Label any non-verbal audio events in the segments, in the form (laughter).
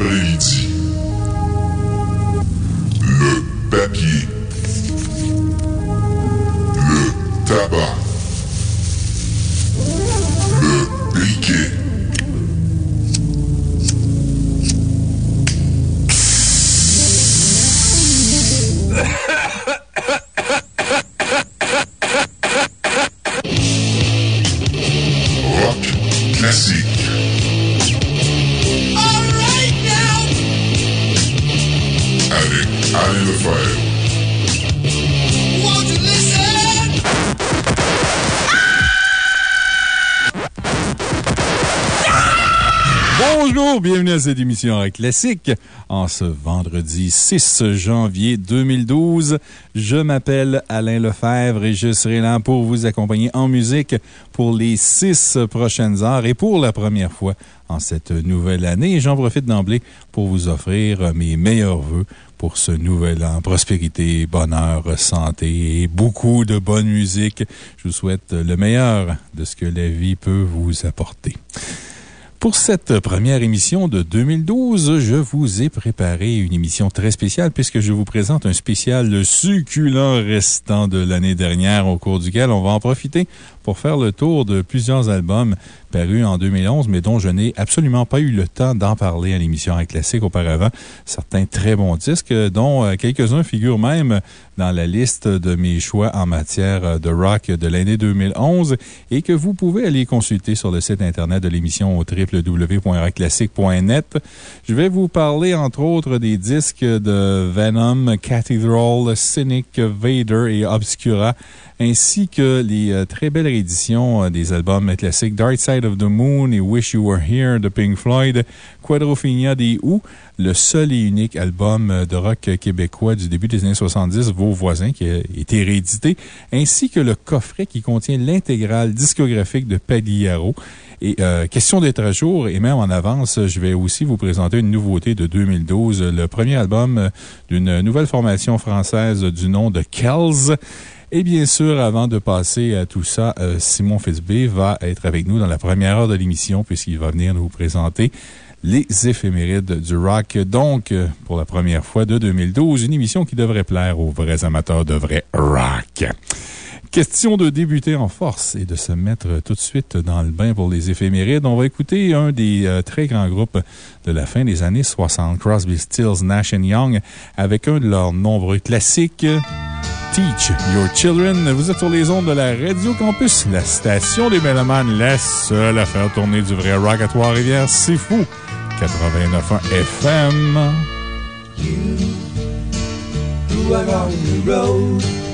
Vendredi cette émission Rock Classique. En ce vendredi 6 janvier 2012, je m'appelle Alain Lefebvre et je serai là pour vous accompagner en musique pour les six prochaines heures et pour la première fois en cette nouvelle année. J'en profite d'emblée pour vous offrir mes meilleurs voeux pour ce nouvel an. Prospérité, bonheur, santé et beaucoup de bonne musique. Je vous souhaite le meilleur de ce que la vie peut vous apporter. Pour cette première émission de 2012, je vous ai préparé une émission très spéciale puisque je vous présente un spécial succulent restant de l'année dernière au cours duquel on va en profiter pour faire le tour de plusieurs albums parus en 2011, mais dont je n'ai absolument pas eu le temps d'en parler à l'émission Rock Classique auparavant. Certains très bons disques, dont euh, quelques-uns figurent même dans la liste de mes choix en matière de rock de l'année 2011 et que vous pouvez aller consulter sur le site Internet de l'émission au www.rockclassique.net. Je vais vous parler, entre autres, des disques de Venom, Cathedral, Cynic, Vader et Obscura ainsi que les euh, très belles rééditions euh, des albums classiques Dark Side of the Moon et Wish You Were Here de Pink Floyd, Quadrophenia des Who, le seul et unique album euh, de rock québécois du début des années 70, Vos voisins, qui a été réédité, ainsi que le coffret qui contient l'intégrale discographique de Pagliaro. Et question d'être à jour, et même en avance, je vais aussi vous présenter une nouveauté de 2012, le premier album d'une nouvelle formation française du nom de Kells. Et bien sûr, avant de passer à tout ça, euh, Simon Fitzbé va être avec nous dans la première heure de l'émission puisqu'il va venir nous présenter les éphémérides du rock. Donc, euh, pour la première fois de 2012, une émission qui devrait plaire aux vrais amateurs de vrai rock. Question de débuter en force et de se mettre tout de suite dans le bain pour les éphémérides. On va écouter un des euh, très grands groupes de la fin des années 60, Crosby, Stills, Nash Young, avec un de leurs nombreux classiques. Teach Your Children. Vous êtes sur les ondes de la Radio Campus, la station des Mélomanes, la seule à faire tourner du vrai rock à Trois-Rivières. C'est fou! 89.1 FM. You who are on the road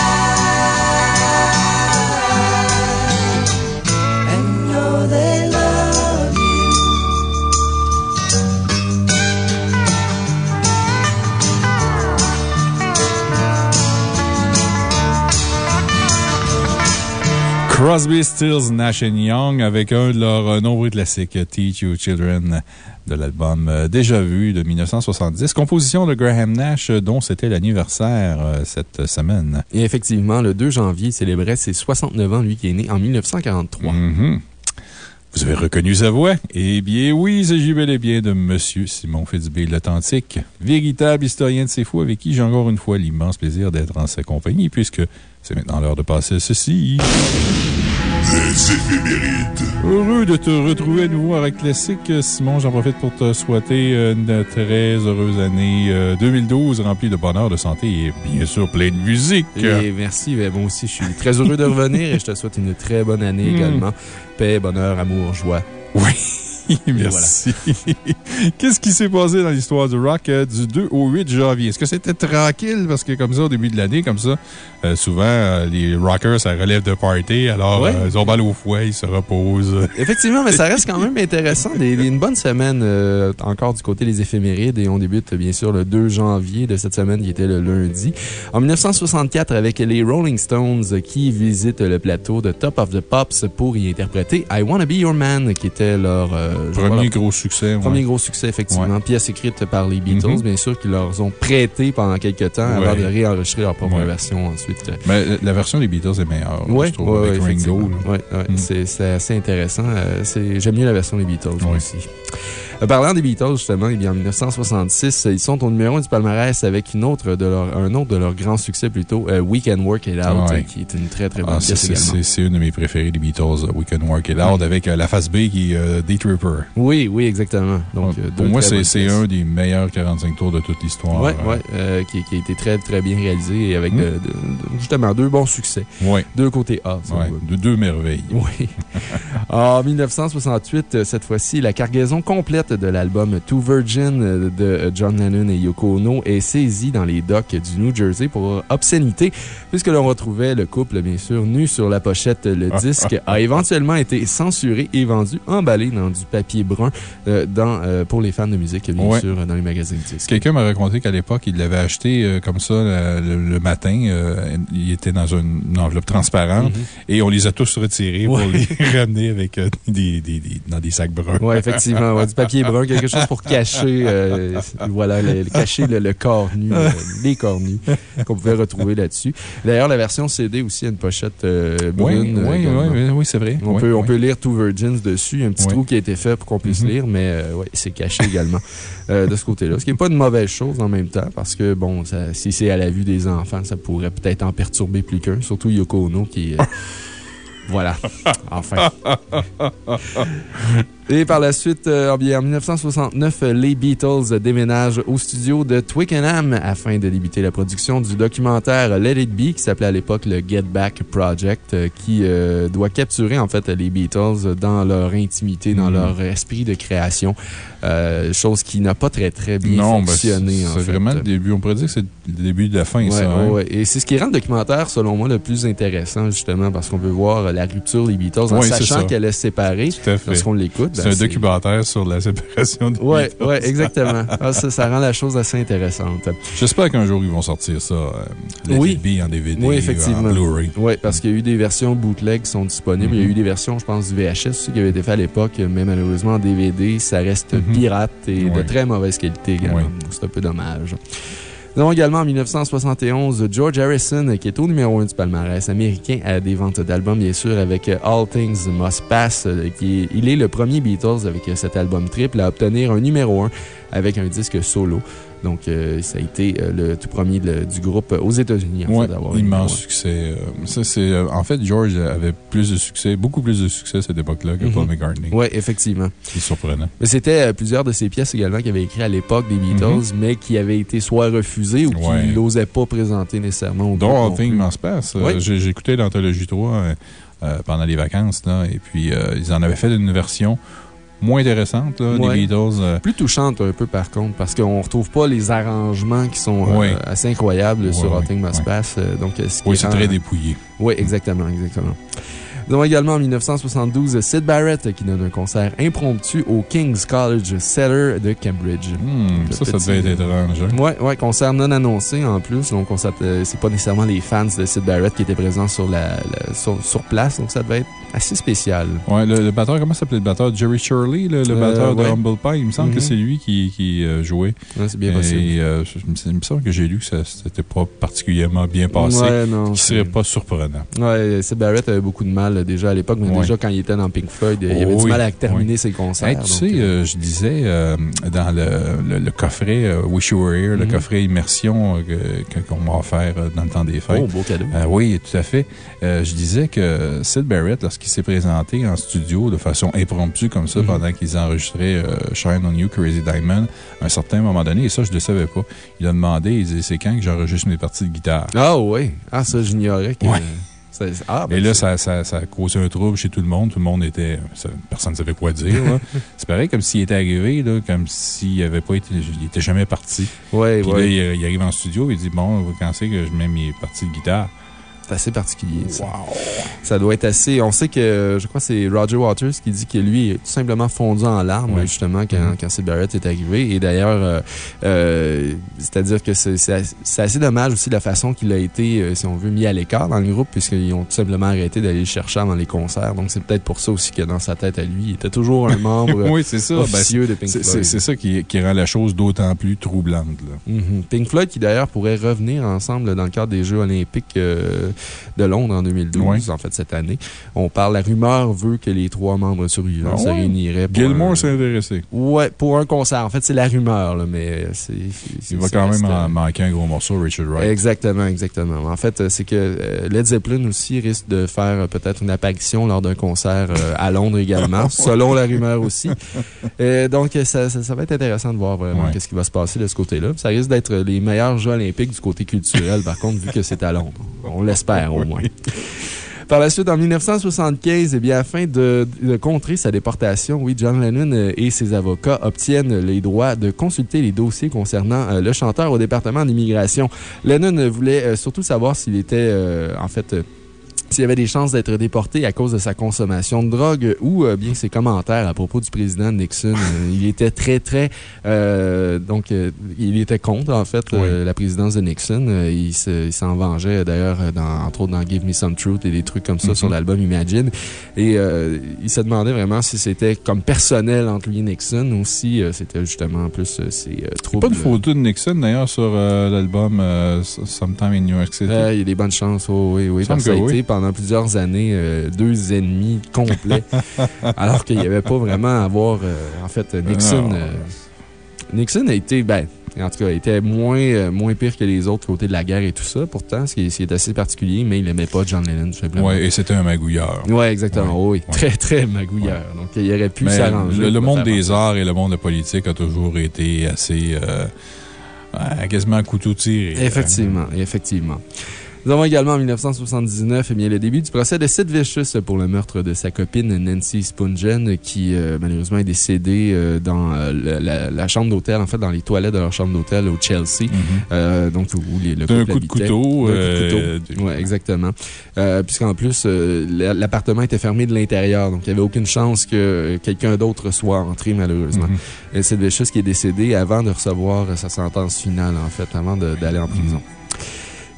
Crosby, Stills, Nash Young avec un de leurs euh, nombreux classiques, Teach You Children, de l'album euh, Déjà Vu de 1970. Composition de Graham Nash, euh, dont c'était l'anniversaire euh, cette semaine. Et effectivement, le 2 janvier, il célébrait ses 69 ans, lui qui est né en 1943. Mhm. Vous avez reconnu sa voix? Eh bien oui, il s'agit bel et bien de Monsieur Simon Fitzbé l'Authentique, véritable historien de ses fous avec qui j'ai encore une fois l'immense plaisir d'être en sa compagnie, puisque c'est maintenant l'heure de passer à ceci. Les éphémérides. Heureux de te retrouver à nouveau avec Classique. Simon, j'en profite pour te souhaiter une très heureuse année euh, 2012 remplie de bonheur, de santé et bien sûr plein de musique. Et merci, ben, moi aussi, je suis très heureux de revenir et je te souhaite une très bonne année Mm. également. Paix, bonheur, amour, joie. Oui, merci. Qu'est-ce qui s'est passé dans l'histoire du rock euh, du 2 au 8 janvier? Est-ce que c'était tranquille? Parce que comme ça, au début de l'année, comme ça, euh, souvent, euh, les rockers, ça relève de party. Alors, Ouais. euh, ils ont mal au fouet, ils se reposent. Effectivement, mais ça reste quand (laughs) même intéressant. Des- des- une bonne semaine encore du côté des éphémérides et on débute bien sûr le 2 janvier de cette semaine qui était le lundi. En 1964, avec les Rolling Stones qui visitent le plateau de Top of the Pops pour y interpréter I Wanna Be Your Man qui était leur Premier leur gros succès. ouais. Premier gros succès, effectivement. Pièce écrite par les Beatles, Mhm. bien sûr, qui leur ont prêté pendant quelques temps avant de réenregistrer leur propre version ensuite. Mais euh, la version des Beatles est meilleure, Oui, je trouve, avec Ringo. ouais, Mm. c'est c'est assez intéressant. Euh, J'aime mieux la version des Beatles, aussi. Euh, parlant des Beatles, justement, eh bien, en 1966, ils sont au numéro 1 du palmarès avec une autre de leur, un autre de leurs grands succès plutôt, euh, We Can Work It Out, Ouais. euh, qui est une très très bonne Ah, ça, pièce c'est- une de mes préférées des Beatles, euh, We Can Work It Out, avec euh, la face B qui est euh, Day Tripper. Oui, oui, exactement. Donc, euh, Pour moi, c'est un des meilleurs 45 tours de toute l'histoire. Ouais, Euh, euh, qui, qui a été très, très bien réalisé et avec Mm. de- de- de- justement deux bons succès. Ouais. Deux côtés A, veut. de deux merveilles. (laughs) Oui. En 1968, euh, cette fois-ci, la cargaison complète de l'album Two Virgin de John Lennon et Yoko Ono est saisie dans les docks du New Jersey pour obscénité, puisque l'on retrouvait le couple, bien sûr, nu sur la pochette. Le (laughs) disque a éventuellement été censuré et vendu emballé dans du papier brun euh, dans, euh, pour les fans de musique, bien Ouais. sûr, dans les magazines disques. Quelqu'un m'a raconté qu'à l'époque, il l'avait acheté euh, comme ça le, le matin. il était dans une, une enveloppe transparente Mhm. et on les a tous retirés pour les (laughs) ramener avec, des, des- des- dans des sacs bruns. Oui, effectivement. ouais, du papier brun, quelque chose pour cacher, (laughs) voilà, le, cacher le, le corps nu, les corps nus qu'on pouvait retrouver là-dessus. D'ailleurs, la version CD aussi a une pochette Oui, brune. oui, également. oui, oui, c'est vrai. On, Oui, peut, on oui. peut lire Two Virgins dessus. Il y a un petit Oui. trou qui a été fait pour qu'on puisse Mhm. lire, mais euh, ouais, c'est caché également (laughs) euh, de ce côté-là. Ce qui n'est pas une mauvaise chose en même temps, parce que, bon, ça- si c'est à la vue des enfants, ça pourrait peut-être en perturber plus qu'un, surtout Yoko Ono qui. euh, (laughs) voilà. Enfin. (laughs) Et par la suite, euh, en 1969, euh, les Beatles déménagent au studio de Twickenham afin de débuter la production du documentaire Let It Be, qui s'appelait à l'époque le Get Back Project, euh, qui euh, doit capturer en fait les Beatles dans leur intimité, dans Mm. leur esprit de création. Euh, chose qui n'a pas très très bien Non, ben, fonctionné. c'est vraiment le début. On pourrait dire que c'est le début de la fin, Ouais, ça. hein? ouais. Et c'est ce qui rend le documentaire, selon moi, le plus intéressant, justement, parce qu'on peut voir la rupture des Beatles en Ouais, sachant qu'elle est séparée. Lorsqu'on l'écoute. C'est un documentaire sur la séparation Ouais, Beatles. ouais, exactement. Ah, ça, ça rend la chose assez intéressante. J'espère qu'un jour, ils vont sortir ça. euh, Oui. En DVD. Oui, ou effectivement. En Blu-ray. Oui, parce qu'il y a eu des versions bootleg qui sont disponibles. Il y a Mhm. eu des versions, je pense, du VHS qui avaient été fait à l'époque, mais malheureusement en DVD, ça reste Mhm. pirate et de très mauvaise qualité également. C'est un peu dommage. Nous avons également en 1971 George Harrison, qui est au numéro 1 du palmarès américain à des ventes d'albums, bien sûr, avec euh, All Things Must Pass. euh, il est le premier Beatles avec euh, cet album triple à obtenir un numéro 1 avec un disque solo. Donc, ça a été le tout premier du groupe aux États-Unis. Oui, immense succès. ça, c'est, en fait, George avait plus de succès, beaucoup plus de succès à cette époque-là que Paul mhm. McCartney. Oui, effectivement. C'est surprenant. C'était plusieurs de ses pièces également qu'il avait écrit à l'époque des Beatles, mhm. mais qui avaient été soit refusées ou qu'il n'osait pas présenter nécessairement au Dont All Things Must Pass. J'ai écouté l'anthologie 3 pendant les vacances, là, et puis ils en avaient fait une version moins intéressante, là, des Beatles. Euh. Plus touchante un peu, par contre, parce qu'on ne retrouve pas les arrangements qui sont euh, assez incroyables sur Things Must Pass. Euh, oui, c'est très dépouillé. Oui, exactement, exactement. Nous avons également en 1972 Sid Barrett qui donne un concert impromptu au King's College Cellar de Cambridge. Hmm, ça, ça devait être étrange. Hein? Oui, ouais, concert non annoncé en plus. Donc, c'est pas nécessairement les fans de Sid Barrett qui étaient présents sur, la, sur place. Donc, ça devait être assez spécial. Ouais, le, batteur, comment s'appelait le batteur? Jerry Shirley, le, euh, batteur de Humble Pie. Il me semble que mhm. c'est lui qui, qui euh, jouait. c'est bien possible. Et, euh, il me semble que j'ai lu que ça n'était pas particulièrement bien passé. Ouais, non. Qui serait pas surprenant. Ouais, Sid Barrett avait beaucoup de mal déjà à l'époque, mais déjà quand il était dans Pink Floyd, il avait du mal à terminer ses concerts. tu sais, je disais dans le, le, coffret Wish You Were Here, le mhm. coffret immersion qu'on m'a offert dans le temps des fêtes. Oh, beau cadeau. oui, tout à fait. je disais que Sid Barrett, lorsqu'il qui s'est présenté en studio de façon impromptue comme ça mhm. pendant qu'ils enregistraient euh, Shine on You, Crazy Diamond, à un certain moment donné, et ça, je ne le savais pas. Il a demandé, il disait, c'est quand que j'enregistre mes parties de guitare? Ah oui. Ah, ça, j'ignorais que. Ah, ben et là, ça, ça, ça, a causé un trouble chez tout le monde. Tout le monde était. personne ne savait quoi dire. (laughs) C'est pareil comme s'il était arrivé, là, comme s'il n'avait pas été. Il n'était jamais parti. Oui, Puis là, il, arrive en studio et il dit Bon, vous pensez que je mets mes parties de guitare? Assez particulier. Ça. ça doit être assez. On sait que, je crois que c'est Roger Waters qui dit que lui est tout simplement fondu en larmes, justement, quand, mm-hmm. quand Sid Barrett est arrivé. Et d'ailleurs, euh, euh, c'est-à-dire que c'est assez dommage aussi la façon qu'il a été, euh, si on veut, mis à l'écart dans le groupe, puisqu'ils ont tout simplement arrêté d'aller le chercher dans les concerts. Donc, c'est peut-être pour ça aussi que dans sa tête à lui, il était toujours un membre (laughs) oui, ça. Ben, officieux de Pink Floyd. C'est ça qui, qui, rend la chose d'autant plus troublante. Mm-hmm. Pink Floyd, qui d'ailleurs pourrait revenir ensemble dans le cadre des Jeux olympiques de Londres en 2012, en fait, cette année. On parle, la rumeur veut que les trois membres survivants ah se réuniraient. Gilmore s'est intéressé. Ouais, pour un concert. En fait, c'est la rumeur, là, mais c'est. Il va quand même en manquer un gros morceau, Richard Wright. Exactement, exactement. En fait, c'est que euh, Led Zeppelin aussi risque de faire peut-être une apparition lors d'un concert euh, à Londres également, (laughs) selon la rumeur aussi. donc, ça, ça, va être intéressant de voir vraiment qu'est-ce qui va se passer de ce côté-là. Ça risque d'être les meilleurs Jeux olympiques du côté culturel, par contre, vu que c'est à Londres. On l'espère au moins. (laughs) Par la suite, en 1975, eh bien, afin de, contrer sa déportation, oui, John Lennon euh, et ses avocats obtiennent les droits de consulter les dossiers concernant euh, le chanteur au département d'immigration. Lennon voulait euh, surtout savoir s'il était, en fait, s'il y avait des chances d'être déporté à cause de sa consommation de drogue ou euh, bien ses commentaires à propos du président Nixon. Euh, (laughs) il était très, très... Euh, donc, il était contre, en fait, la présidence de Nixon. il s'en vengeait, d'ailleurs, entre autres dans Give Me Some Truth et des trucs comme ça sur mm-hmm. l'album Imagine. Et il se demandait vraiment si c'était comme personnel entre lui et Nixon ou si c'était justement plus ses troubles. pas de photo de Nixon, d'ailleurs, sur l'album Sometime in New York City. il y a des bonnes chances, oh, oui, oui. Ça, a été pendant pendant plusieurs années euh, deux ennemis complets, (laughs) alors qu'il n'y avait pas vraiment à voir. Euh, en fait, Nixon. Euh, Nixon a été, ben, en tout cas, était moins, moins pire que les autres côté de la guerre et tout ça, pourtant, ce qui est, assez particulier, mais il n'aimait pas John Lennon, tout simplement. Oui, et c'était un magouilleur. Oui, exactement. Oui, très, très magouilleur. Donc, il aurait pu s'arranger. Le, monde des arts et le monde de la politique a toujours été assez. quasiment couteau tiré. Effectivement, effectivement. Nous avons également en 1979 eh bien, le début du procès de Sid Vicious pour le meurtre de sa copine Nancy Spungen, qui euh, malheureusement est décédée euh, dans euh, la, chambre d'hôtel, en fait, dans les toilettes de leur chambre d'hôtel au Chelsea. Mm-hmm. donc, où les, le couple coup de couteau. Oui, exactement. Puisqu'en plus, l'appartement était fermé de l'intérieur, donc il n'y avait aucune chance que quelqu'un d'autre soit entré, malheureusement. Mm Sid Vicious qui est décédé avant de recevoir sa sentence finale, en fait, avant d'aller en prison.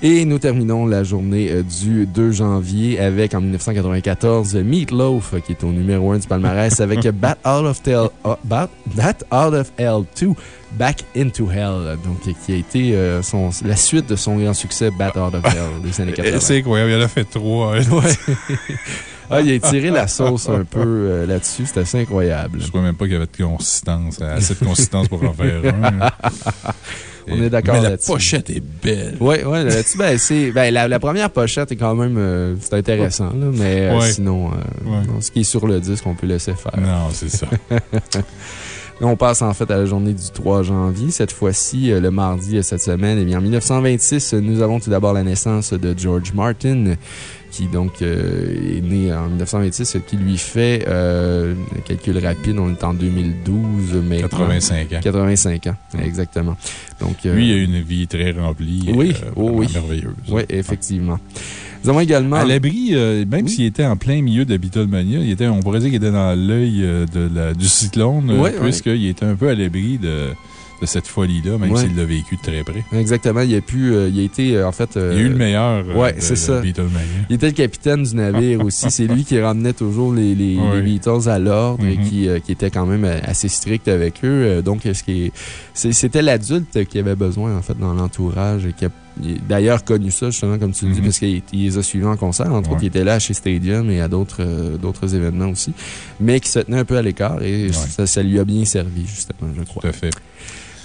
Et nous terminons la journée euh, du 2 janvier avec, en 1994, Meatloaf, qui est au numéro 1 du palmarès, avec (laughs) Bat Out of, Hell, uh, Bat, Out of Hell 2. Back into Hell, donc qui a été euh, son, la suite de son grand succès Bat Out of Hell des années 80. C'est incroyable, il en a fait trois. Hein. (laughs) Ah, il a tiré la sauce un peu euh, là-dessus. C'était assez incroyable. Je crois même pas qu'il y avait de consistance, assez de consistance pour en faire un. (laughs) On est d'accord Mais la là-dessus. pochette est belle. Oui, ouais, là-dessus, ben, c'est, ben, la, la première pochette est quand même, euh, c'est intéressant, là, mais euh, sinon, euh, Ouais. non, ce qui est sur le disque, on peut laisser faire. Non, c'est ça. (laughs) Là, on passe en fait à la journée du 3 janvier. Cette fois-ci, euh, le mardi cette semaine, eh bien, en 1926, euh, nous avons tout d'abord la naissance de George Martin, qui donc euh, est né en 1926, ce qui lui fait, euh, calcul rapide, on est en 2012, mais. 85 ans. 85 ans, exactement. Donc, euh, Lui, il a une vie très remplie. Oui, oh merveilleuse. Oui, effectivement. Nous avons également. À l'abri, euh, même Oui. s'il était en plein milieu de Beatlemania, il était, on pourrait dire qu'il était dans l'œil euh, du cyclone, oui. puisqu'il était un peu à l'abri de, de cette folie-là, même Ouais. s'il l'a vécu de très près. Exactement, il a pu, euh, il a été, euh, en fait. Il a eu le meilleur euh, ouais, de- c'est ça. Il était le capitaine du navire (laughs) aussi. C'est lui qui ramenait toujours les, les, Ouais. les Beatles à l'ordre et Mhm. qui, qui était quand même assez strict avec eux. Donc, ce qui c'était l'adulte qui avait besoin, en fait, dans l'entourage et qui a il a d'ailleurs connu ça, justement, comme tu le dis, Mhm. parce qu'il il les a suivis en concert. Entre Ouais. autres, il était là chez Stadium et à d'autres euh, événements aussi. Mais qui se tenait un peu à l'écart et Ouais. ça, ça lui a bien servi, justement, je crois. Tout à fait.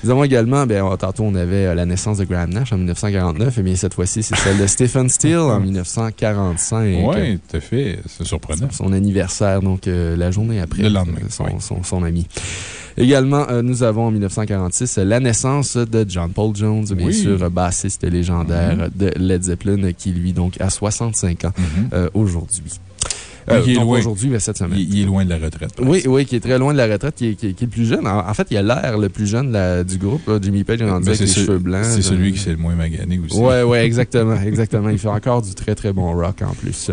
Nous avons également, bien, tantôt, on avait euh, la naissance de Graham Nash en 1949. Et bien, cette fois-ci, c'est celle de Stephen Steele en 1945. Oui, tout à fait. C'est surprenant. Son anniversaire, donc euh, la journée après. Le lendemain, euh, Son, oui. son, son ami. Également, euh, nous avons en 1946 euh, la naissance de John Paul Jones, bien Oui. sûr, bassiste légendaire de Led Zeppelin, qui lui, donc, a 65 ans Mhm. euh, aujourd'hui. Oui, Euh, il est loin. aujourd'hui, mais cette semaine. Il, il est loin de la retraite. Oui, oui, qui est très loin de la retraite, qui est, qui est- qui est le plus jeune. En, en fait, il a l'air le plus jeune là, du groupe. là. Jimmy Page rendu Ben, avec les ce- cheveux blancs. C'est celui qui s'est le moins magané aussi. Ouais, ouais, exactement, (laughs) exactement. Il fait encore du très, très bon rock en plus.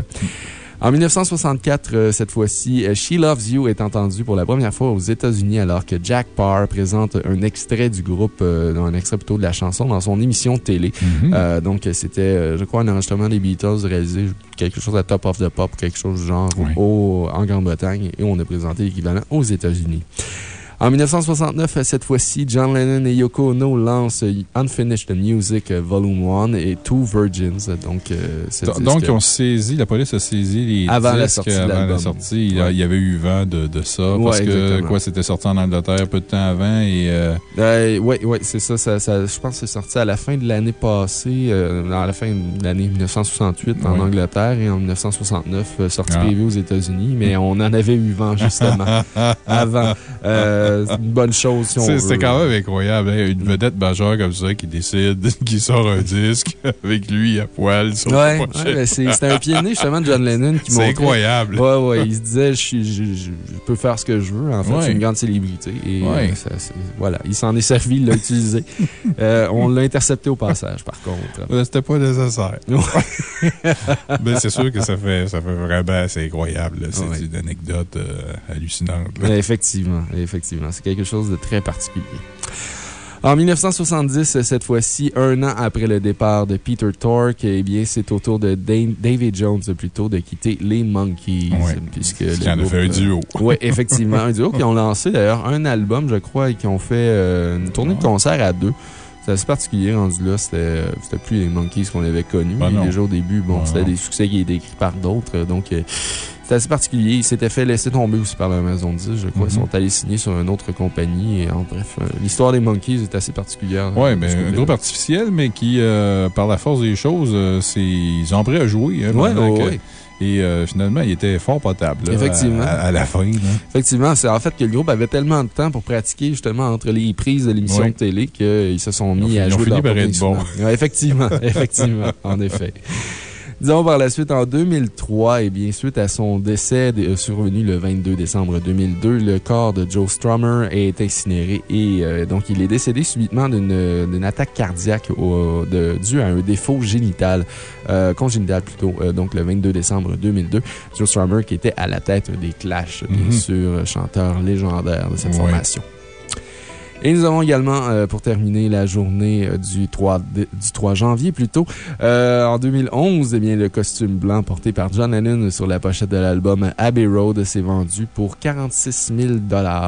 En 1964, euh, cette fois-ci, euh, She Loves You est entendu pour la première fois aux États-Unis alors que Jack Parr présente un extrait du groupe, euh, un extrait plutôt de la chanson dans son émission télé. Mhm. Euh, donc, c'était, je crois, un enregistrement des Beatles réalisé quelque chose à Top of the Pop, quelque chose du genre au, en Grande-Bretagne et on a présenté l'équivalent aux États-Unis. En 1969, cette fois-ci, John Lennon et Yoko Ono lancent Unfinished Music Volume 1 et Two Virgins. Donc, euh, Donc, ils ont saisi, la police a saisi les Avant la disques sortie de avant la sortie. Il y Ouais. avait eu vent de, de ça. Ouais, parce que, exactement. quoi, c'était sorti en Angleterre peu de temps avant et. euh, Euh, oui, ouais, c'est ça, ça, ça- Je pense que c'est sorti à la fin de l'année passée, à la fin de l'année 1968 en Ouais. Angleterre et en 1969, euh, sorti Ah. prévu aux États-Unis, mais on en avait eu vent justement (laughs) avant. Euh, c'est une bonne chose si on C'est- veut. C'était quand même incroyable. hein, Une vedette majeure comme ça qui décide, (laughs) qui sort un disque avec lui à poil sur Ouais, ouais, c'est- c'était un nez justement de John Lennon qui C'est incroyable. Ouais, ouais, il se disait, je, peux faire ce que je veux. En fait, Ouais. je suis une grande célébrité. Et Ouais. euh, ça, c'est- voilà, il s'en est servi, il l'a utilisé. (laughs) Euh, on l'a intercepté au passage, par contre. C'était pas nécessaire. (laughs) Mais c'est sûr que ça fait, ça fait vraiment, c'est incroyable. C'est une anecdote euh, hallucinante. là. Euh, Effectivement, effectivement. C'est quelque chose de très particulier. En 1970, cette fois-ci, un an après le départ de Peter Tork, eh bien, c'est au tour de Dave- David Jones, plutôt, de quitter les Monkeys. Ouais. Puisque Qui le en a fait un euh, duo. (laughs) Oui, effectivement. Un duo qui ont lancé d'ailleurs un album, je crois, et qui ont fait euh, une tournée de concert à deux. C'est assez particulier rendu là. C'était euh, plus les Monkeys qu'on avait connus. Ben déjà au début, bon, Ben c'était des succès qui étaient écrits par d'autres. Donc, euh, c'était assez particulier. Ils s'étaient fait laisser tomber aussi par la maison de disques, je crois. Ils Mhm. sont allés signer sur une autre compagnie. Et en bref, euh, l'histoire des Monkeys est assez particulière. Oui, euh, mais de ce un groupe artificiel, mais qui, euh, par la force des choses, euh, c'est- ils ont prêt à jouer. hein, Ouais, que-. Et euh, finalement, il était fort potable. là, Effectivement. À, à la fin. là. Effectivement, c'est en fait que le groupe avait tellement de temps pour pratiquer justement entre les prises de l'émission Oui. de télé qu'ils se sont Ils ont mis à ils ont jouer fini par être bons. effectivement, (laughs) effectivement, en effet. Disons par la suite, en 2003, et bien suite à son décès euh, survenu le 22 décembre 2002, le corps de Joe Strummer est incinéré et euh, donc il est décédé subitement d'une d'une attaque cardiaque au- de, due à un défaut génital, euh, congénital plutôt, euh, donc le 22 décembre 2002. Joe Strummer qui était à la tête des Clash, bien Mhm. sûr, chanteur légendaire de cette Ouais. formation. Et nous avons également, euh, pour terminer la journée euh, du 3, du 3 janvier plutôt, euh, en 2011, eh bien, le costume blanc porté par John Lennon sur la pochette de l'album Abbey Road s'est vendu pour 46 000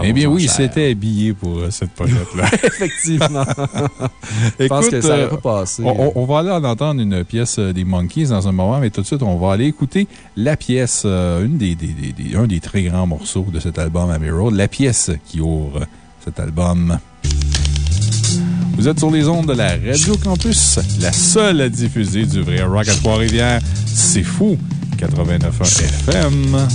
Eh bien oui, c'était habillé pour cette pochette-là. (laughs) Effectivement. (laughs) Je pense que ça n'aurait pas passé. On, va aller en entendre une pièce des Monkeys dans un moment, mais tout de suite, on va aller écouter la pièce, une des, un des très grands morceaux de cet album Abbey Road, la pièce qui ouvre album. Vous êtes sur les ondes de la Radio Campus, la seule à diffuser du vrai rock à Trois-Rivières. C'est fou! 89.1 FM.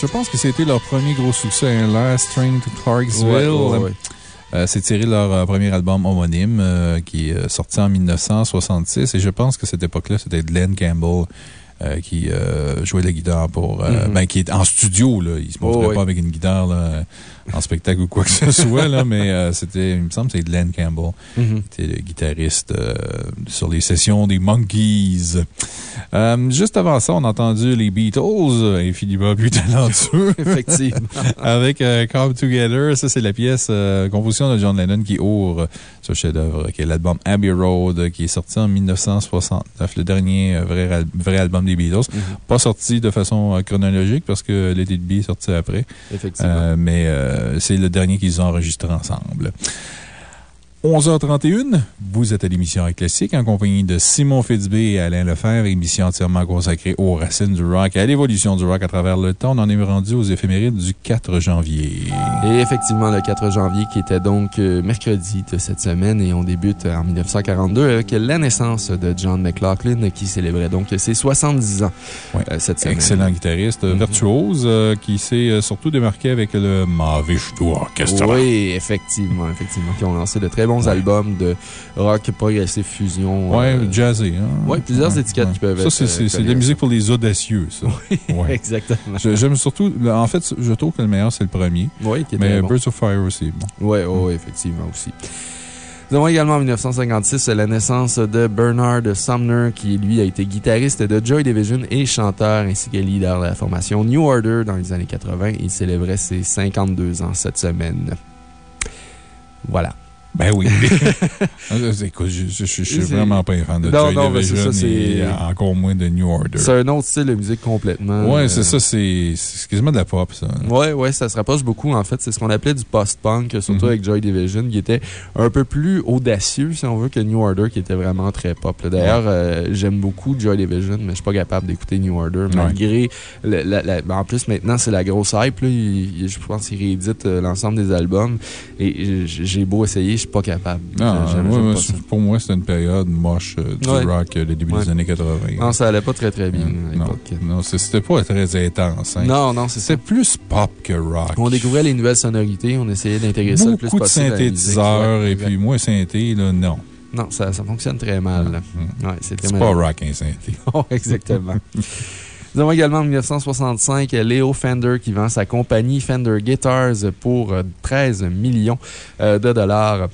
Je pense que c'était leur premier gros succès, hein, Last Train to Clarksville. Ouais, ouais, ouais. Euh, c'est tiré de leur euh, premier album homonyme euh, qui est sorti en 1966 et je pense que cette époque-là, c'était Glenn Campbell. qui jouait la guitare pour. Mhm. ben, qui est en studio, là. Il se montrait Oh, oui. pas avec une guitare, là, en spectacle ou quoi que ce (laughs) soit, là, mais c'était, il me semble c'est Glenn Campbell. Mhm. qui était le guitariste sur les sessions des Monkeys. Euh, juste avant ça, on a entendu les Beatles, infiniment plus talentueux. (laughs) Effectivement. Avec euh, Come Together. Ça, c'est la pièce euh, composition de John Lennon qui ouvre ce chef-d'œuvre, qui est l'album Abbey Road, qui est sorti en 1969, le dernier vrai, vrai album des Beatles. Pas sorti de façon chronologique parce que Let It Be est sorti après. Effectivement. Mais c'est le dernier qu'ils ont enregistré ensemble. 11h31, vous êtes à l'émission Classique en compagnie de Simon Fitzbé et Alain Lefebvre, émission entièrement consacrée aux racines du rock et à l'évolution du rock à travers le temps. On en est rendu aux éphémérides du 4 janvier. Et effectivement, le 4 janvier, qui était donc euh, mercredi de cette semaine, et on débute en 1942 avec la naissance de John McLaughlin, qui célébrait donc ses 70 ans Ouais. euh, cette semaine. Excellent guitariste, Mhm. virtuose, euh, qui s'est surtout démarqué avec le Mavish Orchestra. Oui, effectivement, effectivement, qui ont lancé de très bons albums de rock progressif fusion. Ouais, euh, jazzé. Hein? Ouais, plusieurs étiquettes qui peuvent Ça, être, c'est- c'est euh, c'est de la musique pour les audacieux, ça. (laughs) Ouais. Exactement. J'aime surtout, en fait, je trouve que le meilleur, c'est le premier. Oui, qui était Mais bon. Birds of Fire aussi, bon. Oui, oui, effectivement aussi. Nous avons également en 1956 la naissance de Bernard Sumner, qui lui a été guitariste de Joy Division et chanteur, ainsi que leader de la formation New Order dans les années 80. Il célébrait ses 52 ans cette semaine. Voilà. Ben oui. (laughs) Euh, Écoute, je, je, je, suis vraiment pas un fan de Non, Joy non, Division ça, et encore moins de New Order. C'est un autre style de musique complètement. Ouais, euh, c'est ça, c'est quasiment de la pop, ça. Ouais, ouais, ça se rapproche beaucoup, en fait. C'est ce qu'on appelait du post-punk, surtout Mhm. avec Joy Division, qui était un peu plus audacieux, si on veut, que New Order, qui était vraiment très pop. D'ailleurs, euh, j'aime beaucoup Joy Division, mais je suis pas capable d'écouter New Order, malgré. le- la- la- en plus, maintenant, c'est la grosse hype. Là. Il- il- je pense qu'il réédite euh, l'ensemble des albums. Et j'ai beau essayer, suis pas capable. Non, pas pour moi, c'était une période moche euh, du Ouais. rock, euh, le début Ouais. des années 80. Non, ça allait pas très très bien Euh, à non, l'époque. non, c'est- c'était pas très intense. hein. Non, non, c'est ça. C'était plus pop que rock. On découvrait les nouvelles sonorités, on essayait d'intégrer ça le plus Beaucoup de possible. la musique. synthétiseurs, et puis moi, synthé, là, non. Non, ça, ça fonctionne très mal. Mm. Ouais, c'est pas rock, un synthé. (laughs) Non, exactement. (laughs) Nous avons également en 1965 Leo Fender qui vend sa compagnie Fender Guitars pour 13 millions de dollars.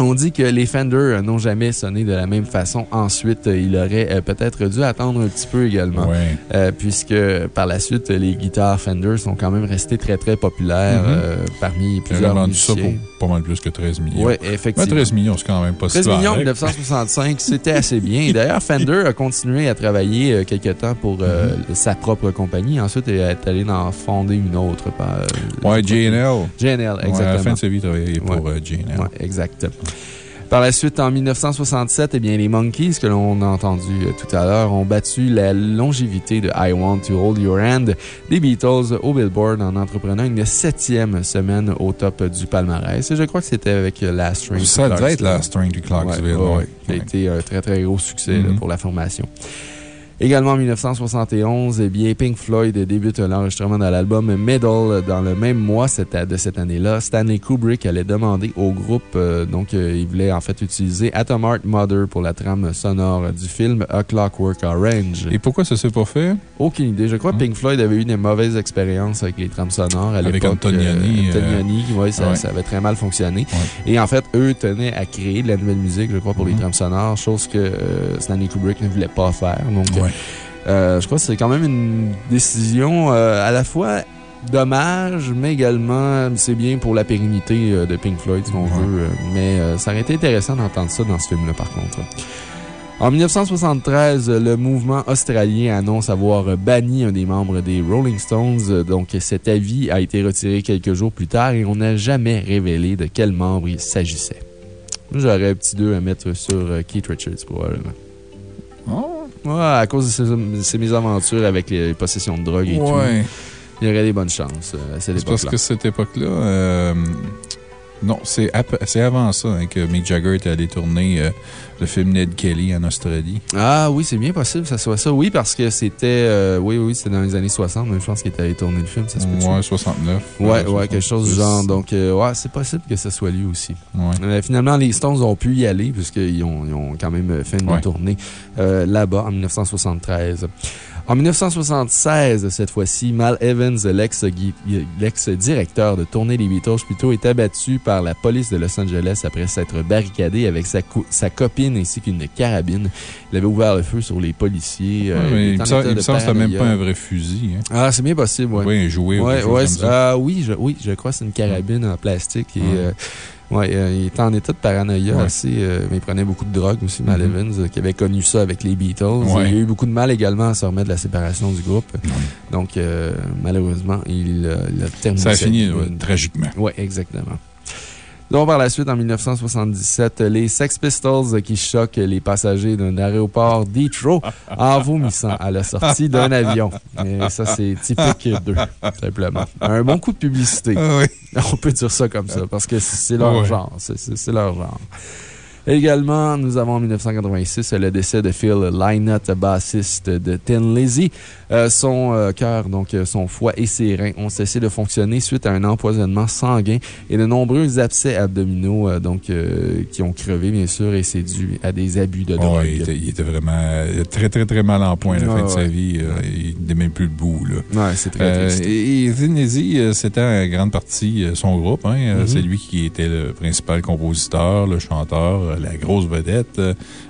On dit que les Fender n'ont jamais sonné de la même façon. Ensuite, il aurait euh, peut-être dû attendre un petit peu également. Ouais. Euh, puisque par la suite, les guitares Fender sont quand même restées très, très populaires Mhm. euh, parmi plusieurs musiciens. Pas mal plus que 13 millions. Oui, effectivement. 13 millions, c'est quand même pas 13 si millions en correct. 1965, c'était assez bien. D'ailleurs, Fender a continué à travailler euh, quelques temps pour euh, Mhm. sa propre compagnie. Ensuite, il est allé en fonder une autre. Ouais, JNL. JNL, Ouais, à exactement. la fin de sa vie, il travaillait pour Ouais. euh, JNL. Ouais, exact. Par la suite, en 1967, eh bien, les Monkeys, que l'on a entendu euh, tout à l'heure, ont battu la longévité de I Want to Hold Your Hand des Beatles au Billboard en entreprenant une septième semaine au top du palmarès. Et je crois que c'était avec euh, Last String. Ça devait être Clarksville. la String to Clarksville. Ouais, ouais, ouais. Qui a été un très, très gros succès là, Mhm. pour la formation. Également en 1971, eh bien, Pink Floyd débute l'enregistrement de l'album Medal dans le même mois cette- de cette année-là. Stanley Kubrick allait demander au groupe, euh, donc euh, il voulait en fait utiliser Atom Heart Mother pour la trame sonore du film A Clockwork Orange. Et pourquoi ça s'est pas fait? Aucune idée. Je crois que Hum. Pink Floyd avait eu des mauvaises expériences avec les trames sonores à Avec l'époque. Antonioni, Euh, Antonioni, ouais, ça, ouais. ça avait très mal fonctionné. Et en fait, eux tenaient à créer de la nouvelle musique, je crois, pour les Mhm. trames sonores, chose que euh, Stanley Kubrick ne voulait pas faire. Donc, Ouais. euh, je crois que c'est quand même une décision euh, à la fois dommage, mais également c'est bien pour la pérennité euh, de Pink Floyd, si on Ouais. veut. mais ça aurait été intéressant d'entendre ça dans ce film-là, par contre. En 1973, le mouvement australien annonce avoir banni un des membres des Rolling Stones. Donc, cet avis a été retiré quelques jours plus tard et on n'a jamais révélé de quel membre il s'agissait. J'aurais un petit 2 à mettre sur Keith Richards, probablement. Ouais, à cause de ses, ses mésaventures avec les possessions de drogue et tout. Il y aurait des bonnes chances euh, à cette C'est parce époque-là. que cette époque-là. euh, non, c'est avant ça hein, que Mick Jagger était allé tourner euh, le film Ned Kelly en Australie. Ah oui, c'est bien possible que ça soit ça. Oui, parce que c'était. euh, oui, oui, c'était dans les années 60, même je pense qu'il était allé tourner le film, ça se peut Ouais, 69. Ouais, quelque chose du 70. genre. Donc, euh, ouais, c'est possible que ce soit lui aussi. Ouais. Finalement, les Stones ont pu y aller, puisqu'ils ont, ils ont quand même fait une Ouais. tournée là-bas en 1973. En 1976, cette fois-ci, Mal Evans, l'ex-directeur de tournée des Beatles, plutôt, est abattu par la police de Los Angeles après s'être barricadé avec sa, co- sa copine ainsi qu'une carabine. Il avait ouvert le feu sur les policiers. euh, Ouais, mais il me semble que c'était même pas un vrai fusil. Hein. Ah, c'est bien possible, ouais. Oui, joué ou Ouais, chose ouais, comme c'est- ça. ah oui, je, oui, je crois que c'est une carabine en plastique. Et, Ouais. euh, ouais, euh, il était en état de paranoïa Ouais. assez. euh, mais il prenait beaucoup de drogue aussi, Mal Mhm. Evans, euh, qui avait connu ça avec les Beatles. Ouais. Il a eu beaucoup de mal également à se remettre de la séparation du groupe. Donc, malheureusement, il, il a terminé. Ça a fini tragiquement. Oui, exactement. Donc, par la suite, en 1977, les Sex Pistols qui choquent les passagers d'un aéroport d'Heathrow (laughs) en vomissant à la sortie d'un avion. Et ça, c'est typique d'eux, simplement. Un bon coup de publicité. Ah oui. On peut dire ça comme ça, parce que c'est leur Ouais. genre. C'est leur genre. Également, nous avons en 1986 le décès de Phil Lynott, bassiste de Tin Lizzy. Euh, son euh, cœur, donc euh, son foie et ses reins ont cessé de fonctionner suite à un empoisonnement sanguin et de nombreux abcès abdominaux donc, qui ont crevé, bien sûr, et c'est dû à des abus de drogue. il, était, il était vraiment très, très, très mal en point à la fin de sa vie. il n'était même plus debout. Là. Ouais, c'est très triste. et et c'était en grande partie son groupe. Hein, Mhm. C'est lui qui était le principal compositeur, le chanteur, la grosse vedette.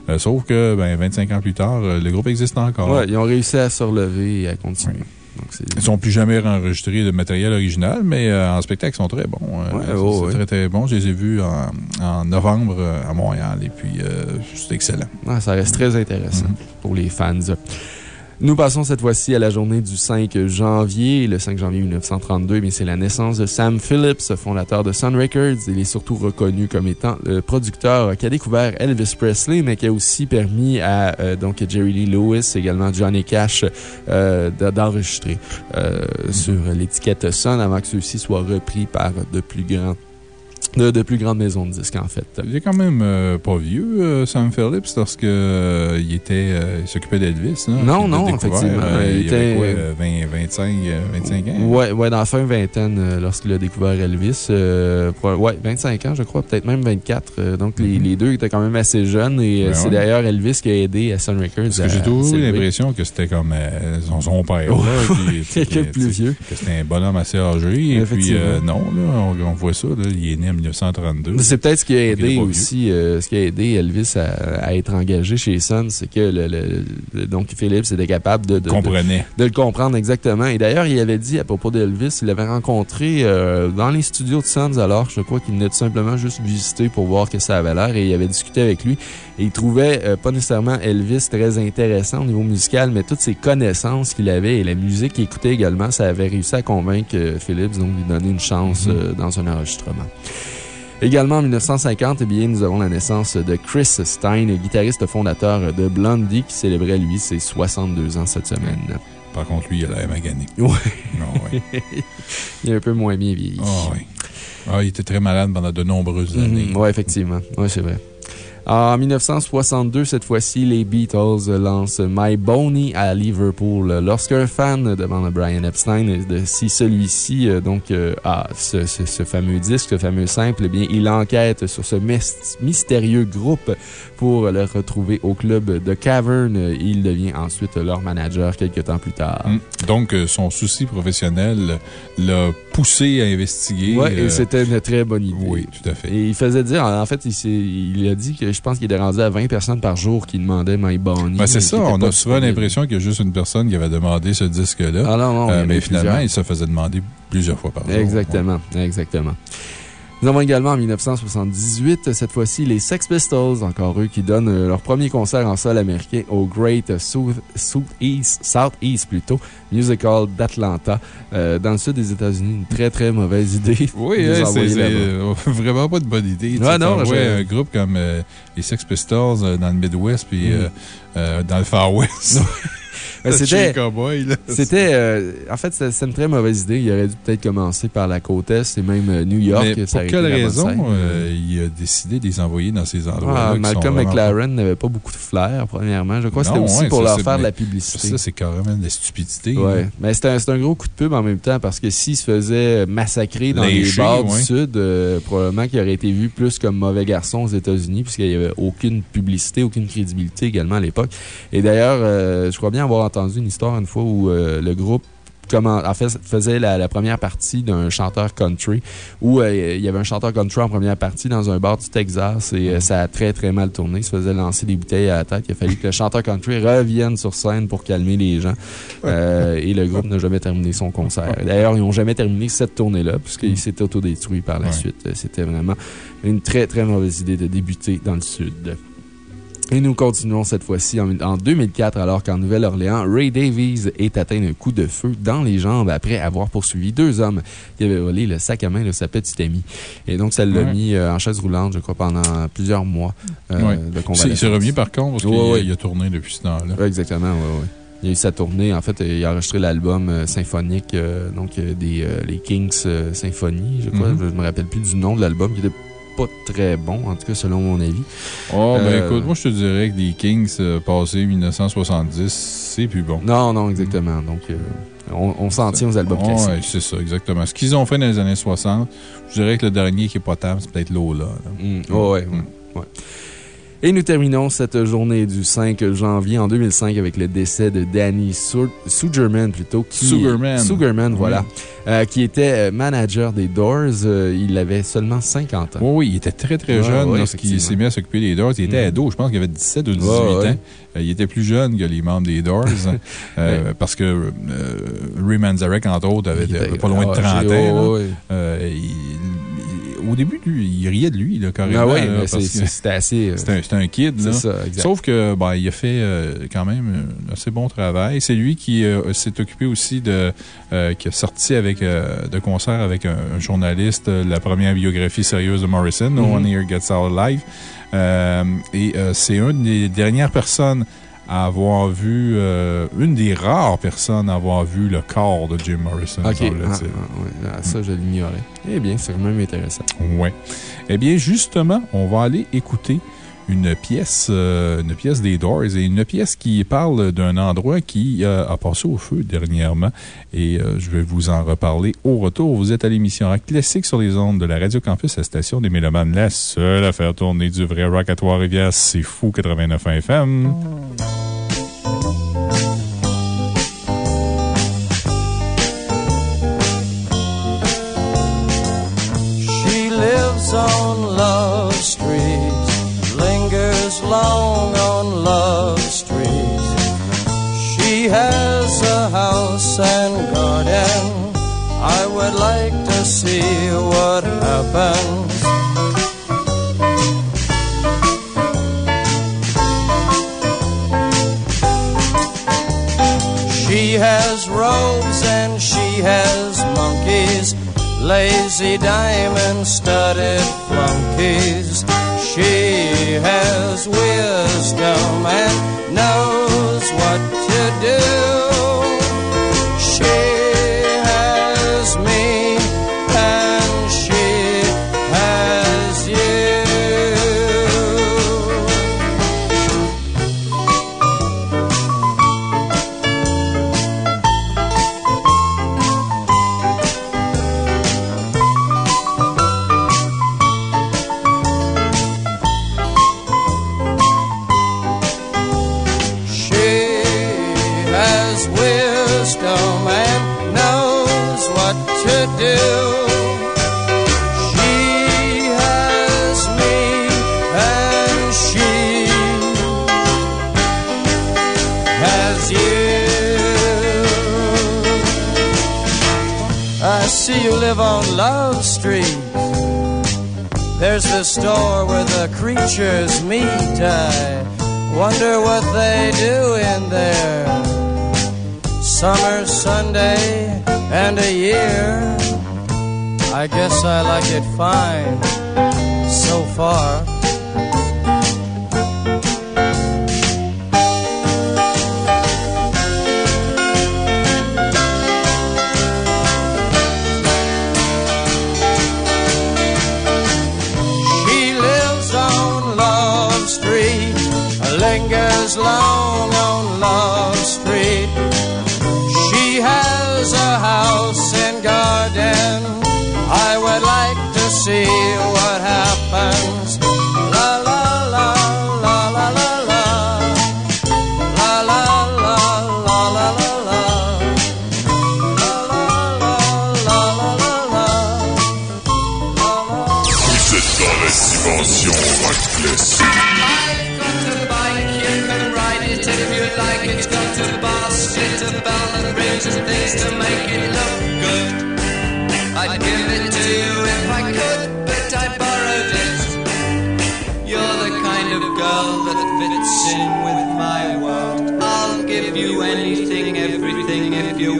Euh, sauf que ben, 25 ans plus tard, euh, le groupe existe encore. Ouais, ils ont réussi à se relever et à continuer. Donc, Ils sont plus jamais enregistrés de matériel original, mais euh, en spectacle, ils sont très bons. Ouais, c'est oh, c'est ouais. très, très bon. Je les ai vus en, en novembre à Montréal et puis euh, c'est excellent. Ouais, ça reste très intéressant Mhm. pour les fans. Nous passons cette fois-ci à la journée du 5 janvier. Le 5 janvier 1932, mais c'est la naissance de Sam Phillips, fondateur de Sun Records. Il est surtout reconnu comme étant le producteur qui a découvert Elvis Presley, mais qui a aussi permis à euh, donc Jerry Lee Lewis, également Johnny Cash, euh, de- d'enregistrer euh, sur l'étiquette Sun avant que ceux-ci soient repris par de plus grands de, de plus grandes maisons de disques, en fait. Il est quand même euh, pas vieux, euh, Sam Phillips, lorsque euh, était, euh, il s'occupait d'Elvis. Non, non, effectivement. Il avait était- quoi, euh, 20, 25, euh, 25 ans? Ouais, ouais, dans la fin vingtaine, lorsqu'il a découvert Elvis. pro- ouais, 25 ans, je crois, peut-être même 24. euh, donc, les, Mhm. les deux étaient quand même assez jeunes. Et Ben c'est ouais. d'ailleurs Elvis qui a aidé à Sun Records. Parce que j'ai toujours eu l'impression que c'était comme son, son père. Ouais. là, (laughs) Quelqu'un plus vieux. Que c'était un bonhomme assez âgé. Et puis, non, là, on, on voit ça, là, il est né en 1932. C'est peut-être ce qui a aidé aussi, euh, ce qui a aidé Elvis à, à être engagé chez Sun, c'est que le, le- le- donc Phillips était capable de, de, de- comprenait. de le comprendre exactement. Et d'ailleurs, il avait dit à propos d'Elvis, il l'avait rencontré euh, dans les studios de Suns alors, je crois qu'il venait tout simplement juste visiter pour voir que ça avait l'air et il avait discuté avec lui. Et il trouvait euh, pas nécessairement Elvis très intéressant au niveau musical, mais toutes ses connaissances qu'il avait et la musique qu'il écoutait également, ça avait réussi à convaincre euh, Phillips donc de lui donner une chance Mhm. euh, dans un enregistrement. Également en 1950, eh bien, nous avons la naissance de Chris Stein, guitariste fondateur de Blondie, qui célébrait, lui, ses 62 ans cette semaine. Par contre, lui, il a l'air magané. (laughs) Non, oui. (laughs) Il est un peu moins bien vieilli. Ah, oui. Ah, il était très malade pendant de nombreuses années. Mhm, ouais, effectivement. Ouais, c'est vrai. En 1962, cette fois-ci, les Beatles lancent My Boney à Liverpool. Lorsqu'un fan demande à Brian Epstein si celui-ci euh, donc, euh, a ce, ce- fameux disque, ce fameux simple, eh bien, il enquête sur ce mys- mystérieux groupe pour le retrouver au club de Cavern. Il devient ensuite leur manager quelques temps plus tard. Hum. Donc, euh, son souci professionnel l'a poussé à investiguer. Ouais, et euh, c'était une très bonne idée. Oui, tout à fait. Et il faisait dire, en fait, il, a dit que je pense qu'il est rendu à 20 personnes par jour qui demandaient My Bonnie. Ben, c'est ça, on a souvent l'impression qu'il y a juste une personne qui avait demandé ce disque-là. Ah non, Euh, mais finalement, plusieurs. il se faisait demander plusieurs fois par jour. Exactement, exactement. Nous avons également en 1978, cette fois-ci, les Sex Pistols, encore eux, qui donnent euh, leur premier concert en sol américain au Great South, Southeast, Southeast plutôt, Musical d'Atlanta, euh, dans le sud des États-Unis. Une très, très mauvaise idée. Oui, hein, c'est euh, vraiment pas de bonne idée. Ouais, sais, non, un groupe comme euh, les Sex Pistols euh, dans le Midwest, puis euh, dans le Far West. (laughs) Chez C'était. là. C'était, euh, en fait, c'était une très mauvaise idée. Il aurait dû peut-être commencer par la côte Est et même euh, New York. Mais pour quelle raison euh, il a décidé de les envoyer dans ces endroits-là? Ah, Malcolm McLaren n'avait pas beaucoup de flair, premièrement. Je crois que c'était aussi ouais, pour ça, leur c'est- faire de la publicité. Ça, c'est carrément de la stupidité. là. Ouais, mais c'est un, c'est un gros coup de pub en même temps parce que s'il se faisait massacrer dans les bars ouais. du Sud, euh, probablement qu'il aurait été vu plus comme mauvais garçon aux États-Unis puisqu'il n'y avait aucune publicité, aucune crédibilité également à l'époque. Et d'ailleurs, euh, je crois bien avoir entendu une histoire une fois où euh, le groupe comment, en fait, faisait la, la première partie d'un chanteur country où euh, il y avait un chanteur country en première partie dans un bar du Texas et euh, ça a très très mal tourné. Il se faisait lancer des bouteilles à la tête. Il a fallu que le chanteur country revienne sur scène pour calmer les gens. Euh, et le groupe n'a jamais terminé son concert. D'ailleurs, ils n'ont jamais terminé cette tournée-là puisqu'il s'est autodétruit par la Ouais. suite. C'était vraiment une très très mauvaise idée de débuter dans le Sud. Et nous continuons cette fois-ci en, en 2004, alors qu'en Nouvelle-Orléans, Ray Davies est atteint d'un coup de feu dans les jambes après avoir poursuivi deux hommes qui avaient volé le sac à main de sa petite amie. Et donc, ça l'a Ouais. mis euh, en chaise roulante, je crois, pendant plusieurs mois euh, Ouais. de convalescence. il s'est remis par contre parce Ouais, qu'il a tourné depuis ce temps-là. Exactement, oui, oui. Il a eu sa tournée. En fait, il a enregistré l'album euh, symphonique, euh, donc euh, des les Kings Symphony, je crois. Mhm. Je ne me rappelle plus du nom de l'album, qui était pas très bon, en tout cas, selon mon avis. Oh, ben Euh, écoute, moi je te dirais que les Kings euh, passés 1970, c'est plus bon. Non, non, exactement. Donc, euh, on, on s'en tient aux albums Ouais, classiques. c'est ça, exactement. Ce qu'ils ont fait dans les années 60, je dirais que le dernier qui est potable, c'est peut-être Lola. là. Mm. Oh, ouais, Mm. ouais. Et nous terminons cette journée du 5 janvier en 2005 avec le décès de Danny Sur- Sugerman, plutôt. Qui, Sugerman. Sugerman, Oui. voilà. Euh, qui était euh, manager des Doors. Euh, il avait seulement 50 ans. Oui, oui, il était très très jeune ouais, lorsqu'il s'est mis à s'occuper des Doors. Il était Mhm. ado, je pense qu'il avait 17 ou 18 Ouais, ouais. ans. Euh, il était plus jeune que les membres des Doors. (laughs) Parce que Ray Manzarek, entre autres, avait, était- pas loin de ah, 30 j'ai- ans. il- au début, lui, il riait de lui, là, carrément. Ah oui, c'était assez. euh, C'était un, kid. là. C'est ça, exact. Sauf que ben, il a fait euh, quand même un assez bon travail. C'est lui qui euh, s'est occupé aussi de. euh, qui a sorti avec, de concert avec un, un journaliste la première biographie sérieuse de Morrison, No Mhm. One Here Gets Out Alive. Et c'est une des dernières personnes à avoir vu, euh, une des rares personnes à avoir vu le corps de Jim Morrison, Ok, ah, ah, ouais, ah, ça, je l'ignorais. Eh bien, c'est quand même intéressant. Ouais. Eh bien, justement, on va aller écouter une pièce, euh, une pièce des Doors et une pièce qui parle d'un endroit qui euh, a passé au feu dernièrement. Et euh, je vais vous en reparler au retour. Vous êtes à l'émission Rock Classique sur les ondes de la Radio Campus, la station des Mélomanes, la seule à faire tourner du vrai rock à Trois-Rivières. C'est fou 89 FM. She lives on I would like to see what happens. She has robes and she has monkeys, lazy diamond studded flunkies. She has wisdom and knows what to do. On Love Street. There's the store where the creatures meet. I wonder what they do in there. Summer, Sunday, and a year. I guess I like it fine so far.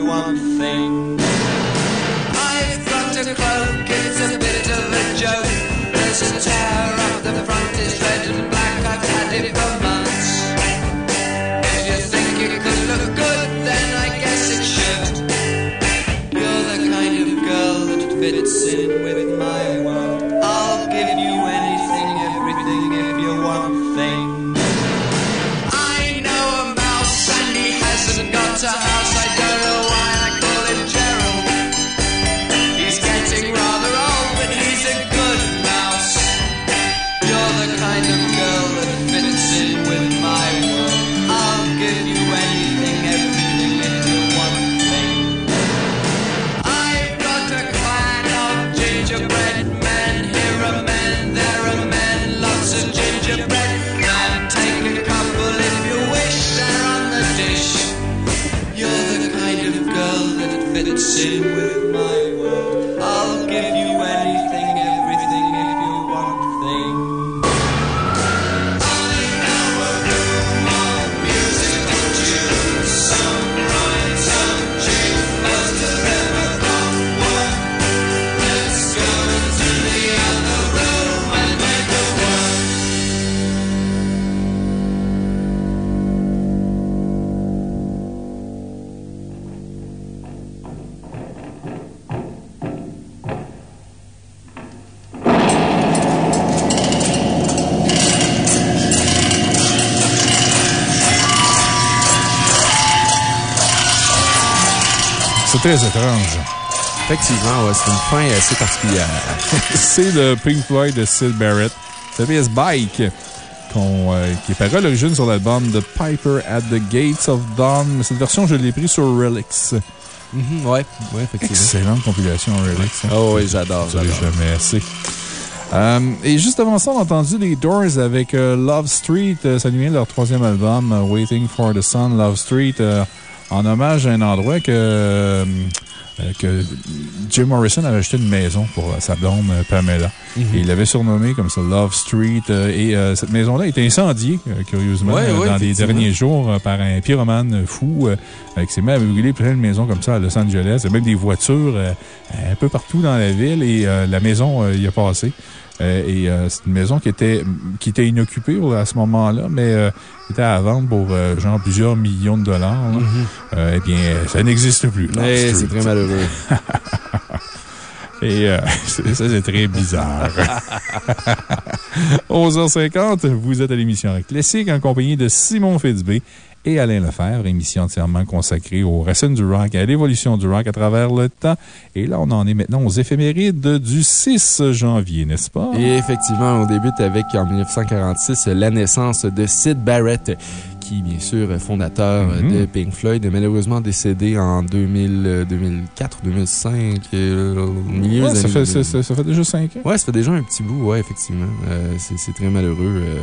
If thing. I've got a cloak, it's a bit of a joke. There's a tear up the front, it's red and black. I've had it for months. If you think it could look good, then I guess it should. You're the kind of girl that fits in très étrange. Effectivement, ouais, c'est une fin assez particulière. (laughs) C'est le Pink Floyd de Sid Barrett. Sa pièce Bike, euh, qui est paru à l'origine sur l'album The Piper at the Gates of Dawn. Cette version, je l'ai prise sur Relics. Mhm, ouais, ouais, effectivement. Excellente compilation Relics. hein. Oh oui, j'adore, Je j'adore. jamais assez. Euh, et juste avant ça, on a entendu les Doors avec euh, Love Street. Ça vient de leur troisième album, Waiting for the Sun, Love Street, en hommage à un endroit que, euh, que Jim Morrison avait acheté une maison pour euh, sa blonde euh, Pamela. Mhm. Et il l'avait surnommé comme ça Love Street. et euh, cette maison-là a été incendiée, curieusement, Ouais, ouais, dans les derniers jours par un pyromane fou euh, qui s'est mis à brûler plein de maisons comme ça à Los Angeles. Il y a même des voitures euh, un peu partout dans la ville et euh, la maison y a passé. Euh, et euh, c'est une maison qui était, qui était inoccupée à ce moment-là, mais euh, qui était à vendre pour euh, genre plusieurs millions de dollars. là. Euh, eh bien, ça n'existe plus. C'est très malheureux. (laughs) Et euh, (laughs) ça, c'est très bizarre. (laughs) 11h50, vous êtes à l'émission Classique en compagnie de Simon Fitzbé et Alain Lefebvre, émission entièrement consacrée aux racines du rock et à l'évolution du rock à travers le temps. Et là, on en est maintenant aux éphémérides du 6 janvier, n'est-ce pas? Et effectivement, on débute avec, en 1946, la naissance de Sid Barrett, qui, bien sûr, est fondateur Mhm. de Pink Floyd, est malheureusement décédé en 2000, euh, 2004 ou 2005, euh, au milieu Ouais, ça, fait, 2000. ça, ça fait déjà 5 ans. Ouais, ça fait déjà un petit bout, ouais, effectivement. Euh, c'est c'est très malheureux. euh,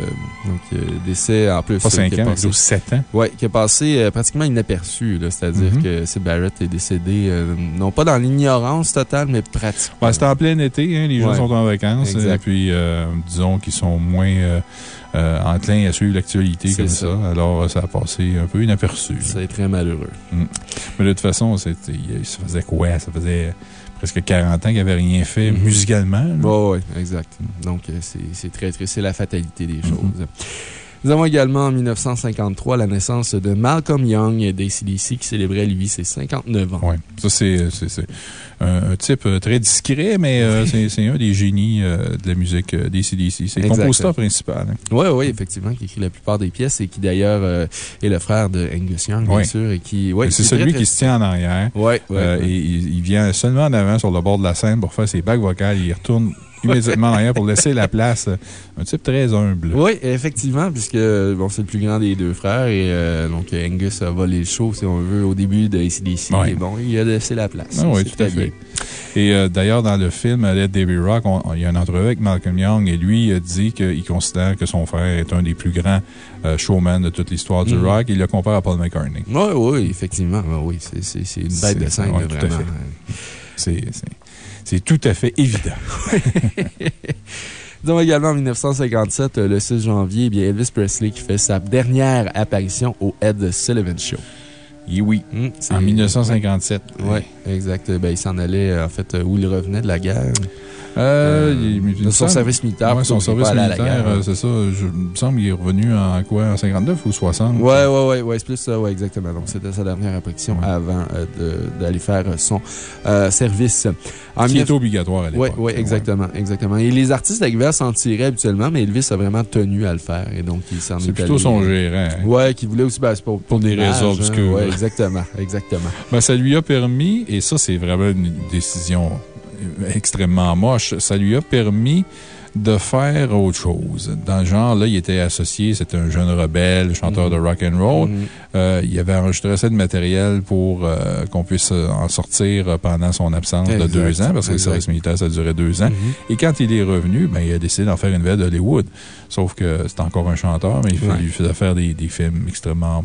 donc, euh, décès en plus. Pas euh, 5 qui a ans, passé- plutôt 7 ans. Ouais, qui est passé euh, pratiquement inaperçu, là, c'est-à-dire Mhm. que Sid Barrett est décédé, non pas dans l'ignorance totale, mais pratiquement. Ouais, C'était en plein été, hein, les gens Ouais. sont en vacances. Exact. Et puis, disons qu'ils sont moins enclins à suivre l'actualité C'est comme ça. ça. Alors, ça a passé un peu inaperçu. C'est très malheureux. Mais de toute façon, ça faisait quoi? Ça faisait presque 40 ans qu'il n'avait rien fait Mhm. musicalement. Oui, ouais, exact. Donc, euh, c'est très triste. C'est la fatalité des Mhm. choses. Nous avons également en 1953 la naissance de Malcolm Young d'ACDC qui célébrait, lui, ses 59 ans. Ouais. Ça, c'est c'est un, un type euh, très discret, mais euh, c'est un des génies euh, de la musique euh, des CDC. C'est le compositeur principal. hein. Oui, oui, effectivement, qui écrit la plupart des pièces et qui d'ailleurs euh, est le frère de Angus Young, bien sûr. et qui, ouais, c'est celui très, qui se tient en arrière. Ouais, Euh, ouais. et il, il vient seulement en avant sur le bord de la scène pour faire ses bacs vocales. Il retourne immédiatement en arrière pour laisser la place. Un type très humble. Oui, effectivement, puisque bon, c'est le plus grand des deux frères et euh, donc Angus a volé le show, si on veut, au début de ACDC. Ouais. Et bon, il a laissé la place. Ah oui, tout à fait. Et euh, d'ailleurs, dans le film Let Be Rock, on- il y a une entrevue avec Malcolm Young et lui a dit qu'il considère que son frère est un des plus grands euh, showmen de toute l'histoire du Mhm. rock. Il le compare à Paul McCartney. Oui, oui, effectivement. Ouais, oui, c'est- une bête de scène, ouais, tout à fait. C'est c'est- tout à fait évident. (laughs) Avons également en 1957, euh, le 6 janvier, eh bien, Elvis Presley qui fait sa dernière apparition au Ed Sullivan Show. Et oui, Hum, c'est- en 1957. Oui, exact. Ben, il s'en allait, euh, en fait, euh, où il revenait de la guerre. Euh, Euh, il- son service militaire. Ouais, son est service militaire, euh, c'est ça. Je, il me semble qu'il est revenu en quoi, en 59 ou 60? Ouais, ouais, ouais, ouais, c'est plus ça, ouais, exactement. Donc, c'était sa dernière apparition Ouais. avant euh, d'aller faire son euh, service. En Qui 19 était obligatoire à Oui, l'époque. ouais, exactement, exactement. Et les artistes à s'en tirer habituellement, mais Elvis a vraiment tenu à le faire. Et donc, il s'en est C'est plutôt son gérant. hein. Ouais, qui voulait aussi, ben, pour, Pour des raisons hein. obscures. Ouais, exactement, exactement. Ben, ça lui a permis, et ça, c'est vraiment une décision extrêmement moche, ça lui a permis de faire autre chose. Dans le genre, là, il était associé, c'était un jeune rebelle, chanteur Mhm. de rock and roll. Mhm. Euh, il avait enregistré assez de matériel pour euh, qu'on puisse euh, en sortir euh, pendant son absence de deux ans, parce que le service militaire, ça durait deux ans. Mhm. Et quand il est revenu, ben, il a décidé d'en faire une vedette d'Hollywood. Sauf que c'est encore un chanteur, mais il, fait- il faisait faire des, des films extrêmement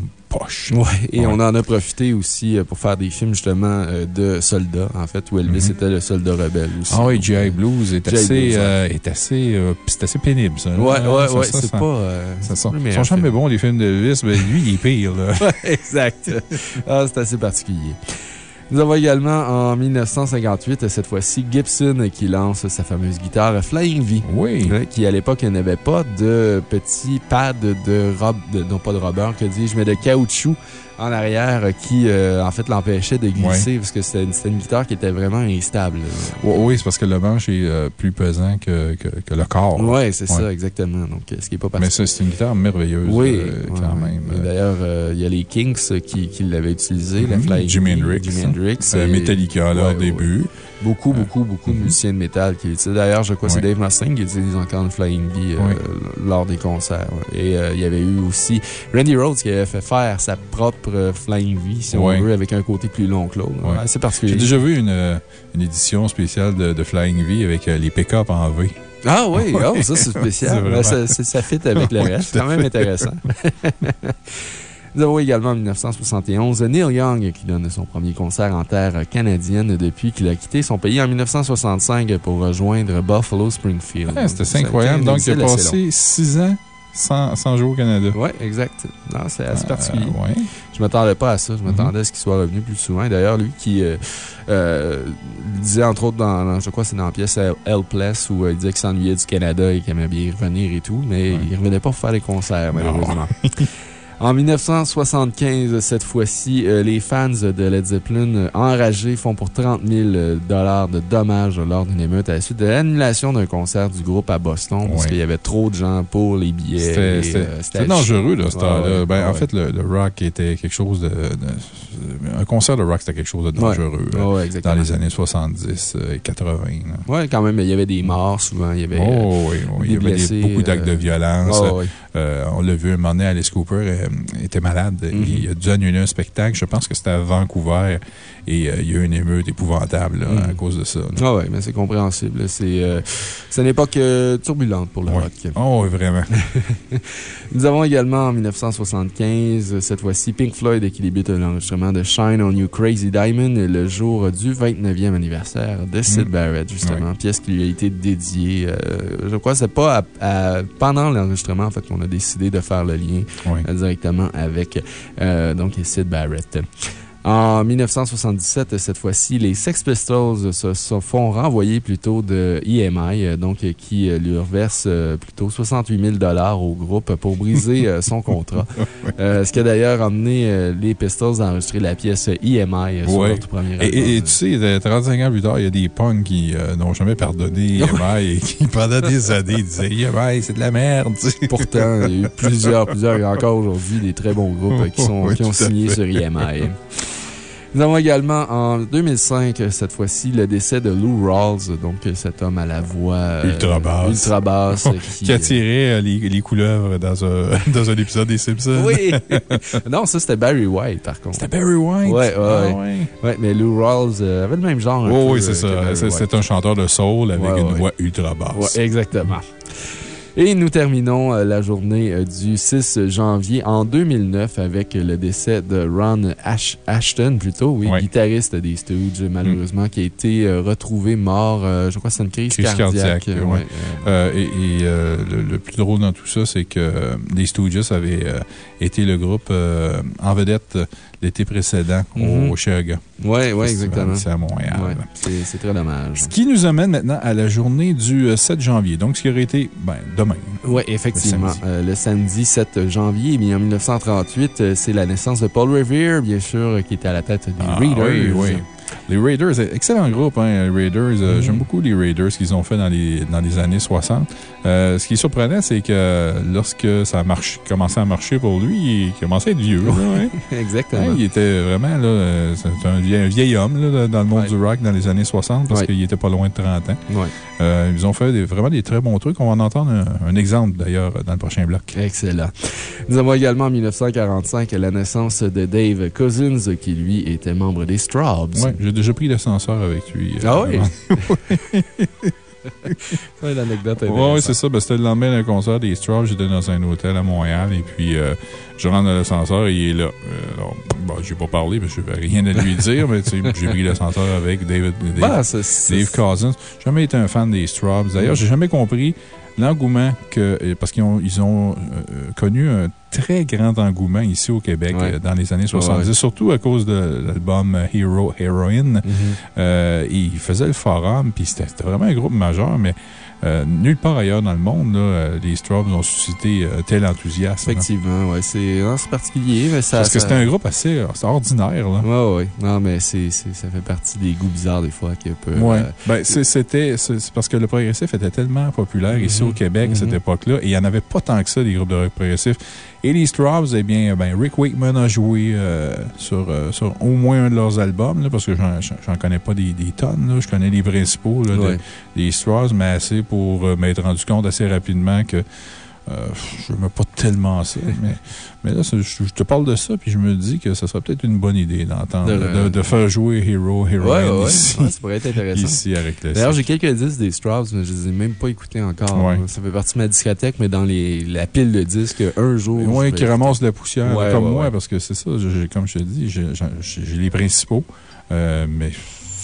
Ouais, et Ouais. on en a profité aussi euh, pour faire des films justement euh, de soldats, en fait, où Elvis Mhm. était le soldat rebelle aussi. Ah oui, G.I. Blues est assez, Blues, ouais. euh, est assez, euh, c'est assez pénible, ça. là. Ouais, ouais, Ça, ouais, c'est pas. euh, ça meilleur sont jamais bons, les films d'Elvis, mais lui, il est pire, là. (laughs) exact. Ah, c'est assez particulier. Nous avons également en 1958, cette fois-ci, Gibson qui lance sa fameuse guitare Flying V. Oui. Ouais, qui à l'époque n'avait pas de petit pad de robe, de- non pas de rubber, que dis-je, mais de caoutchouc en arrière qui, euh, en fait, l'empêchait de glisser parce que c'était une, une guitare qui était vraiment instable. Oui, oui, c'est parce que le manche est euh, plus pesant que, que, que le corps. Oui, c'est Ouais. ça, exactement. Donc, euh, ce qui est pas Mais c'est une guitare merveilleuse. Oui, euh, quand ouais. même. D'ailleurs, euh, il y a les Kinks qui, qui l'avaient utilisé, la Mhm. Jimi Hendrix. Jimi Hendrix. Et- Metallica, à leur début. Beaucoup, beaucoup, beaucoup de Mhm. musiciens de métal qui l'utilisent. D'ailleurs, je crois que c'est. Dave Mustaine qui utilise encore une Flying V euh, lors des concerts. Et euh, il y avait eu aussi Randy Rhodes qui avait fait faire sa propre Flying V, si on veut, avec un côté plus long que l'autre. C'est particulier. J'ai déjà vu une, euh, une édition spéciale de, de Flying V avec les pick-up en V. Ah oui, (laughs) oh, ça c'est spécial. vraiment- Ben, ça, ça fit avec le reste. C'est quand même intéressant. (laughs) Nous avons également en 1971 Neil Young qui donne son premier concert en terre canadienne depuis qu'il a quitté son pays en 1965 pour rejoindre Buffalo Springfield. Ouais, C'était incroyable. Donc, il a passé six ans sans, sans jouer au Canada. Ouais, exact. Non, c'est assez particulier. Euh, ouais. Je m'attendais pas à ça. Je m'attendais à ce qu'il soit revenu plus souvent. D'ailleurs, lui qui euh, euh, disait, entre autres, dans, dans- je crois c'est dans la pièce Helpless, où euh, il disait qu'il s'ennuyait du Canada et qu'il aimait bien y revenir et tout, mais Ouais. il revenait pas pour faire des concerts, malheureusement. (laughs) En 1975, cette fois-ci, euh, les fans de Led Zeppelin euh, enragés font pour 30 000 dollars de dommages lors d'une émeute à la suite de l'annulation d'un concert du groupe à Boston parce qu'il y avait trop de gens pour les billets. C'était euh, dangereux, là, ce Ouais, temps-là. ouais, Ben, En fait, le, le rock était quelque chose de, de- Un concert de rock, c'était quelque chose de dangereux. Euh, Dans les années 70 euh, et 80. là. Oui, quand même, il y avait des morts souvent. Il y avait. euh, Oh, oui, oui. Il y des avait des- blessés, beaucoup d'actes de euh, violence. Euh, on l'a vu un moment donné, Alice Cooper euh, était malade. Mhm. Il a dû annuler un spectacle. Je pense que c'était à Vancouver. Et euh, il y a eu une émeute épouvantable là, Mhm. à cause de ça. là. Ah ouais, mais c'est compréhensible. C'est euh, c'est une époque euh, turbulente pour le Ouais. rock. Oh, oui, vraiment. (laughs) Nous avons également en 1975, cette fois-ci, Pink Floyd qui débute l'enregistrement de Shine on You Crazy Diamond le jour du 29e anniversaire de Sid Mm. Barrett, justement. Pièce qui lui a été dédiée. euh, je crois que c'est pas à- à- pendant l'enregistrement, en fait, qu'on a décidé de faire le lien Oui. euh, avec euh, donc Sid Barrett. En 1977, cette fois-ci, les Sex Pistols se, se font renvoyer plutôt de EMI, euh, donc euh, qui euh, lui reverse plutôt 68 000 au groupe pour briser son (laughs) contrat. Euh, ce qui a d'ailleurs amené euh, les Pistols à enregistrer la pièce EMI sur Ouais. leur tout premier Et, album. et- et tu sais, euh, 35 ans plus tard, il y a des punks qui euh, n'ont jamais pardonné (laughs) EMI et qui, pendant des (laughs) années, disaient EMI, c'est de la merde. Pourtant, il y a eu plusieurs, plusieurs, et encore aujourd'hui, des très bons groupes qui, sont, Oui, qui ont signé sur EMI. Nous avons également en 2005, cette fois-ci, le décès de Lou Rawls, donc cet homme à la voix euh, Ultra basse. ultra basse, (laughs) qui, Qui attirait euh, les, les couleuvres dans un, (laughs) dans un épisode des Simpsons. Oui! (laughs) non, ça c'était Barry White par contre. C'était Barry White? Ouais, ouais, Ah, ouais. ouais. Mais Lou Rawls euh, avait le même genre. Oh, oui, c'est euh, ça. C'est un chanteur de soul avec Ouais, une voix ultra basse. Exactement. Et nous terminons euh, la journée euh, du 6 janvier en 2009 avec le décès de Ron Ash- Ashton, plutôt, oui, Ouais. guitariste des Stooges, malheureusement, qui a été euh, retrouvé mort, euh, je crois que c'est une crise, Crise cardiaque. cardiaque, ouais. ouais. Euh, et et, euh, le, le plus drôle dans tout ça, c'est que euh, les Stooges avaient euh, été le groupe euh, en vedette euh, l'été précédent au. Ouais, ouais, Festival exactement. ici à Montréal. Ouais, c'est c'est très dommage. Ce qui nous amène maintenant à la journée du euh, 7 janvier. Donc, ce qui aurait été ben, demain. Oui, effectivement. Le samedi. Euh, Le samedi 7 janvier, mais en 1938, euh, c'est la naissance de Paul Revere, bien sûr, euh, qui était à la tête des Ah, Readers. oui, oui. Les Raiders, excellent groupe, hein, les Raiders. Euh, Mhm. J'aime beaucoup les Raiders qu'ils ont fait dans les, dans les années 60. Euh, ce qui est surprenant, c'est que lorsque ça a marché, commençait à marcher pour lui, il commençait à être vieux. là. (laughs) Exactement. Ouais, il était vraiment, là, euh, un vieil, un vieil homme là, dans le monde Ouais. du rock dans les années 60 parce Ouais. qu'il était pas loin de 30 ans. Euh, ils ont fait des- vraiment des très bons trucs. On va en entendre un, un exemple d'ailleurs dans le prochain bloc. Excellent. Nous avons également en 1945 la naissance de Dave Cousins, qui lui était membre des Straubs. J'ai déjà pris l'ascenseur avec lui. euh, Ah oui? (laughs) C'est l'anecdote Oui, c'est ça. Ben, C'était le lendemain d'un concert des Straubs. J'étais dans un hôtel à Montréal et puis euh, je rentre dans l'ascenseur et il est là. Euh, alors, bon, j'ai pas parlé parce que je n'avais rien à lui dire, mais tu sais, j'ai pris l'ascenseur avec David, Dave, c'est- Dave Cousins. J'ai jamais été un fan des Straubs. D'ailleurs, j'ai jamais compris l'engouement que. Parce qu'ils ont, ils ont euh, connu un très grand engouement ici au Québec Ouais. euh, dans les années 70, Ouais. surtout à cause de l'album Hero Heroine. Mhm. Euh, ils faisaient le forum, puis c'était c'était vraiment un groupe majeur, mais euh, nulle part ailleurs dans le monde, là, euh, les Strobes ont suscité euh, tel enthousiasme. là. Effectivement, ouais. C'est c'est particulier, mais ça. Parce que ça- c'était un groupe assez c'est ordinaire. Là. Ouais, ouais. Non, mais c'est, c'est- ça fait partie des goûts bizarres des fois qui peut. Ouais. euh, Ben, c'est- c'était, c'est c'est parce que le progressif était tellement populaire ici Mhm. au Québec à cette Mhm. époque-là, et il n'y en avait pas tant que ça, des groupes de rock progressif. Et les Strobes, eh bien, ben, Rick Wakeman a joué euh, sur, euh, sur au moins un de leurs albums, là, parce que j'en- connais pas des, des tonnes, là. Je connais les principaux, là, de- Ouais. des Strobes, mais assez pour euh, m'être rendu compte assez rapidement que euh, je n'aime pas tellement ça. mais, mais là, je, je te parle de ça, puis je me dis que ce serait peut-être une bonne idée d'entendre, De de, le- de faire jouer Hero, Ouais, ouais, ici. ouais, ça pourrait être intéressant. Ici, avec le D'ailleurs, j'ai quelques disques des Strauss, mais je les ai même pas écoutés encore. Ça fait partie de ma discothèque, mais dans les, la pile de disques, un jour. Oui, qui ramasse de la poussière, comme moi, parce que c'est ça, comme je te dis, j'ai les principaux, euh, mais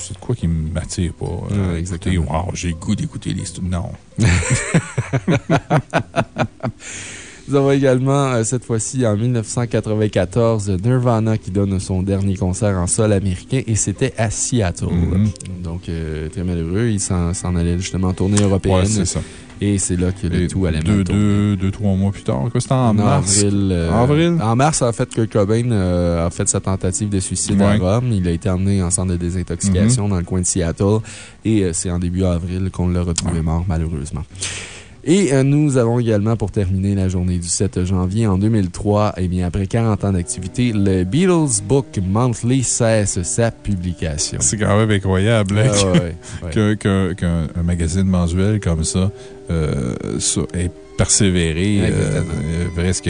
c'est de quoi qui ne m'attire pas. euh, Ouais, exactement. wow, j'ai goût d'écouter les... Non. (laughs) Nous avons également, euh, cette fois-ci, en 1994, Nirvana qui donne son dernier concert en sol américain et c'était à Seattle. Mhm. Donc, euh, très malheureux. Il s'en s'en allait justement en tournée européenne. Ouais, c'est ça. Et c'est là que le Et tout allait deux, deux, deux, trois mois plus tard. C'était en, mars? avril. euh, Avril? En mars, en fait, Kurt Cobain euh, a fait sa tentative de suicide à. Rome. Il a été emmené en centre de désintoxication Mhm. dans le coin de Seattle. Et euh, c'est en début avril qu'on l'a retrouvé mort, malheureusement. Et euh, nous avons également, pour terminer la journée du 7 janvier en 2003, et bien après 40 ans d'activité, le Beatles Book Monthly cesse sa publication. C'est quand même incroyable. hein, Ah, ouais, ouais. qu'un un magazine mensuel comme ça, euh, ça ait persévéré euh, presque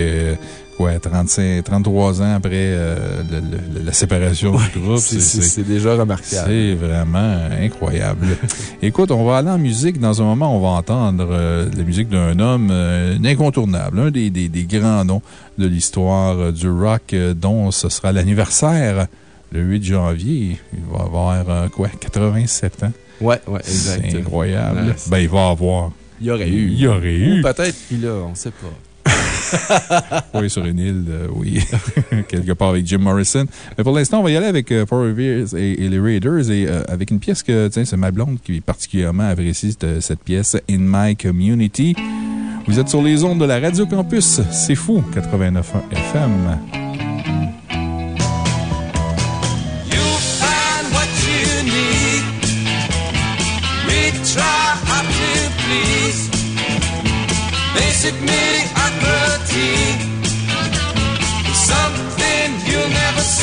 quoi, 35, 33 ans après euh, le- le- la séparation du groupe. C'est- déjà remarquable. C'est vraiment incroyable. (laughs) Écoute, on va aller en musique. Dans un moment, on va entendre euh, la musique d'un homme euh, incontournable, un des, des- des grands noms de l'histoire du rock, dont ce sera l'anniversaire le 8 janvier. Il va avoir, quoi, 87 ans? Ouais, ouais, exact. C'est incroyable. Ouais, ben, il va avoir. Il y aurait eu. Il y aurait eu. Peut-être qu'il a, on sait pas. (laughs) Oui, sur une île, euh, oui. (laughs) Quelque part avec Jim Morrison. Mais pour l'instant, on va y aller avec euh, Four Rivers et, les Raiders et euh, avec une pièce que, tiens, c'est ma blonde qui particulièrement apprécie cette, cette pièce, In My Community. Vous êtes sur les ondes de la Radio Campus. C'est fou, 89.1 FM. You'll find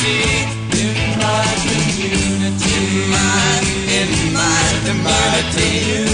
in my community. In my, in my community.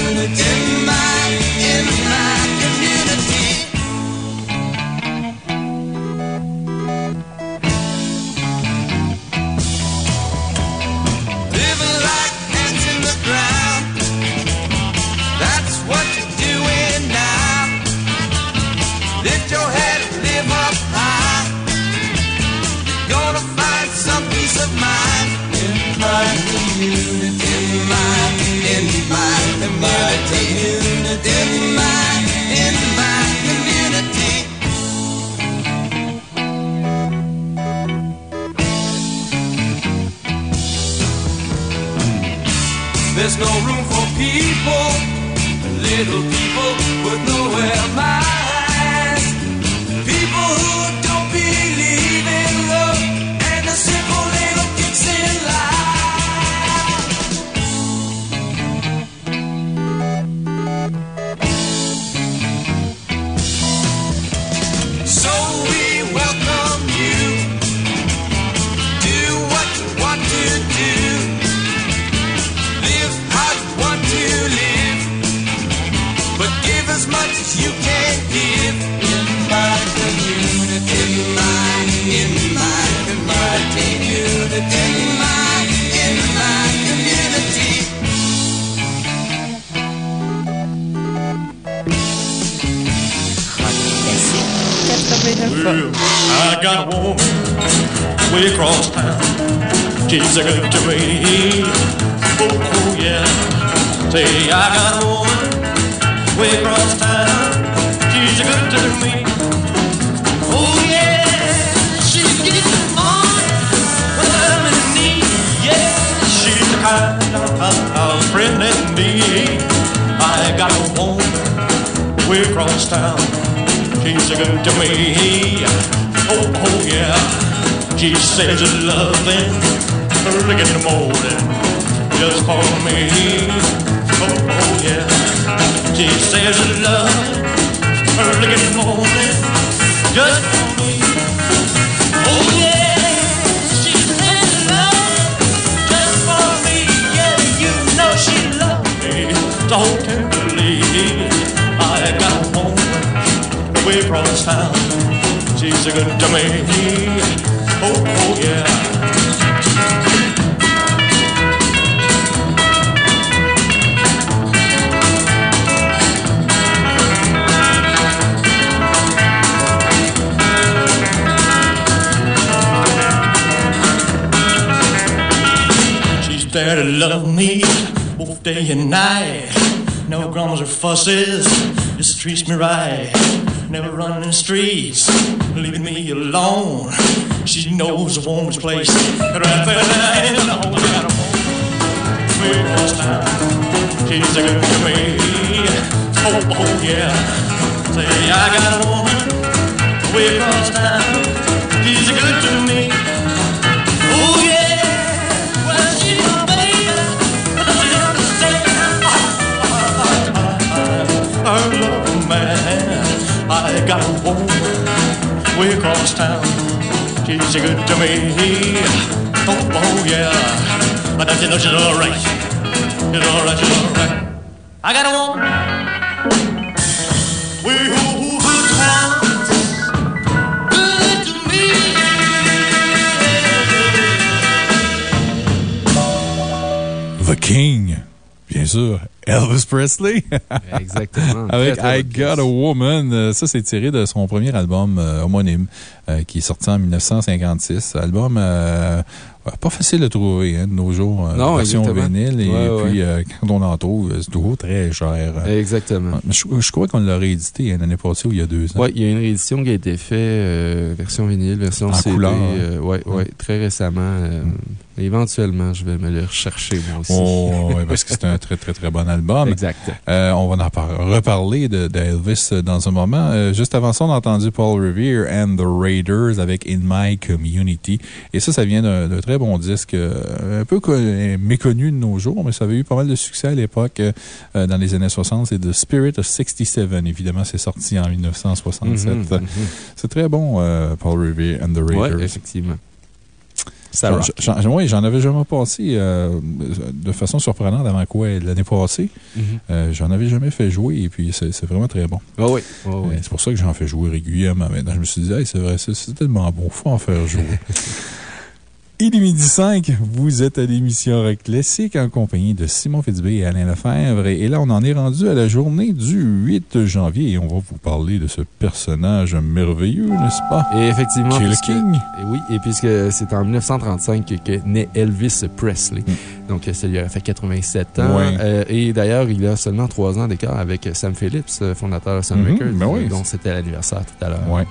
No room for people, little people with nowhere Presley. (laughs) Exactement. Avec I Got a. Woman. Euh, Ça, c'est tiré de son premier album euh, homonyme euh, qui est sorti en 1956. Album euh, pas facile à trouver hein, de nos jours. Non, version vinyle. Et Ouais, puis, ouais. quand on en trouve, c'est toujours très cher. Exactement. Je, je crois qu'on l'a réédité l'année passée ou il y a deux ans. Oui, il y a une réédition qui a été faite, version vinyle, version En CD. couleur, hein. euh, ouais, ouais, très récemment. euh, Éventuellement, je vais me le rechercher, moi aussi. Oh, ouais, parce que c'est un très, très, très bon album. Exact. Euh, on va en par- reparler de, de Elvis euh, dans un moment. Euh, juste avant ça, on a entendu Paul Revere and the Raiders avec In My Community. Et ça, ça vient d'un très bon disque, euh, un peu co- méconnu de nos jours, mais ça avait eu pas mal de succès à l'époque, dans les années 60. C'est The Spirit of 67. Évidemment, c'est sorti en 1967. Mhm, mhm. C'est très bon, euh, Paul Revere and the Oui, Raiders. effectivement. Ça rock. J'en avais jamais passé euh, de façon surprenante avant quoi l'année passée. Mhm. Euh, j'en avais jamais fait jouer et puis c'est vraiment très bon. Ah oui, ah oui. Euh, C'est pour ça que j'en fais jouer régulièrement. Maintenant, je me suis dit, Hey, c'est vrai, c'est c'est tellement bon, faut en faire jouer. (laughs) Il est midi 5, vous êtes à l'émission Rock Classique en compagnie de Simon Fitzbé et Alain Lefebvre. Et là, on en est rendu à la journée du 8 janvier et on va vous parler de ce personnage merveilleux, n'est-ce pas? Et effectivement. Le puisque- King. et oui, et puisque c'est en 1935 que, que naît Elvis Presley. Donc, ça lui a fait 87 ans. Mm. Euh, et d'ailleurs, il a seulement 3 ans d'écart avec Sam Phillips, euh, fondateur de Sun Mhm, Records, ben oui. dont c'était l'anniversaire tout à l'heure. Ouais.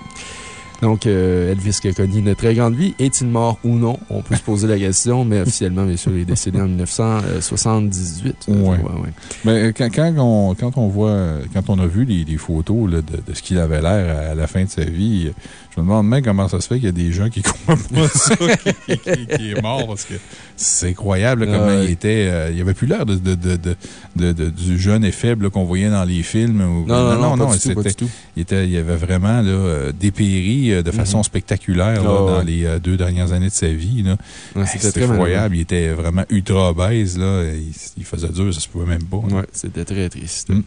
Donc, euh, Elvis qui a connu une très grande vie. Est-il mort ou non? On peut se poser la question, mais officiellement, bien sûr, il est décédé en 1978. Ouais. ouais. Mais quand, quand, on, quand on voit, quand on a vu les, les photos là, de, de ce qu'il avait l'air à la fin de sa vie, je me demande même comment ça se fait qu'il y a des gens qui (laughs) croient pas ça, qui, qui- qui est mort parce que c'est incroyable là, Ah comment il était. euh, il avait plus l'air de, de, de, de, de- de- du jeune et faible qu'on voyait dans les films. Non, non, non, pas c'était- du tout. Il, était, il avait vraiment là, euh, dépéri euh, de façon Mhm. spectaculaire là, Ah ouais. dans les deux dernières années de sa vie. Ouais, c'était effroyable. Il était vraiment ultra obèse. Là. Il, il faisait dur, ça se pouvait même pas. Ouais, c'était très triste. Mm.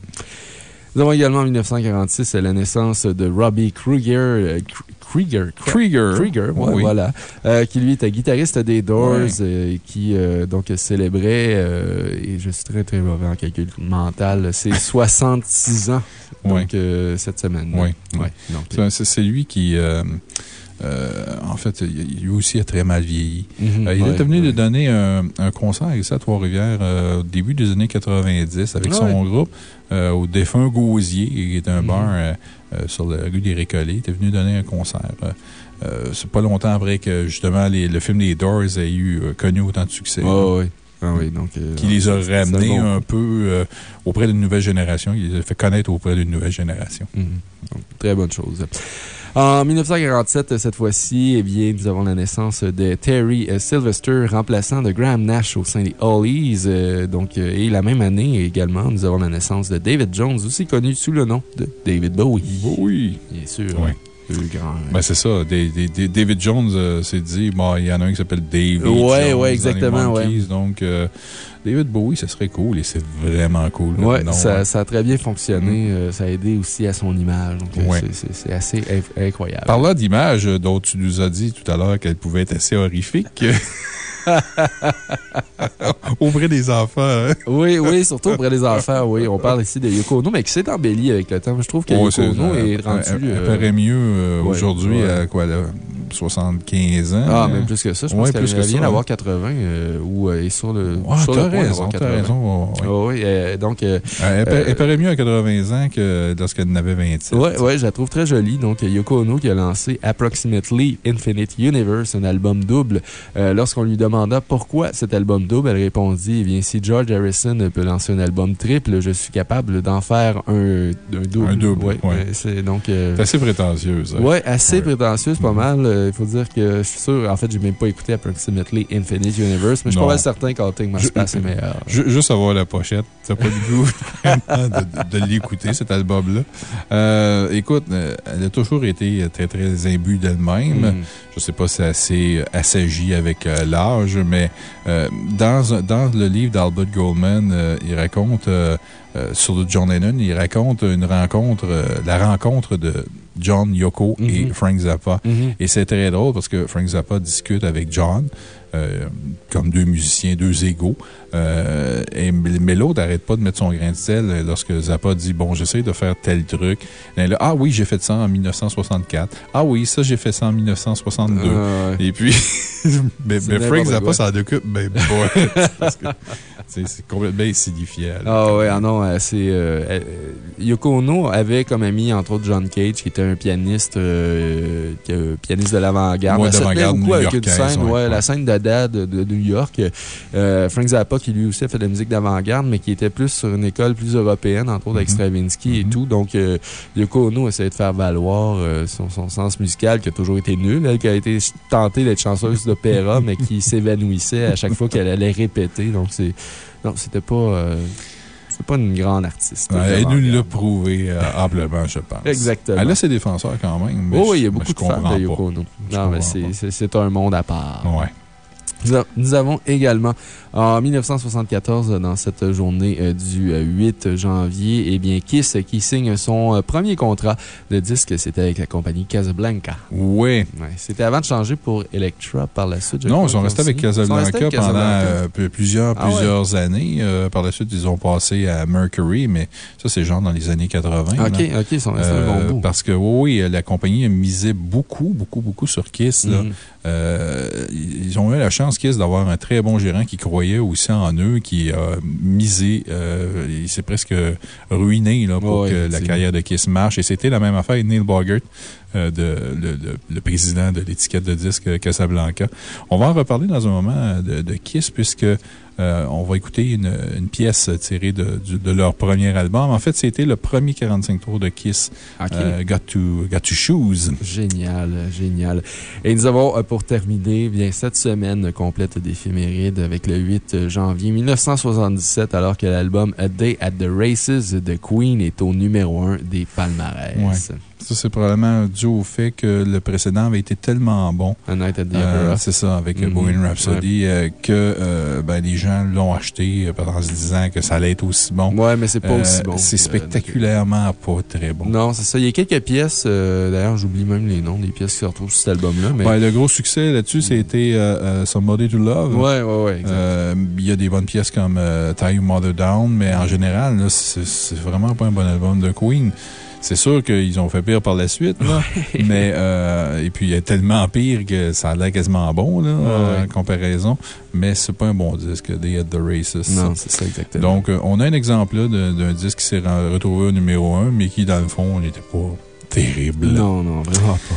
Nous avons également en 1946 la naissance de Robbie Krieger. euh, Kr- Krieger. Krieger. Krieger, ouais, Oui. voilà. Euh, qui lui était guitariste des Doors, Ouais. euh, et qui euh, donc célébrait, euh, et je suis très très mauvais en calcul mental, ses (laughs) 66 ans. Donc, euh, cette semaine. Oui. Ouais. C'est lui qui, euh, euh, en fait, il- lui aussi a très mal vieilli. Mhm, Euh, il ouais, était venu ouais. de donner un, un concert ici à Trois-Rivières euh, au début des années 90 avec son groupe euh, au défunt Gauzier, qui est un Mhm. bar euh, euh, sur la rue des Récollets. Il était venu donner un concert. Euh, euh, C'est pas longtemps après que, justement, les- le film des Doors ait eu, euh, connu autant de succès. Ah oui. Ah oui, donc. euh, Qui les a ramenés bon. un peu euh, auprès d'une nouvelle génération. Il les a fait connaître auprès d'une nouvelle génération. Mhm. Donc, très bonne chose. En 1947, cette fois-ci, eh bien, nous avons la naissance de Terry euh, Sylvester, remplaçant de Graham Nash au sein des Hollies. Euh, donc, euh, et la même année également, nous avons la naissance de David Jones, aussi connu sous le nom de David Bowie. Oui. Bien sûr. Oui. Euh, Ben, c'est ça. Des- des- des- David Jones euh, s'est dit, bon, il y en a un qui s'appelle Jones ouais, dans exactement. Donc, euh, David Bowie, ça serait cool et c'est vraiment cool. ça, hein. ça a très bien fonctionné. euh, ça a aidé aussi à son image. Euh, Ouais. c'est- assez incroyable. Parlant d'images euh, dont tu nous as dit tout à l'heure qu'elles pouvaient être assez horrifiques. (laughs) Auprès des enfants. hein. Oui, oui, (laughs) surtout auprès des enfants, oui. On parle ici de Yoko Ono, mais qui s'est embelli avec le temps. Je trouve que Yoko Ono est rendu. Elle, elle euh, paraît mieux euh, ouais, aujourd'hui ouais. à quoi, là, 75 ans? Ah, même plus que ça. Je pense Ouais, que vient d'avoir hein. 80 euh, ou euh, est sur le. Ah, sur le t'as point raison, t'as 80. raison. ouais. Ah oui, euh, donc. euh, Elle, elle pa- euh, elle paraît mieux à 80 ans que lorsqu'elle en avait 27. Ouais, ouais, je la trouve très jolie. Donc, Yoko Ono qui a lancé Approximately Infinite Universe, un album double. Euh, Lorsqu'on lui demanda pourquoi cet album double, elle répondit, eh bien, si George Harrison peut lancer un album triple, je suis capable d'en faire un, un double. Un double, euh, C'est donc. euh, assez prétentieuse. Ouais, assez prétentieuse, pas Mhm. mal. Euh, Il faut dire que je suis sûr, en fait, j'ai même pas écouté Approximately Infinite Universe, mais je suis pas mal certain qu'Alting Je- Space est meilleur. Ju- Juste avoir la pochette, t'as pas le goût de, de l'écouter, cet album-là. Euh, écoute, euh, elle a toujours été très, très imbue d'elle-même. Mhm. Je sais pas si c'est assez assagi avec euh, l'âge, mais euh, dans, dans le livre d'Albert Goldman, il raconte, sur le John Lennon, il raconte une rencontre, euh, la rencontre de John Yoko et Mhm. Frank Zappa. Mhm. Et c'est très drôle parce que Frank Zappa discute avec John, euh, comme deux musiciens, deux égaux. Euh, et, mais l'autre n'arrête pas de mettre son grain de sel lorsque Zappa dit Bon, j'essaie de faire tel truc. Là, ah oui, j'ai fait ça en 1964. Ah oui, ça, j'ai fait ça en 1962. Ah. Et puis, (laughs) mais, mais Frank Zappa s'en occupe tu sais, (laughs) c'est complètement insignifiant. là. Ah ouais, ah non, euh, c'est... euh, euh, Yoko Ono avait comme ami, entre autres, John Cage, qui était un pianiste, euh, pianiste de l'avant-garde. Ouais, la scène de Dad de, de New York. Euh, Frank Zappa, qui lui aussi a fait de la musique d'avant-garde, mais qui était plus sur une école plus européenne, entre autres avec Mhm. Stravinsky et Mhm. tout. Donc, euh, Yoko Ono essayait de faire valoir euh, son, son sens musical, qui a toujours été nul. Elle, qui a été tentée d'être chanteuse d'opéra, (laughs) mais qui s'évanouissait à chaque fois qu'elle allait répéter. Donc, c'est... Non, c'était pas... euh, c'était pas une grande artiste. Ouais, Elle nous l'a prouvé euh, amplement, je pense. Exactement. Elle a ses défenseurs quand même. Oh, oui, il y a beaucoup de fans de Yoko. Ono. Non, mais c'est- c'est c'est un monde à part. Ouais. Nous, a- nous avons également, en 1974, dans cette journée euh, du euh, 8 janvier, eh bien, Kiss euh, qui signe son euh, premier contrat de disque. C'était avec la compagnie Casablanca. Ouais, C'était avant de changer pour Electra par la suite. Non, ils sont restés avec Casablanca pendant Casablanca. euh, plusieurs, Ah ouais. plusieurs années. Euh, par la suite, ils ont passé à Mercury, mais ça, c'est genre dans les années 80. Ok, là. ok, ils sont restés Euh, un bon bout. parce que, oui, oui, la compagnie misait beaucoup, beaucoup, beaucoup sur Kiss. là. Euh, ils ont eu la chance, Kiss, d'avoir un très bon gérant qui croyait aussi en eux, qui a misé, euh, il s'est presque ruiné là, pour Ouais, que la carrière de Kiss marche. Et c'était la même affaire avec Neil Bogart, euh, de, le, le- le président de l'étiquette de disque Casablanca. On va en reparler dans un moment euh, de, de Kiss, puisque euh, on va écouter une, une pièce tirée de, de leur premier album. En fait, c'était le premier 45 tours de Kiss, Ok. euh, Got, to, Got to Shoes. Génial, génial. Et nous avons, euh, pour terminer, bien, cette semaine complète d'éphémérides avec le 8 janvier 1977, alors que l'album A Day at the Races de Queen est au numéro 1 des palmarès. Ouais. Ça, c'est probablement dû au fait que le précédent avait été tellement bon. A Night at the Euh, c'est ça, avec Mhm. Bohemian Rhapsody, euh, que ben, les gens l'ont acheté en se disant que ça allait être aussi bon. Ouais, mais c'est pas aussi bon. C'est spectaculairement pas très bon. Non, c'est ça. Il y a quelques pièces, d'ailleurs, j'oublie même les noms des pièces qui se retrouvent sur cet album-là. Mais... Le gros succès là-dessus, c'était euh, euh, Somebody to Love. Ouais, ouais, ouais. Il y a des bonnes pièces comme Tie Your Mother Down, mais en général, c'est vraiment pas un bon album de Queen. C'est sûr qu'ils ont fait pire par la suite, là. (laughs) mais, euh, et puis, il y a tellement pire que ça a l'air quasiment bon, là, ouais. en comparaison. Mais c'est pas un bon disque, They Had the Races. Non, c'est ça, exactement. Donc, euh, on a un exemple d'un disque qui s'est re- retrouvé au numéro 1, mais qui, dans le fond, n'était pas terrible. Non, non, vraiment pas.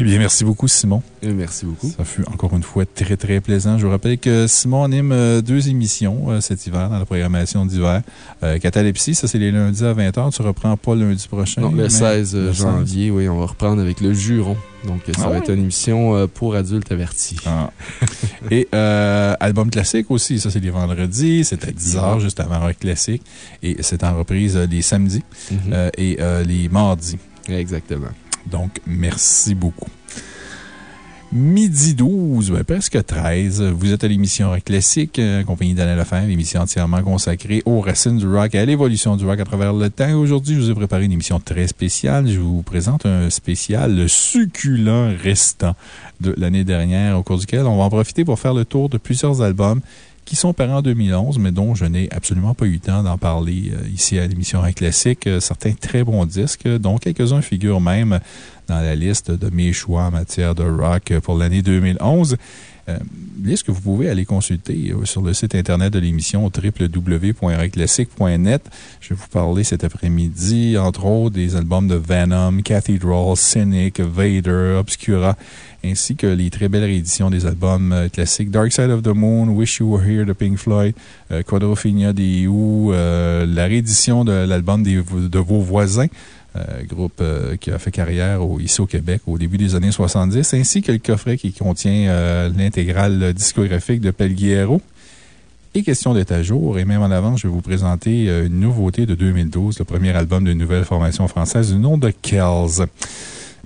Eh bien, merci beaucoup, Simon. Et merci beaucoup. Ça fut encore une fois très, très plaisant. Je vous rappelle que Simon anime euh, deux émissions euh, cet hiver dans la programmation d'hiver. Euh, Catalepsie, ça, c'est les lundis à 20h. Tu reprends pas lundi prochain. Non, le mais- 16 le 16. janvier, oui, on va reprendre avec le Juron. Donc, ça Ah va être une émission euh, pour adultes avertis. Ah. (laughs) Et euh, album classique aussi, ça c'est les vendredis, c'est à 10h juste avant Rock Classique. Et c'est en reprise euh, les samedis Mhm. euh, et euh, les mardis. Exactement. Donc, merci beaucoup. Midi 12, ben, presque 13. Vous êtes à l'émission Rock Classique, euh, compagnie d'Alain Lefebvre, l'émission entièrement consacrée aux racines du rock et à l'évolution du rock à travers le temps. Aujourd'hui, je vous ai préparé une émission très spéciale. Je vous présente un spécial le succulent restant de l'année dernière, au cours duquel on va en profiter pour faire le tour de plusieurs albums qui sont parus en 2011, mais dont je n'ai absolument pas eu le temps d'en parler euh, ici à l'émission Rock Classique. Euh, certains très bons disques, dont quelques-uns figurent même dans la liste de mes choix en matière de rock pour l'année 2011. Euh, liste que vous pouvez aller consulter euh, sur le site internet de l'émission au www.rockclassique.net. Je vais vous parler cet après-midi, entre autres, des albums de Venom, Cathedral, Cynic, Vader, Obscura, ainsi que les très belles rééditions des albums euh, classiques Dark Side of the Moon, Wish You Were Here de Pink Floyd, Quadrophenia des la réédition de l'album de vos voisins. Euh, groupe euh, qui a fait carrière au- ici au Québec au début des années 70, ainsi que le coffret qui contient euh, l'intégrale discographique de Pelguero. Et question d'être à jour, et même en avant, je vais vous présenter une nouveauté de 2012, le premier album d'une nouvelle formation française du nom de Kells.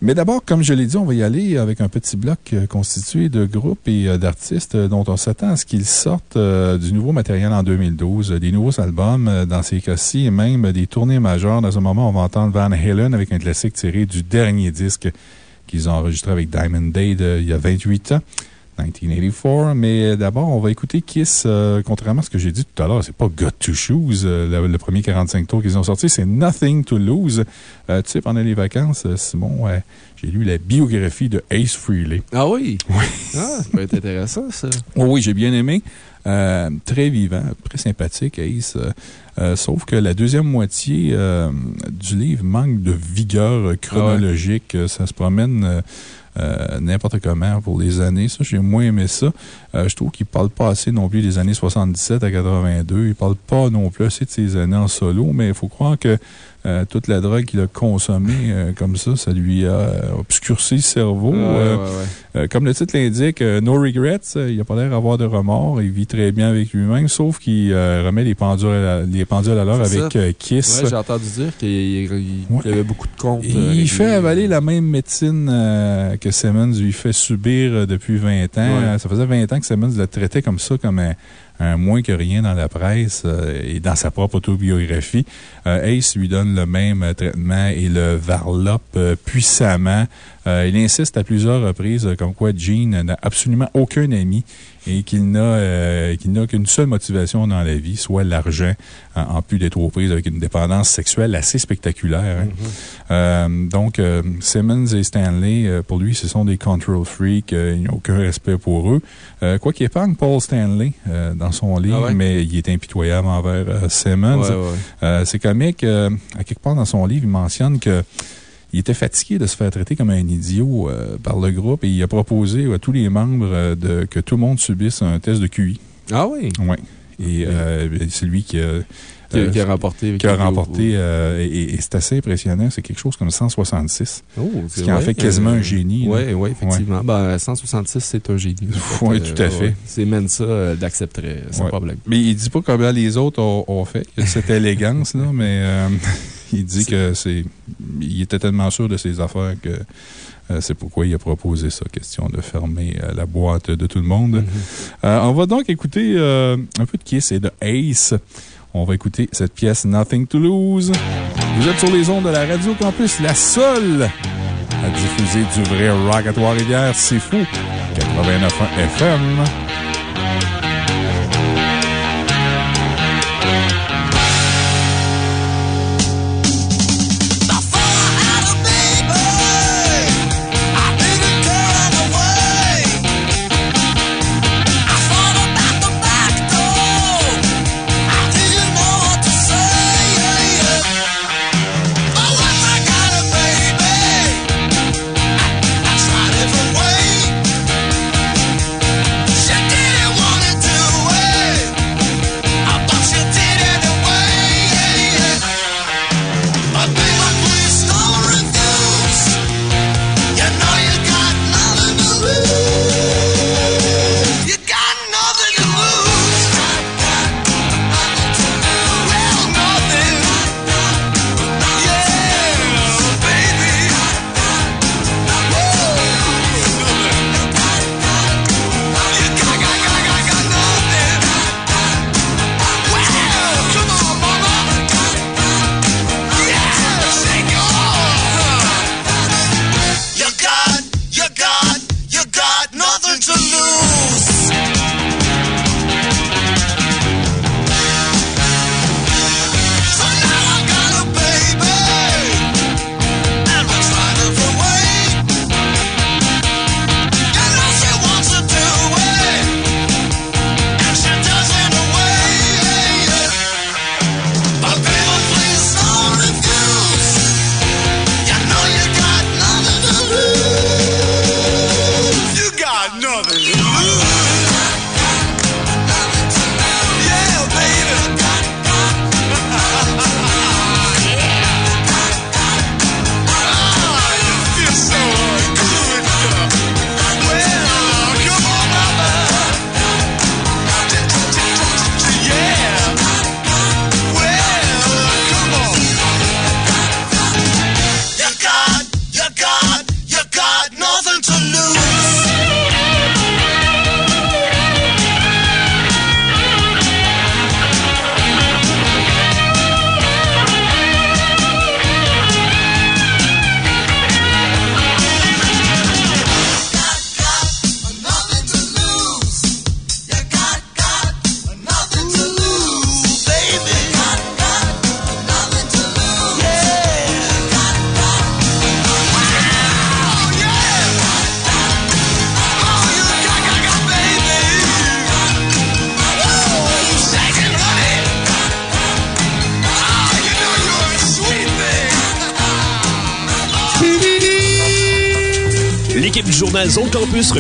Mais d'abord, comme je l'ai dit, on va y aller avec un petit bloc euh, constitué de groupes et euh, d'artistes euh, dont on s'attend à ce qu'ils sortent du nouveau matériel en 2012, euh, des nouveaux albums dans ces cas-ci, et même des tournées majeures. Dans un moment, on va entendre Van Halen avec un classique tiré du dernier disque qu'ils ont enregistré avec Diamond Day de- il y a 28 ans. 1984. Mais euh, d'abord, on va écouter Kiss. euh, contrairement à ce que j'ai dit tout à l'heure, c'est pas Got to Shoes, euh, le, le premier 45 tours qu'ils ont sorti, c'est Nothing to Lose. Euh, tu sais, pendant les vacances, Simon, j'ai lu la biographie de Ace Frehley. Ah oui? Oui. Ah, ça peut être intéressant, ça. (laughs) Oh oui, j'ai bien aimé. Euh, très vivant, très sympathique, Ace. Euh, euh, sauf que la deuxième moitié du livre manque de vigueur chronologique. Euh, Ça se promène euh, n'importe comment pour les années. Ça, j'ai moins aimé ça. Euh, je trouve qu'il parle pas assez non plus des années 77 à 82. Il parle pas non plus assez de ses années en solo, mais il faut croire que euh, toute la drogue qu'il a consommée euh, comme ça, ça lui a euh, obscurci le cerveau. Ouais, ouais, ouais. comme le titre l'indique, No Regrets, il n'a pas l'air d'avoir de remords. Il vit très bien avec lui-même, sauf qu'il remet les pendules à, la- les pendules à l'heure avec Kiss. J'ai entendu dire qu'il avait beaucoup de comptes. Il fait avaler la même médecine que Simmons lui fait subir depuis 20 ans. Ça faisait 20 ans que Simmons le traitait comme ça, comme un, un moins que rien dans la presse euh, et dans sa propre autobiographie. Euh, Ace lui donne le même euh, traitement et le varlope euh, puissamment. Euh, il insiste à plusieurs reprises euh, comme quoi Gene n'a absolument aucun ami et qu'il n'a euh, qu'il n'a qu'une seule motivation dans la vie, soit l'argent, en, en plus d'être aux prises avec une dépendance sexuelle assez spectaculaire. hein. Euh, donc, euh, Simmons et Stanley, euh, pour lui, ce sont des control freaks. il n'y a aucun respect pour eux. Euh, quoi qu'il épargne Paul Stanley euh, dans son livre, Ah ouais? mais il est impitoyable envers Simmons. Ouais, ouais. Euh, C'est comique. euh, à quelque part dans son livre, il mentionne que. Il était fatigué de se faire traiter comme un idiot euh, par le groupe et il a proposé à tous les membres euh, de, que tout le monde subisse un test de QI. Ah oui? Oui. Et euh, c'est lui qui a, Qui, a- qui a remporté. qui a remporté, euh, et, et c'est assez impressionnant. C'est quelque chose comme 166. Oh, Ce qui en fait quasiment un génie. Oui, oui, effectivement. Ben, 166, c'est un génie. (laughs) Oui, tout à fait. ouais. C'est Mensa euh, l'accepterait sans Ouais. problème. Mais il dit pas combien les autres ont, ont fait, cette élégance, là, mais (laughs) il dit que c'est. Il était tellement sûr de ses affaires que. euh, c'est pourquoi il a proposé ça, question de fermer euh, la boîte de tout le monde. Mm-hmm. Euh, on va donc écouter un peu de Kiss et de Ace. On va écouter cette pièce Nothing to Lose. Vous êtes sur les ondes de la Radio Campus, la seule à diffuser du vrai rock à Trois-Rivières. C'est fou. 89.1 FM.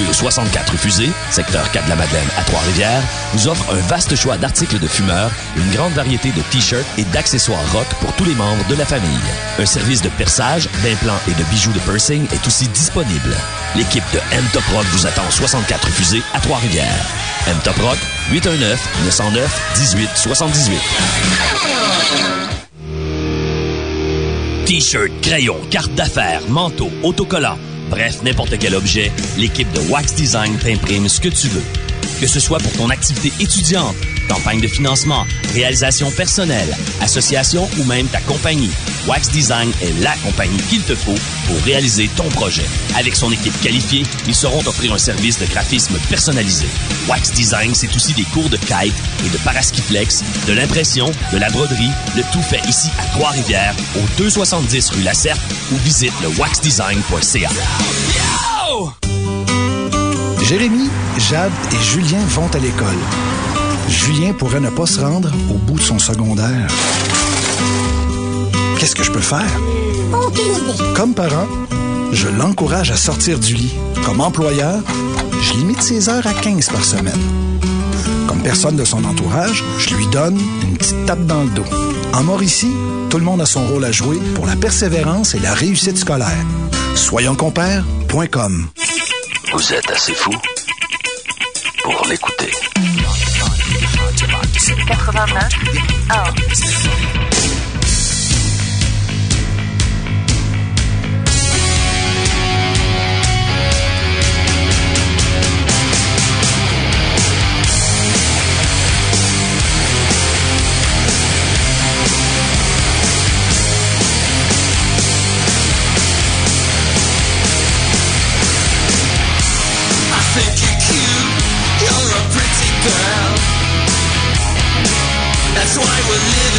Situé au 64 Fusée, secteur 4 de la Madeleine à Trois-Rivières, vous offre un vaste choix d'articles de fumeurs, une grande variété de t-shirts et d'accessoires rock pour tous les membres de la famille. Un service de perçage, d'implants et de bijoux de piercing est aussi disponible. L'équipe de M Top Rock vous attend au 64 Fusée à Trois-Rivières. M Top Rock, 819 909 1878. T-shirt, crayon, carte d'affaires, manteau, autocollant. Bref, n'importe quel objet, l'équipe de Wax Design t'imprime ce que tu veux. Que ce soit pour ton activité étudiante, campagne de financement, réalisation personnelle, association ou même ta compagnie, Wax Design est la compagnie qu'il te faut pour réaliser ton projet. Avec son équipe qualifiée, ils sauront t'offrir un service de graphisme personnalisé. Wax Design, c'est aussi des cours de kite et de paraskiflex, de l'impression, de la broderie, le tout fait ici à Trois-Rivières, au 270 rue Lacerte ou visite le waxdesign.ca. Jérémy, Jade et Julien vont à l'école. Julien pourrait ne pas se rendre au bout de son secondaire. Qu'est-ce que je peux faire? Comme parent, je l'encourage à sortir du lit. Comme employeur, je limite ses heures à 15 par semaine. Comme personne de son entourage, je lui donne une petite tape dans le dos. En Mauricie, tout le monde a son rôle à jouer pour la persévérance et la réussite scolaire. Soyonscompères.com Vous êtes assez fou pour l'écouter. 89 1. Why we're living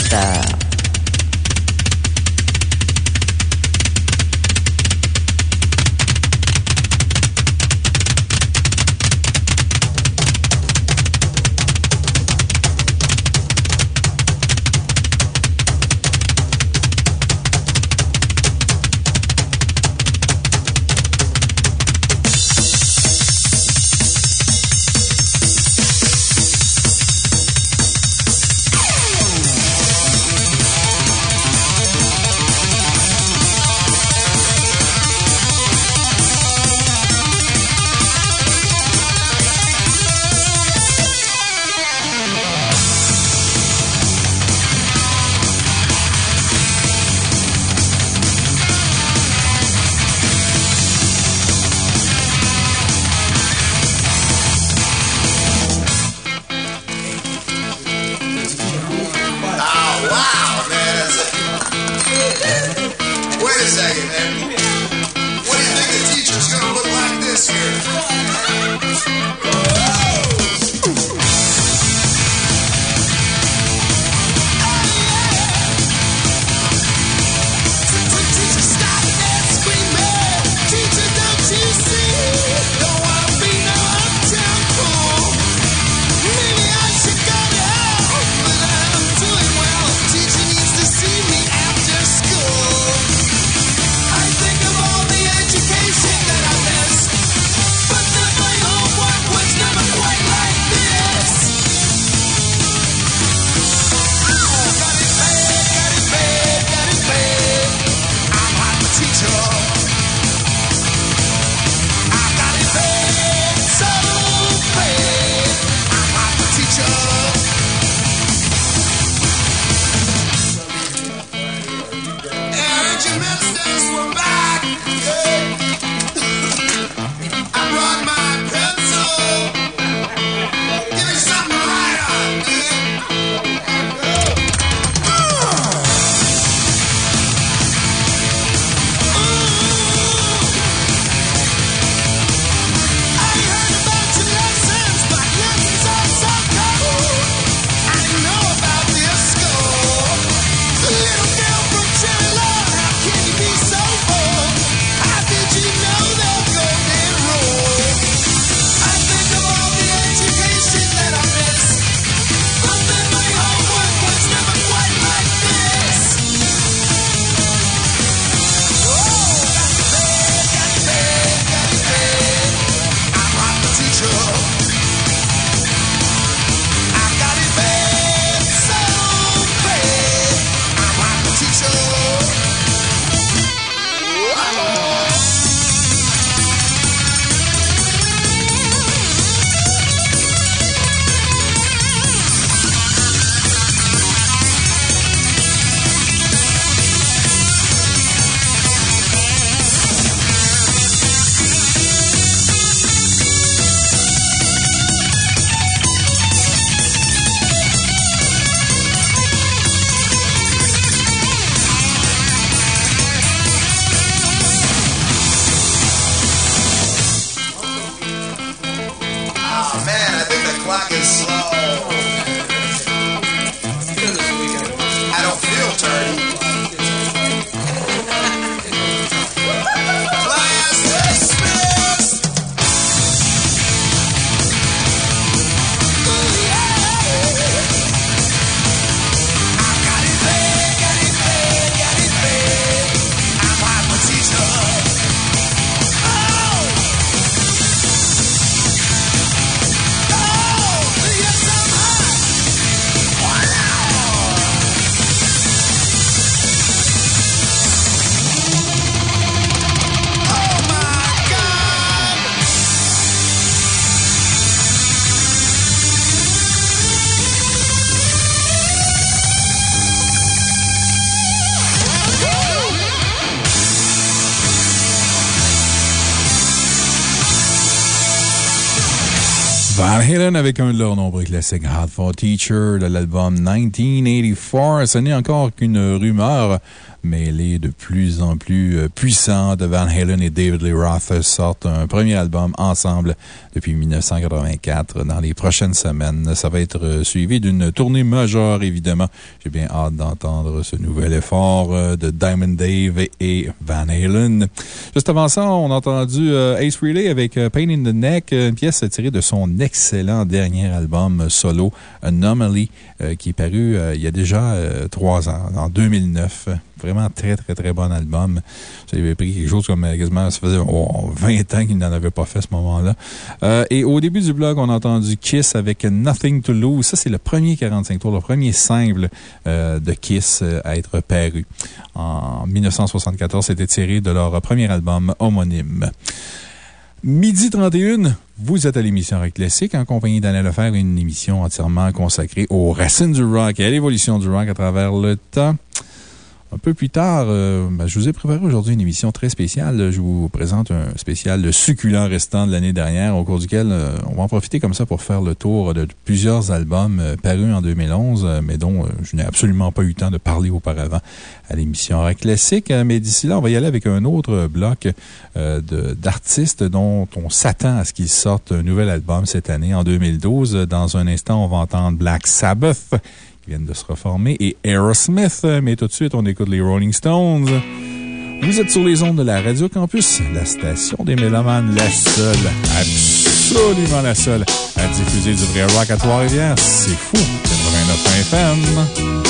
17 nombreux classiques, Hard for Teacher, de l'album 1984. Ce n'est encore qu'une rumeur, mais est de plus en plus euh, puissante. Van Halen et David Lee Roth sortent un premier album ensemble depuis 1984. Dans les prochaines semaines, ça va être euh, suivi d'une tournée majeure, évidemment. J'ai bien hâte d'entendre ce nouvel effort euh, de Diamond Dave et Van Halen. Juste avant ça, on a entendu Ace Frehley avec Pain in the Neck, une pièce tirée de son excellent dernier album solo, Anomaly, qui est paru il y a déjà trois ans, en 2009. Vraiment très, très, très bon album. Ça avait pris quelque chose comme quasiment, ça faisait 20 ans qu'il n'en avait pas fait à ce moment-là. Euh, et au début du blog, on a entendu Kiss avec Nothing to Lose. Ça, c'est le premier 45 tours, le premier simple euh, de Kiss euh, à être paru. En 1974, c'était tiré de leur premier album homonyme. Midi 31, vous êtes à l'émission Rock Classique en compagnie d'Alain Lefer, une émission entièrement consacrée aux racines du rock et à l'évolution du rock à travers le temps. Un peu plus tard, euh, ben, je vous ai préparé aujourd'hui une émission très spéciale. Je vous présente un spécial succulent restant de l'année dernière, au cours duquel euh, on va en profiter comme ça pour faire le tour de plusieurs albums euh, parus en 2011, mais dont je n'ai absolument pas eu le temps de parler auparavant à l'émission Rock Classique. Mais d'ici là, on va y aller avec un autre bloc d'artistes dont on s'attend à ce qu'ils sortent un nouvel album cette année, en 2012. Dans un instant, on va entendre Black Sabbath viennent de se reformer, et Aerosmith. Mais tout de suite, on écoute les Rolling Stones. Vous êtes sur les ondes de la Radio Campus, la station des Mélomanes, la seule, absolument la seule, à diffuser du vrai rock à Trois-Rivières. C'est fou! 89 FM.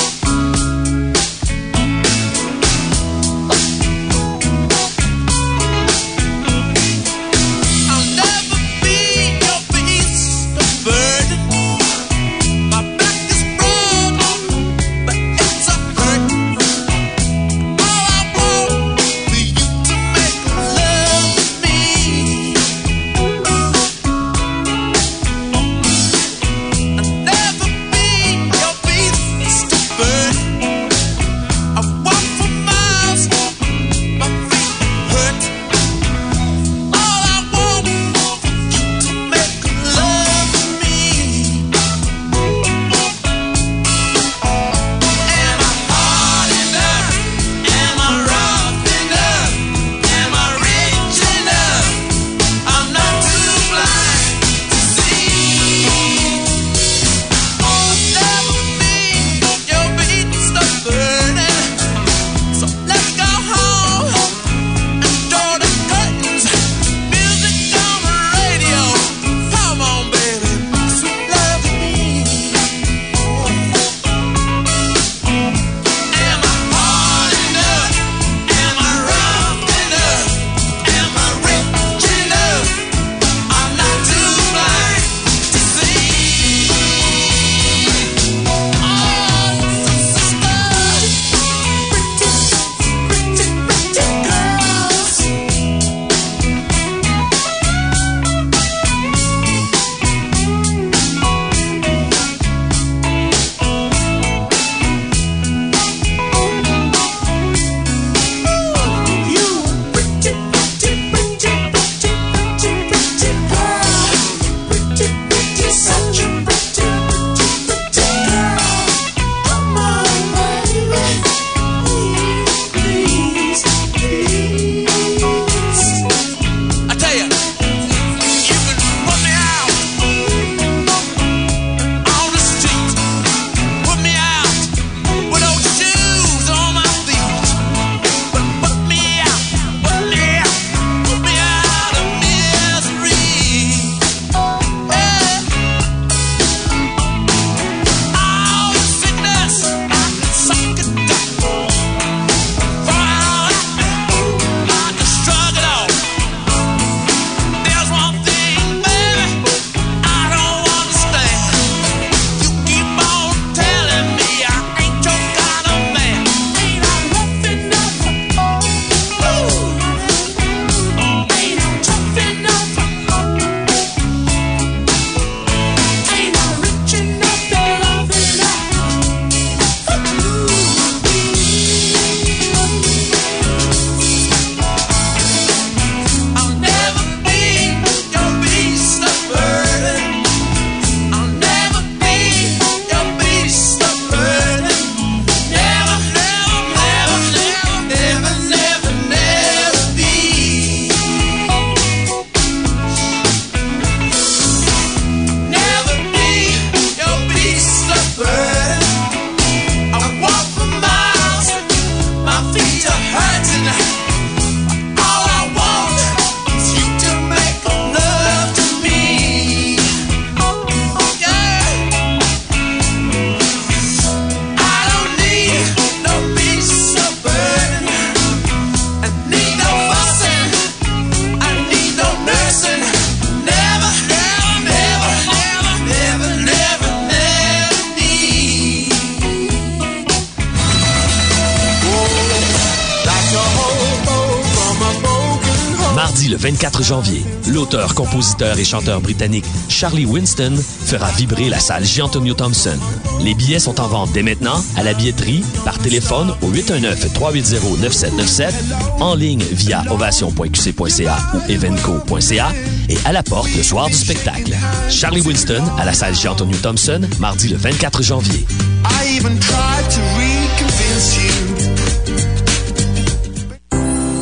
4 janvier, l'auteur, compositeur et chanteur britannique Charlie Winston fera vibrer la salle J. Antonio Thompson. Les billets sont en vente dès maintenant à la billetterie, par téléphone au 819-380-9797, en ligne via ovation.qc.ca ou evenco.ca et à la porte le soir du spectacle. Charlie Winston à la salle J. Antonio Thompson, mardi le 24 janvier.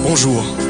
Bonjour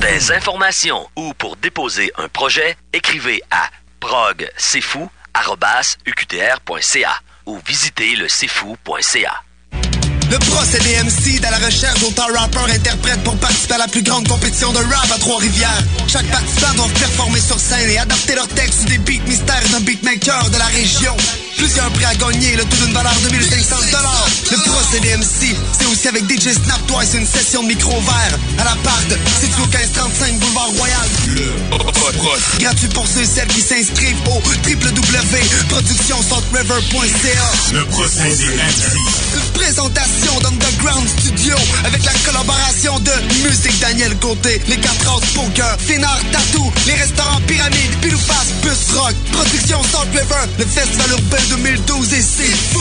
Des informations ou pour déposer un projet, écrivez à progcfou.uqtr.ca ou visitez le cfou.ca. Le procédé MC dans la recherche d'autant rappeurs interprètes pour participer à la plus grande compétition de rap à Trois-Rivières. Chaque participant doit performer sur scène et adapter leur texte des beats mystères d'un beatmaker de la région. Plusieurs prix à gagner, le tout d'une valeur de 1500 Le procédé MC, c'est aussi avec DJ Snap Twice une session de micro vert à l'appart, situé au 1535 Boulevard Royal. Le Gratuit pour ceux et celles qui s'inscrivent au www.productionsaltriver.ca. Le procédé MC. Une présentation d'Underground Studio avec la collaboration de Musique Daniel Côté, les 4 House Poker, Finard Tattoo, les restaurants Pyramide, Pilouface, Bus Rock, Production Salt River, le Festival Urbain 2012 et c'est fou!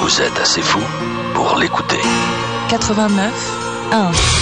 Vous êtes assez fou pour l'écouter. 89 1.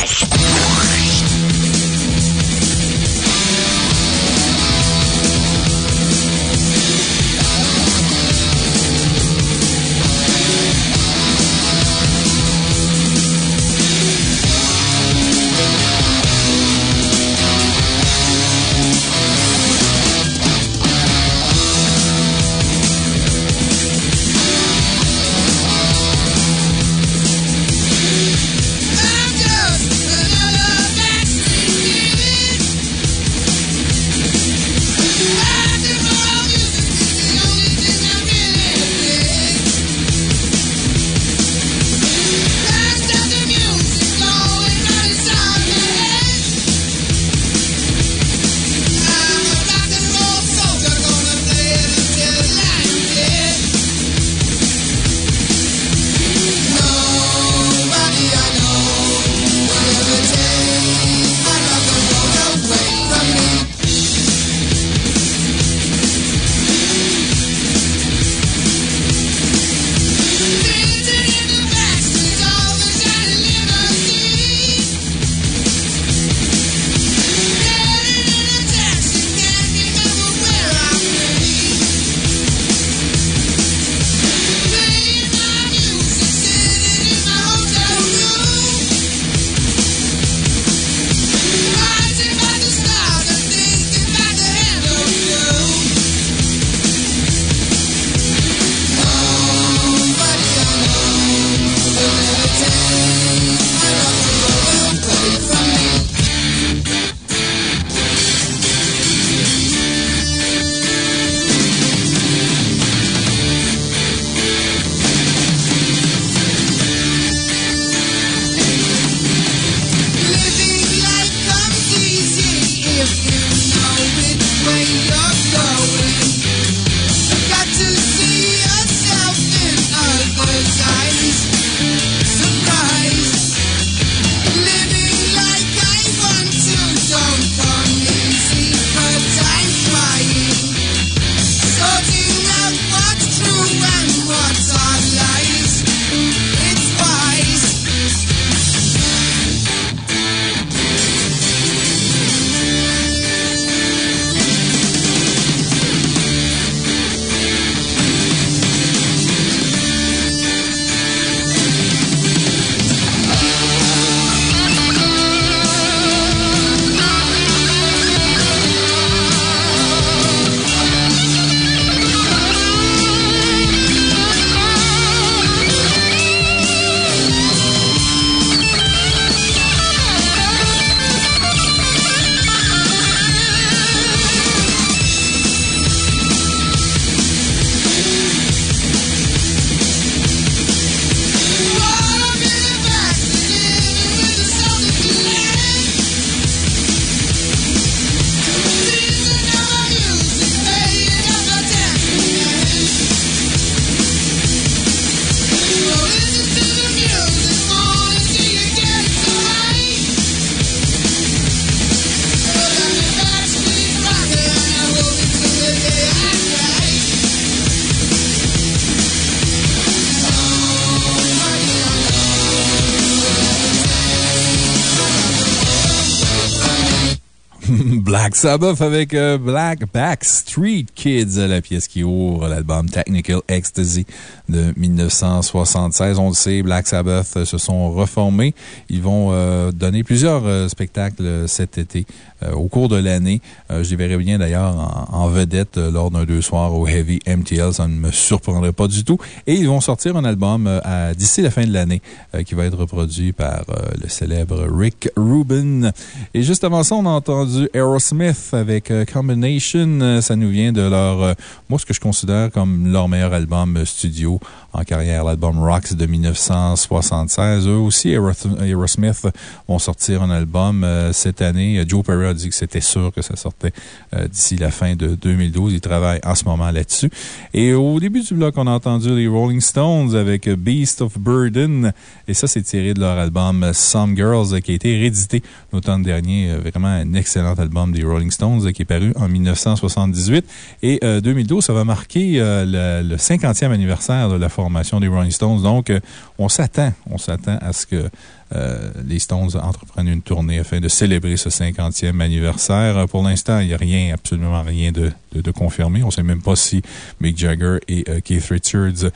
Sabbath avec euh, Black Back Street Kids, la pièce qui ouvre l'album Technical Ecstasy de 1976. On le sait, Black Sabbath se sont reformés. Ils vont euh, donner plusieurs euh, spectacles cet été au cours de l'année. Euh, je les verrai bien d'ailleurs en, vedette euh, lors d'un deux soirs au Heavy MTL. Ça ne me surprendrait pas du tout. Et ils vont sortir un album euh, d'ici la fin de l'année euh, qui va être reproduit par euh, le célèbre Rick Rubin. Et juste avant ça, on a entendu Aerosmith avec euh, Combination. Euh, Ça nous vient de leur, euh, moi, ce que je considère comme leur meilleur album euh, studio en carrière, l'album Rocks de 1976. Eux aussi, Aeros- Aerosmith, vont sortir un album euh, cette année. Joe Perry a dit que c'était sûr que ça sortait euh, d'ici la fin de 2012. Il travaille en ce moment là-dessus. Et au début du bloc, on a entendu les Rolling Stones avec Beast of Burden. Et ça, c'est tiré de leur album Some Girls, qui a été réédité l'automne dernier. Euh, Vraiment un excellent album des Rolling Stones qui est paru en 1978. Et euh, 2012, ça va marquer le, le 50e anniversaire de la formation des Rolling Stones. Donc, euh, on s'attend, on s'attend à ce que euh, les Stones entreprennent une tournée afin de célébrer ce 50e anniversaire. Euh, Pour l'instant, il n'y a rien, absolument rien de, confirmé. On ne sait même pas si Mick Jagger et Keith Richards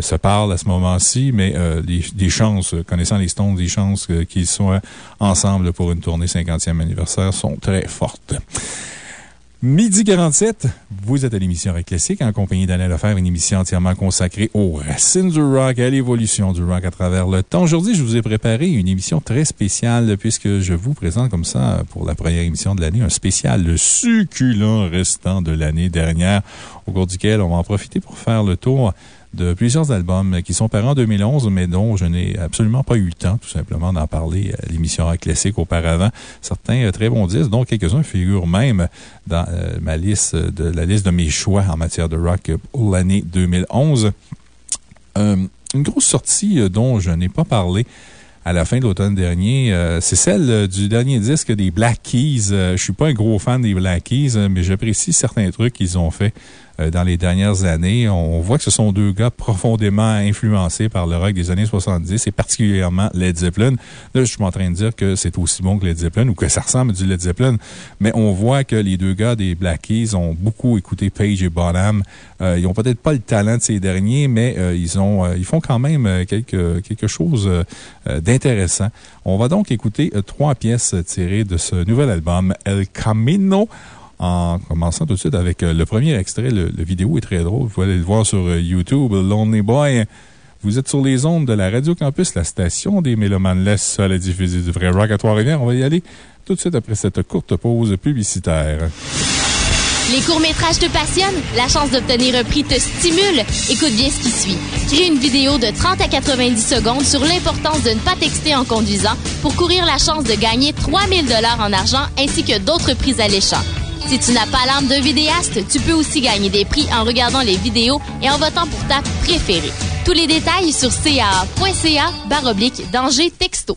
se parlent à ce moment-ci, mais les, des chances, connaissant les Stones, des chances qu'ils soient ensemble pour une tournée 50e anniversaire sont très fortes. Midi 47, vous êtes à l'émission Rock Classique en compagnie d'Alain Lefebvre, une émission entièrement consacrée aux racines du rock, à l'évolution du rock à travers le temps. Aujourd'hui, je vous ai préparé une émission très spéciale puisque je vous présente comme ça, pour la première émission de l'année, un spécial, le succulent restant de l'année dernière, au cours duquel on va en profiter pour faire le tour de plusieurs albums qui sont parus en 2011, mais dont je n'ai absolument pas eu le temps, tout simplement, d'en parler à l'émission Rock Classique auparavant. Certains euh, très bons disques, dont quelques-uns figurent même dans euh, ma liste, de la liste de mes choix en matière de rock pour l'année 2011. Euh, une grosse sortie euh, dont je n'ai pas parlé à la fin de l'automne dernier, euh, c'est celle euh, du dernier disque des Black Keys. Euh, je suis pas un gros fan des Black Keys, euh, mais j'apprécie certains trucs qu'ils ont fait euh, dans les dernières années. On voit que ce sont deux gars profondément influencés par le rock des années 70 et particulièrement Led Zeppelin. Là, je suis en train de dire que c'est aussi bon que Led Zeppelin ou que ça ressemble à du Led Zeppelin, mais on voit que les deux gars des Black Keys ont beaucoup écouté Page et Bonham. Euh, ils ont peut-être pas le talent de ces derniers, mais euh, ils, ont, euh, ils font quand même euh, quelque, quelque chose euh, euh, d'intéressant. On va donc écouter euh, trois pièces tirées de ce nouvel album, El Camino. En commençant tout de suite avec euh, le premier extrait, le, vidéo est très drôle. Vous aller le voir sur euh, YouTube, Lonely Boy. Vous êtes sur les ondes de la Radio Campus, la station des Mélomanes laisse seule à diffuser du vrai rock à Trois-Rivières. On va y aller tout de suite après cette courte pause publicitaire. Les courts-métrages te passionnent? La chance d'obtenir un prix te stimule? Écoute bien ce qui suit. Crée une vidéo de 30 à 90 secondes sur l'importance de ne pas texter en conduisant pour courir la chance de gagner 3000 dollars en argent ainsi que d'autres prix alléchants. Si tu n'as pas l'âme d'un vidéaste, tu peux aussi gagner des prix en regardant les vidéos et en votant pour ta préférée. Tous les détails sur baroblique danger texto.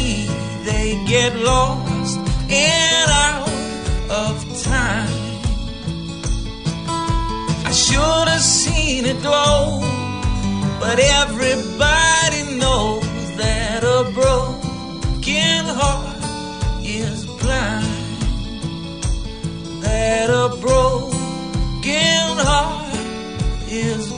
they get lost and out of time. I should have seen it glow, but everybody knows that a broken heart is blind. That a broken heart is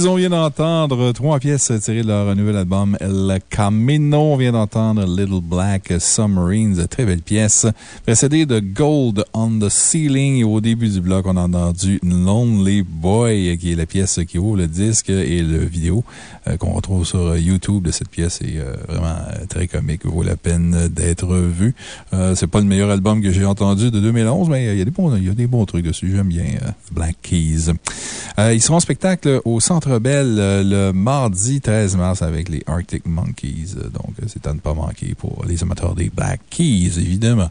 Keys, on vient d'entendre trois pièces tirées de leur nouvel album El Camino. On vient d'entendre Little Black Submarines, très belle pièce, précédée de Gold on the Ceiling. Au début du bloc, on a entendu Lonely Boy, qui est la pièce qui ouvre le disque et le vidéo euh, qu'on retrouve sur YouTube de cette pièce est euh, vraiment euh, très comique, vaut la peine d'être vu. Euh, C'est pas le meilleur album que j'ai entendu de 2011, mais il y a des bons, il y a des bons trucs dessus. J'aime bien Black Keys. Ils seront en spectacle au Centre Bell euh, le mardi 13 mars avec les Arctic Monkeys. Euh, Donc, c'est à ne pas manquer pour les amateurs des Black Keys, évidemment.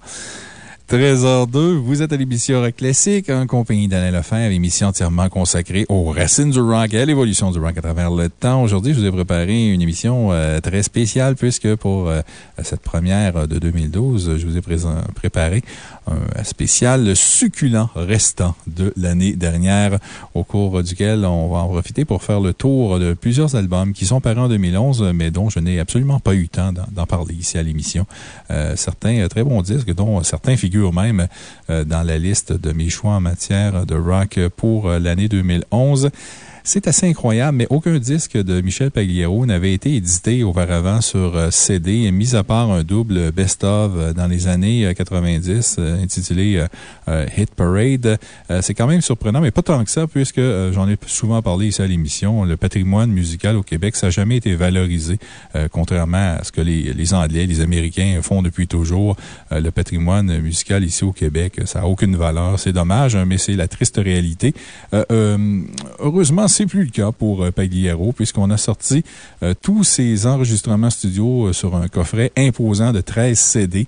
13h02, vous êtes à l'émission Rock Classique, en compagnie d'Alain Lefebvre, émission entièrement consacrée aux racines du rock et à l'évolution du rock à travers le temps. Aujourd'hui, je vous ai préparé une émission euh, très spéciale puisque pour euh, cette première de 2012, je vous ai préparé un spécial succulent restant de l'année dernière au cours duquel on va en profiter pour faire le tour de plusieurs albums qui sont parus en 2011 mais dont je n'ai absolument pas eu le temps d'en parler ici à l'émission. Euh, certains euh, très bons disques, dont certains figurent même euh, dans la liste de mes choix en matière de rock pour l'année 2011. C'est assez incroyable, mais aucun disque de Michel Pagliaro n'avait été édité auparavant sur euh, CD, mis à part un double best-of euh, dans les années euh, 90 euh, intitulé Hit Parade. C'est quand même surprenant, mais pas tant que ça, puisque j'en ai souvent parlé ici à l'émission. Le patrimoine musical au Québec, ça n'a jamais été valorisé, contrairement à ce que les, Anglais, les Américains font depuis toujours. Le patrimoine musical ici au Québec, ça n'a aucune valeur. C'est dommage, hein, mais c'est la triste réalité. Heureusement, c'est plus le cas pour euh, Pagliaro, puisqu'on a sorti euh, tous ces enregistrements studio euh, sur un coffret imposant de 13 CD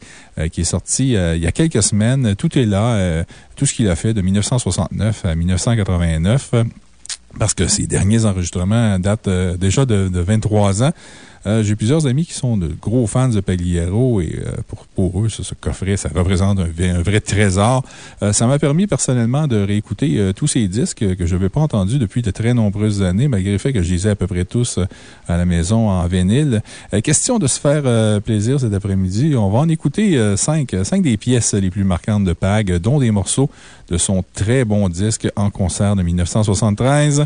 qui est sorti il y a quelques semaines. Tout est là, tout ce qu'il a fait de 1969 à 1989 euh, parce que ces derniers enregistrements datent déjà de 23 ans. Euh, J'ai plusieurs amis qui sont de gros fans de Pagliaro et euh, pour, pour eux, ce, coffret, ça représente un, vrai- trésor. Euh, ça m'a permis personnellement de réécouter tous ces disques que je n'avais pas entendus depuis de très nombreuses années, malgré le fait que je les ai à peu près tous à la maison en vinyle. Question de se faire plaisir cet après-midi. On va en écouter cinq, cinq des pièces les plus marquantes de Pag, dont des morceaux de son très bon disque en concert de 1973.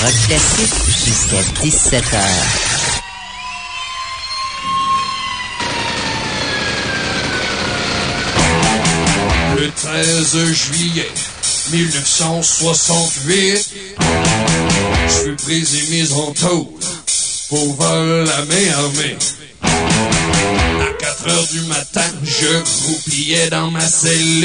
Rock Classique jusqu'à 17h. Le 13 juillet 1968, je suis pris et mis en tôle pour vol la main armée. À 4 heures du matin, je croupillais dans ma cellule.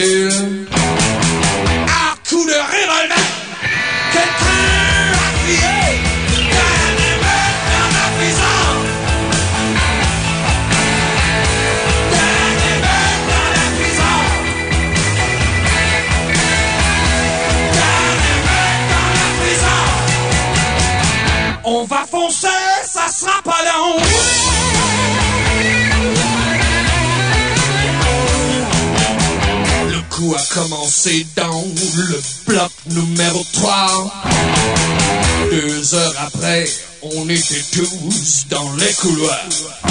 s'étouffent dans les couloirs.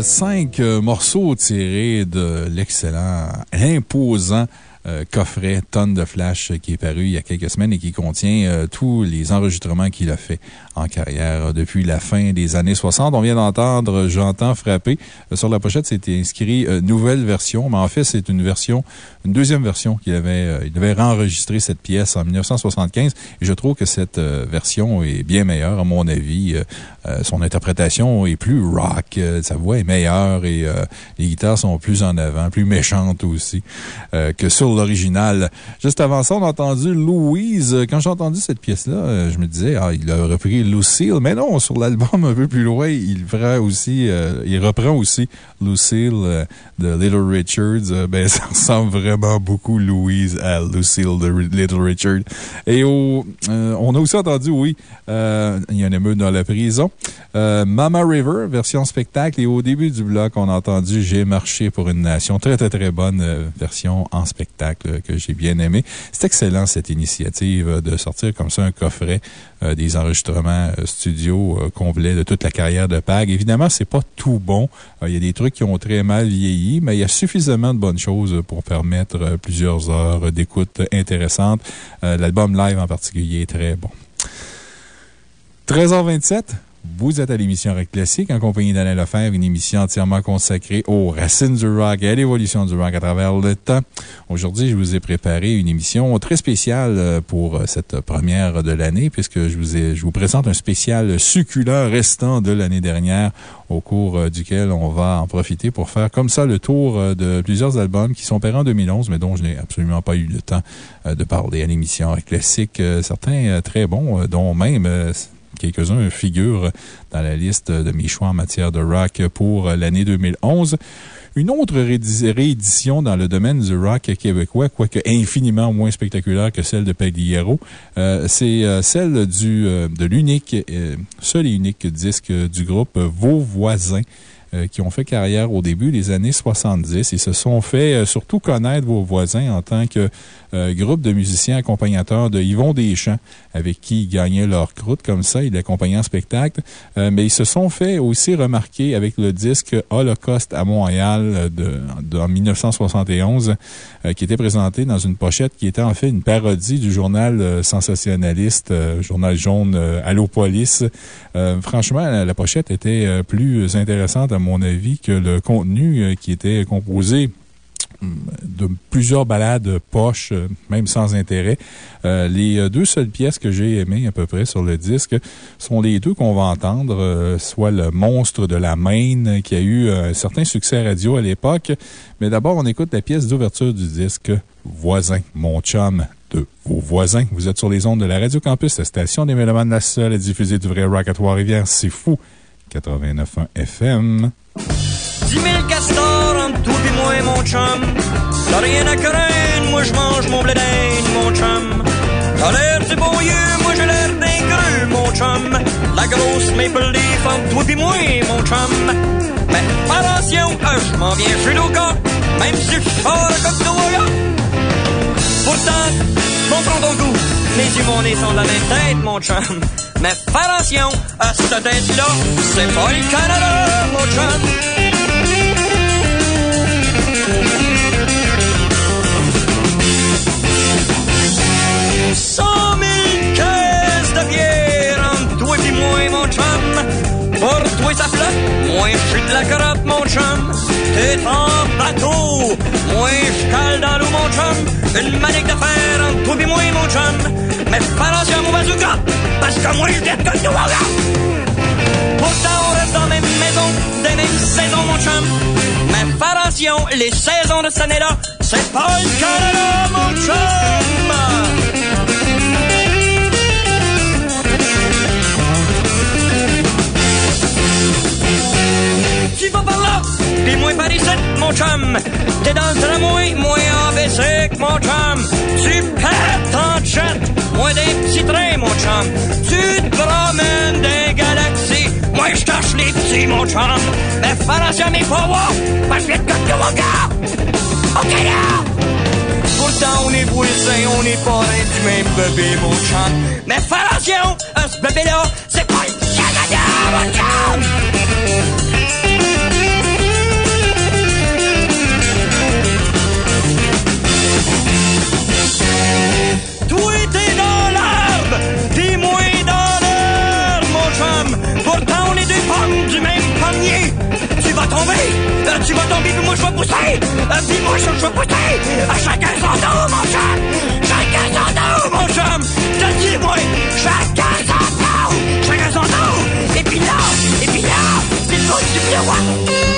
Cinq euh, morceaux tirés de l'excellent, imposant euh, coffret Tonne de Flash euh, qui est paru il y a quelques semaines et qui contient tous les enregistrements qu'il a fait en carrière depuis la fin des années 60. On vient d'entendre J'entends frapper. Sur la pochette, c'était inscrit nouvelle version, mais en fait, c'est une version, une deuxième version qu'il avait, il avait réenregistré cette pièce en 1975 et je trouve que cette version est bien meilleure, à mon avis. Euh, son interprétation est plus rock, euh, sa voix est meilleure et euh, les guitares sont plus en avant, plus méchantes aussi que sur l'original. Juste avant ça, on a entendu Louise. Quand j'ai entendu cette pièce-là, je me disais, ah, il a repris Lucille. Mais non, sur l'album (laughs) un peu plus loin, il, il reprend aussi Lucille euh, de Little Richards. Euh, ben, (laughs) ça ressemble vraiment beaucoup, Louise, à Lucille de Little Richard. Et au, euh, on a aussi entendu, oui, il y a un émeute dans la prison. Mama River, version spectacle. Et au début du bloc, on a entendu J'ai marché pour une nation. Très, très, très bonne version en spectacle que j'ai bien aimé. C'est excellent, cette initiative de sortir comme ça un coffret des enregistrements studio complets de toute la carrière de Pag. Évidemment, c'est pas tout bon. Il y a des trucs qui ont très mal vieilli, mais il y a suffisamment de bonnes choses pour permettre euh, plusieurs heures d'écoute intéressantes. Euh, L'album live en particulier est très bon. 13h27. Vous êtes à l'émission Rock Classique en compagnie d'Alain Lefebvre, une émission entièrement consacrée aux racines du rock et à l'évolution du rock à travers le temps. Aujourd'hui, je vous ai préparé une émission très spéciale euh, pour euh, cette première de l'année, puisque je vous, présente un spécial succulent restant de l'année dernière, au cours euh, duquel on va en profiter pour faire comme ça le tour de plusieurs albums qui sont parus en 2011, mais dont je n'ai absolument pas eu le temps de parler à l'émission Rock Classique. Certains très bons, dont même quelques-uns figurent dans la liste de mes choix en matière de rock pour l'année 2011. Une autre réédi- réédition dans le domaine du rock québécois, quoique infiniment moins spectaculaire que celle de Pagliaro, euh, c'est euh, celle euh, de l'unique, euh, seul et unique disque du groupe Vos Voisins qui ont fait carrière au début des années 70 et se sont fait surtout connaître vos voisins en tant que euh, groupe de musiciens accompagnateurs de Yvon Deschamps, avec qui ils gagnaient leur croûte comme ça, ils l'accompagnaient en spectacle. Euh, mais ils se sont fait aussi remarquer avec le disque Holocauste à Montréal euh, de, en 1971, euh, qui était présenté dans une pochette qui était en fait une parodie du journal sensationnaliste, journal jaune Allopolis. Franchement, la, pochette était plus intéressante, à mon avis, que le contenu qui était composé de plusieurs balades poches, euh, même sans intérêt. Euh, les euh, deux seules pièces que j'ai aimées à peu près sur le disque sont les deux qu'on va entendre, soit le monstre de la Maine, qui a eu un certain succès radio à l'époque. Mais d'abord, on écoute la pièce d'ouverture du disque Voisin, mon chum de vos voisins. Vous êtes sur les ondes de la Radio Campus, la station des Mélomanes, la seule à diffuser du vrai rock à Trois-Rivières. C'est fou! 89.1 FM. Dix mille castors entre toi et moi, mon chum. T'as rien à craindre, moi je mange mon blé d'Inde, mon chum. T'as l'air du bon yeux, moi j'ai l'air d'un grue, mon chum. La grosse maple leaf entre toi et moi, mon chum. Mais attention, euh, je m'en viens chez gars, même si je sors comme toi, Pourtant, comprends ton goût. Mes yeux, mon nez sont de la même tête, mon chum. Mais fais attention à cette tête-là, c'est pas le Canada, mon chum. Cent mille caisses de bière entre toi et moi, mon chum. Pour toi, ça flotte, moi, je suis de la carotte, mon chum. T'es en bateau, moi, je cale dans l'eau, mon chum. Une manique fer entre toi et moi, mon chum. Mais fais attention mon bazooka, parce que moi, je déteste comme tout, mon gars. Pourtant, on reste dans la même maison, des mêmes saisons, mon chum. Mais fais attention, les saisons de cette année-là, c'est pas le Canada, mon chum. Tu vas par là, pis moi par ici, mon chum. T'es dans le tramway, moi en mon chum. Tu pètes en jet, moi des petits trains, mon chum. Tu te promènes des galaxies, moi je tâche les petits, mon chum. Mais fais attention à mes pouvoirs, parce que je viens de OK, là! Pourtant, on est voisins, on est parrains du même bébé, mon chum. Mais fais attention, à ce bébé-là, c'est pas le Canada, mon chum! Toi, t'es dans l'arbre, pis moi dans l'herbe, mon chum. Pourtant, on est deux pommes du même panier. Tomber, euh, tu vas tomber, puis moi, je vais pousser. Euh, puis moi, je vais pousser. À chacun son tour, mon chum. Chacun son tour, mon chum. Je dis, moi, chacun son tour. Chacun son tour. Et puis là, et puis là, c'est le du miroir.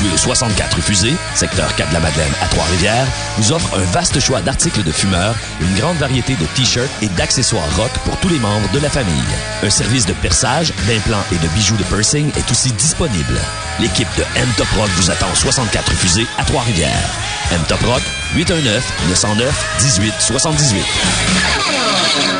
Situé au 64 rue Fusée, secteur 4 de la Madeleine à Trois-Rivières, nous offre un vaste choix d'articles de fumeurs, une grande variété de t-shirts et d'accessoires rock pour tous les membres de la famille. Un service de perçage, d'implants et de bijoux de piercing est aussi disponible. L'équipe de M-Top Rock vous attend au 64 rue Fusée à Trois-Rivières. M-Top Rock, 819-909-1878.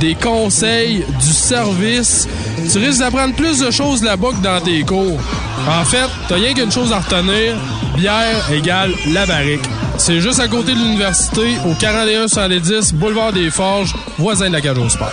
des conseils, du service. Tu risques d'apprendre plus de choses là-bas que dans tes cours. En fait, t'as rien qu'une chose à retenir. Bière égale la barrique. C'est juste à côté de l'université, au 41 110 Boulevard des Forges, voisin de la Cage au Sport.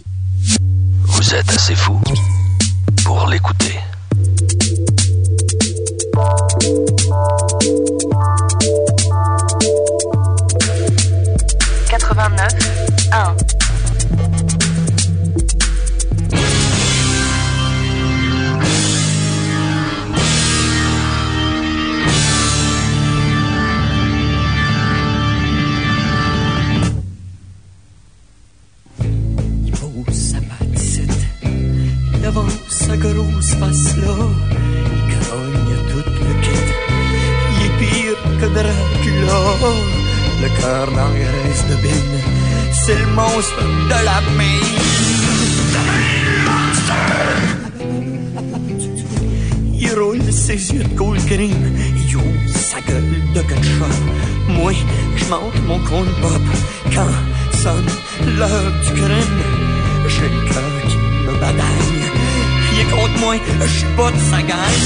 Vous êtes assez fou pour l'écouter. Quatre-vingt-neuf, un. Il grogne tout le kit. Il est pire que Dracula. Le cœur dans graisse de bine. C'est le monstre de la main. Il roule ses yeux de cool cream. Il ouvre sa gueule de ketchup. Moi, je monte mon corn pop quand sonne l'heure du crime. J'ai le cœur qui me. Est contre moi, je suis pas de sa gang.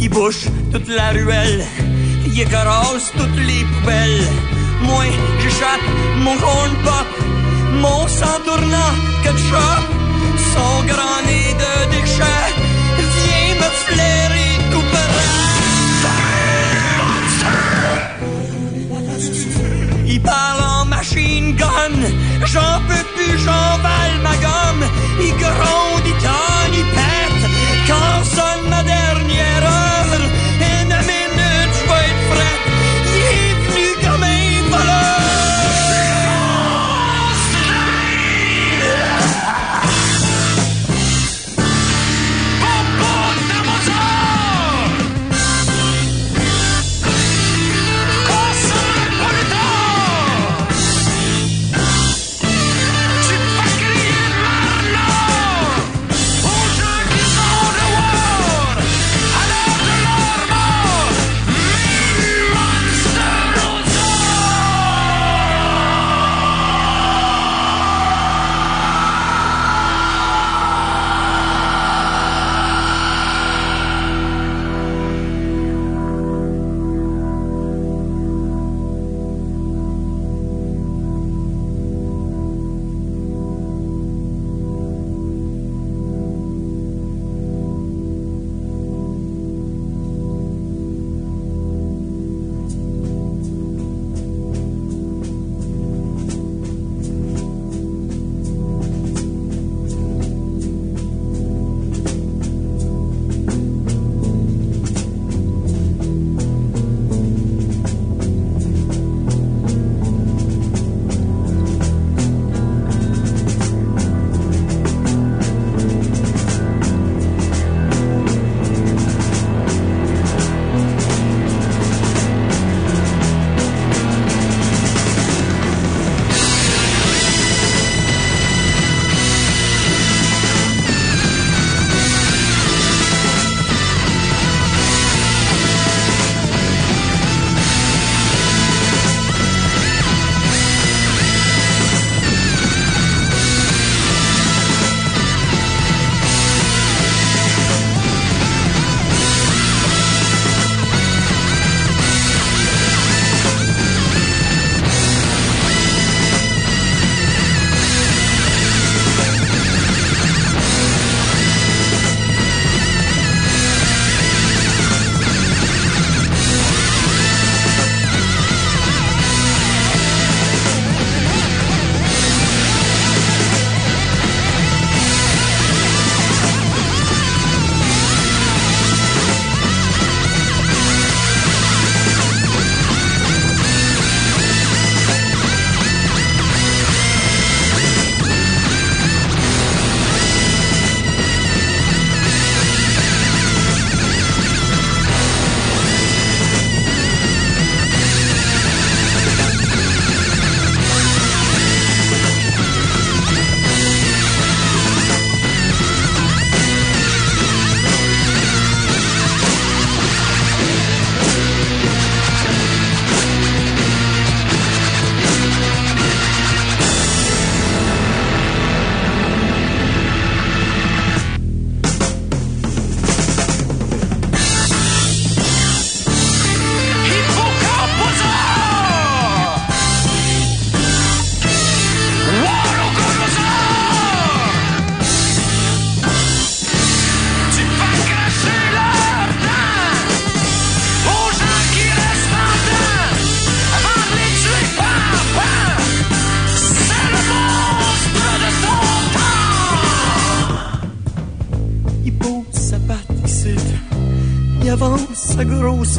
Il bouche toute la ruelle. Il écrase toutes les poubelles. Moi, j'échappe mon corn pop. Mon sang tournant ketchup. Son grand nez de déchets. Viens me flairer tout près. Il parle en machine gun. J'en peux plus, j'emballe ma gomme. Il gronde, il tonne, il pète. Quand sonne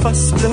grosse face-là.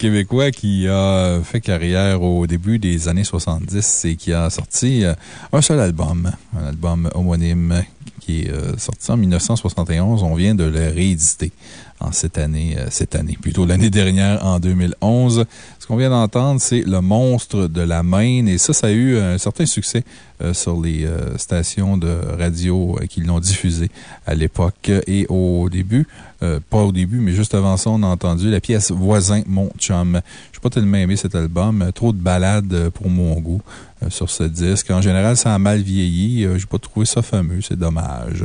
Québécois qui a fait carrière au début des années 70 et qui a sorti euh, un seul album, un album homonyme qui est euh, sorti en 1971. On vient de le rééditer en cette année, euh, cette année, plutôt l'année dernière, en 2011. Qu'on vient d'entendre, c'est Le monstre de la Maine. Et ça, ça a eu un certain succès euh, sur les euh, stations de radio euh, qui l'ont diffusé à l'époque. Et au début, pas au début, mais juste avant ça, on a entendu la pièce Voisin, mon chum. Je n'ai pas tellement aimé cet album. Trop de balades euh, pour mon goût sur ce disque. En général, ça a mal vieilli. Je n'ai pas trouvé ça fameux. C'est dommage.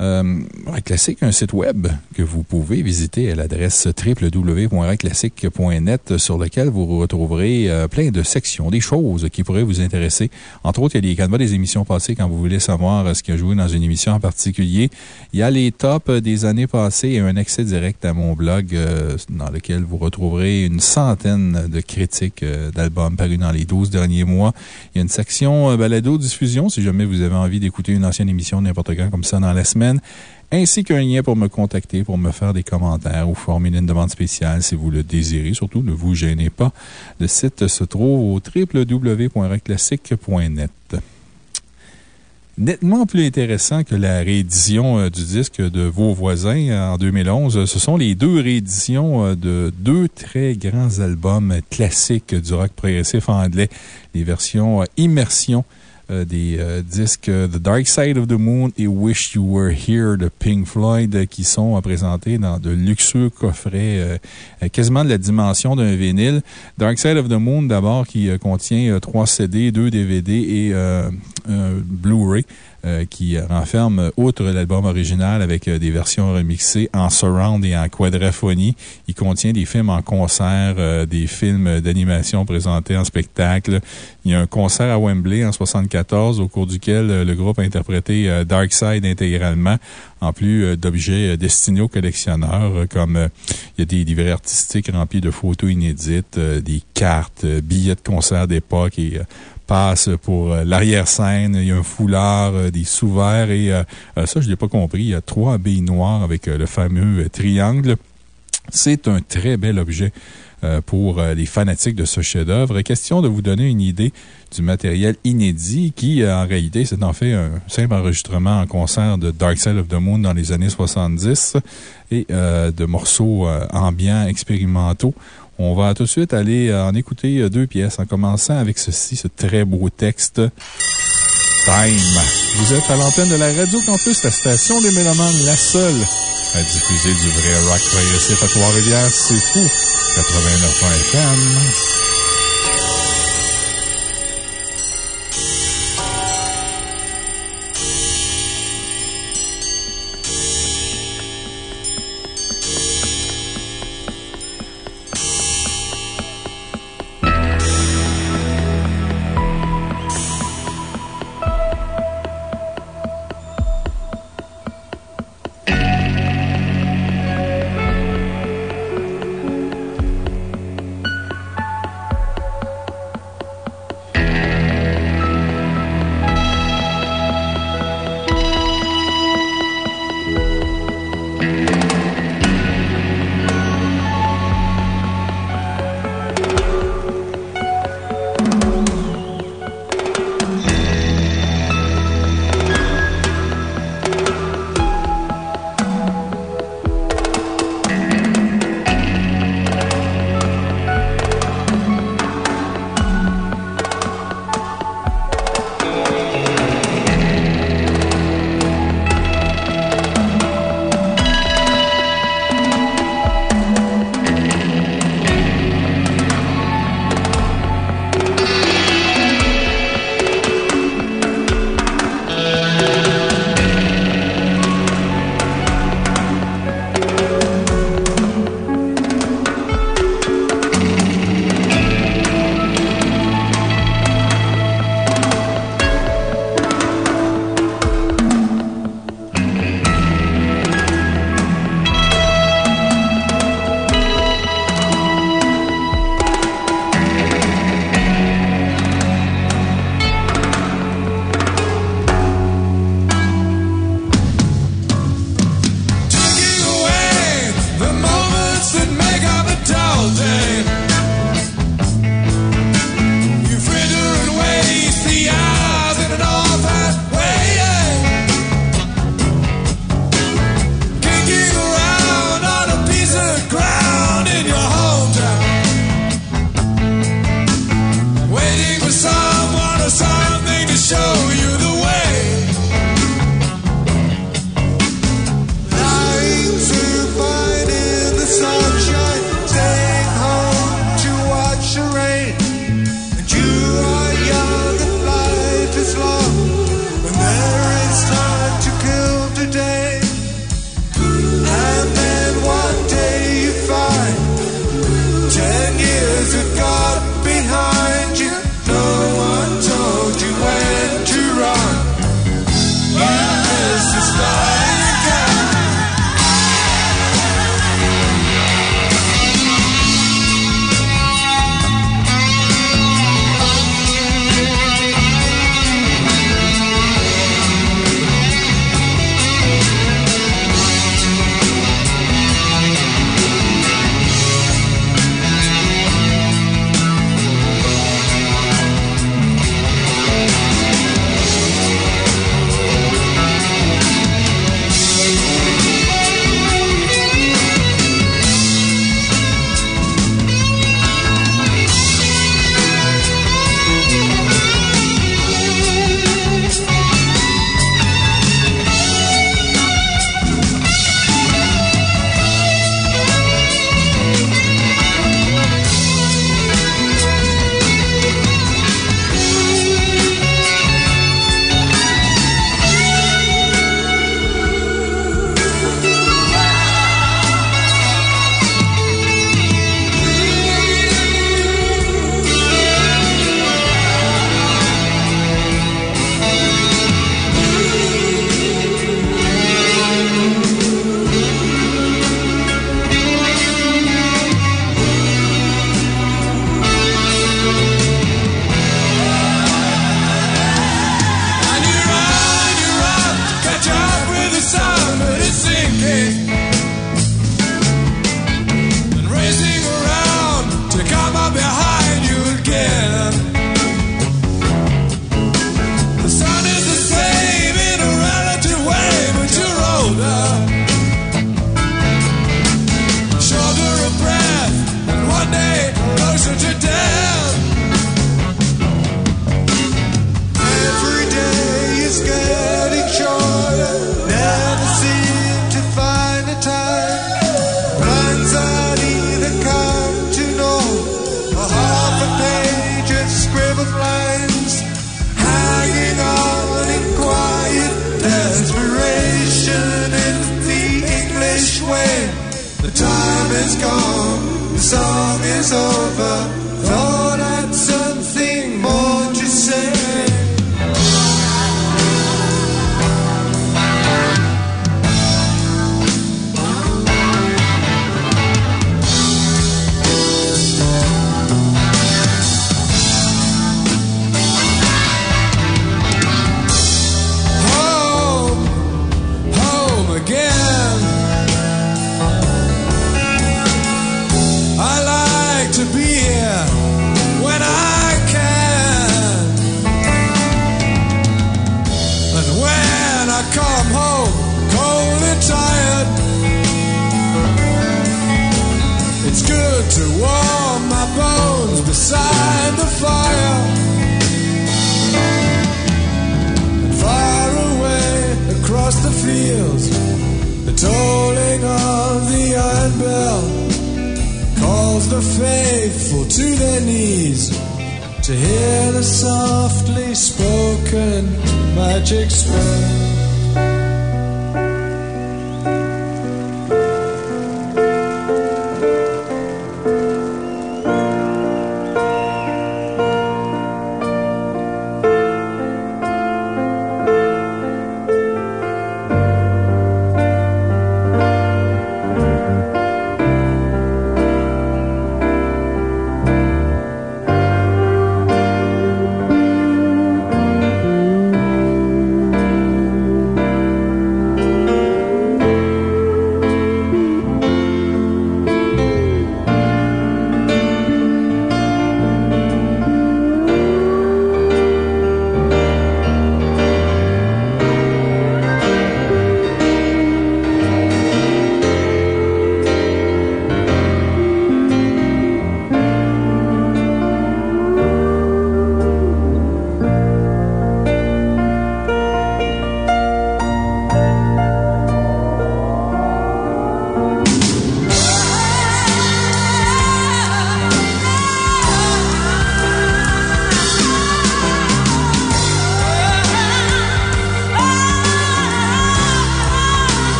Euh, Rock Classique, un site web que vous pouvez visiter à l'adresse www.rockclassique.net sur lequel vous retrouverez euh, plein de sections, des choses qui pourraient vous intéresser. Entre autres, il y a les canevas des émissions passées quand vous voulez savoir euh, ce qui a joué dans une émission en particulier. Il y a les tops des années passées et un accès direct à mon blog euh, dans lequel vous retrouverez une centaine de critiques euh, d'albums parus dans les 12 derniers mois. Il y a une section euh, balado-diffusion si jamais vous avez envie d'écouter une ancienne émission n'importe quand comme ça dans la semaine ainsi qu'un lien pour me contacter, pour me faire des commentaires ou formuler une demande spéciale si vous le désirez. Surtout, ne vous gênez pas. Le site se trouve au www.rockclassique.net. Nettement plus intéressant que la réédition euh, du disque de Vos voisins euh, en 2011, euh, ce sont les deux rééditions de deux très grands albums classiques du rock progressif anglais. Les versions immersion des euh, disques euh, The Dark Side of the Moon et Wish You Were Here de Pink Floyd euh, qui sont euh, présentés dans de luxueux coffrets, euh, euh, quasiment de la dimension d'un vinyle. Dark Side of the Moon, d'abord, qui euh, contient euh, trois CD, deux DVD et euh, Blu-ray. Euh, qui renferme, outre l'album original avec euh, des versions remixées en surround et en quadraphonie, il contient des films en concert, euh, des films d'animation présentés en spectacle. Il y a un concert à Wembley en 74 au cours duquel le groupe a interprété Dark Side intégralement, en plus d'objets destinés aux collectionneurs, comme il y a des livrets artistiques remplis de photos inédites, des cartes, billets de concert d'époque et passe pour euh, l'arrière-scène. Il y a un foulard, euh, des sous-verts et euh, ça, je ne l'ai pas compris. Il y a trois billes noires avec le fameux triangle. C'est un très bel objet pour les fanatiques de ce chef-d'œuvre. Question de vous donner une idée du matériel inédit qui, en réalité, c'est en fait un simple enregistrement en concert de Dark Side of the Moon dans les années 70 et de morceaux ambiants expérimentaux. On va tout de suite aller euh, en écouter euh, deux pièces, en commençant avec ceci, ce très beau texte. Time. Vous êtes à l'antenne de la Radio Campus, la station des Mélomanes, la seule à diffuser du vrai rock progressif à Trois-Rivières. C'est fou. 89 FM.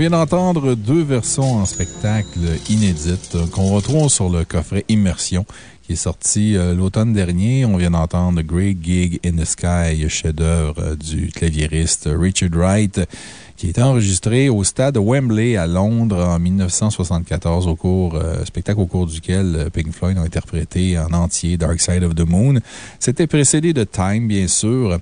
Vient d'entendre deux versions en spectacle inédites euh, qu'on retrouve sur le coffret Immersion qui est sorti euh, l'automne dernier. On vient d'entendre Great Gig in the Sky, chef-d'œuvre euh, du claviériste Richard Wright, qui a été enregistré au stade Wembley à Londres en 1974, au cours, spectacle au cours duquel Pink Floyd ont interprété en entier Dark Side of the Moon. C'était précédé de Time, bien sûr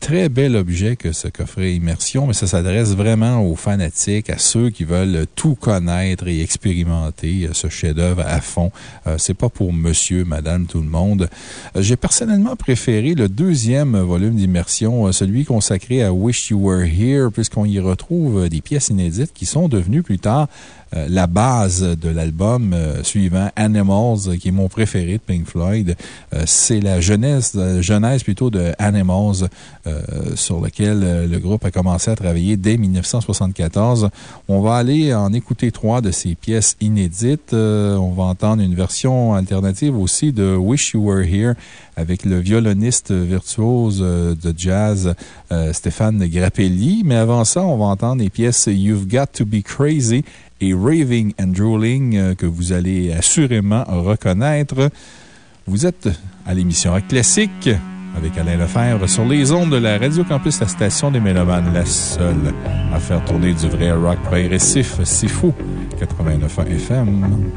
très bel objet que ce coffret immersion, mais ça s'adresse vraiment aux fanatiques, à ceux qui veulent tout connaître et expérimenter euh, ce chef-d'œuvre à fond. Euh, C'est pas pour monsieur, madame, tout le monde. Euh, J'ai personnellement préféré le deuxième volume d'immersion, celui consacré à Wish You Were Here, puisqu'on y retrouve des pièces inédites qui sont devenues plus tard euh, la base de l'album euh, suivant, Animals, euh, qui est mon préféré de Pink Floyd. C'est la jeunesse, genèse plutôt de Animals, sur lequel le groupe a commencé à travailler dès 1974. On va aller en écouter trois de ces pièces inédites. On va entendre une version alternative aussi de Wish You Were Here avec le violoniste virtuose de jazz Stéphane Grappelli. Mais avant ça, on va entendre les pièces You've Got to Be Crazy et Raving and Drooling euh, que vous allez assurément reconnaître. Vous êtes à l'émission Rock Classique avec Alain Lefebvre sur les ondes de la Radio Campus, la station des Mélomanes, la seule à faire tourner du vrai rock progressif. C'est fou. 89 FM.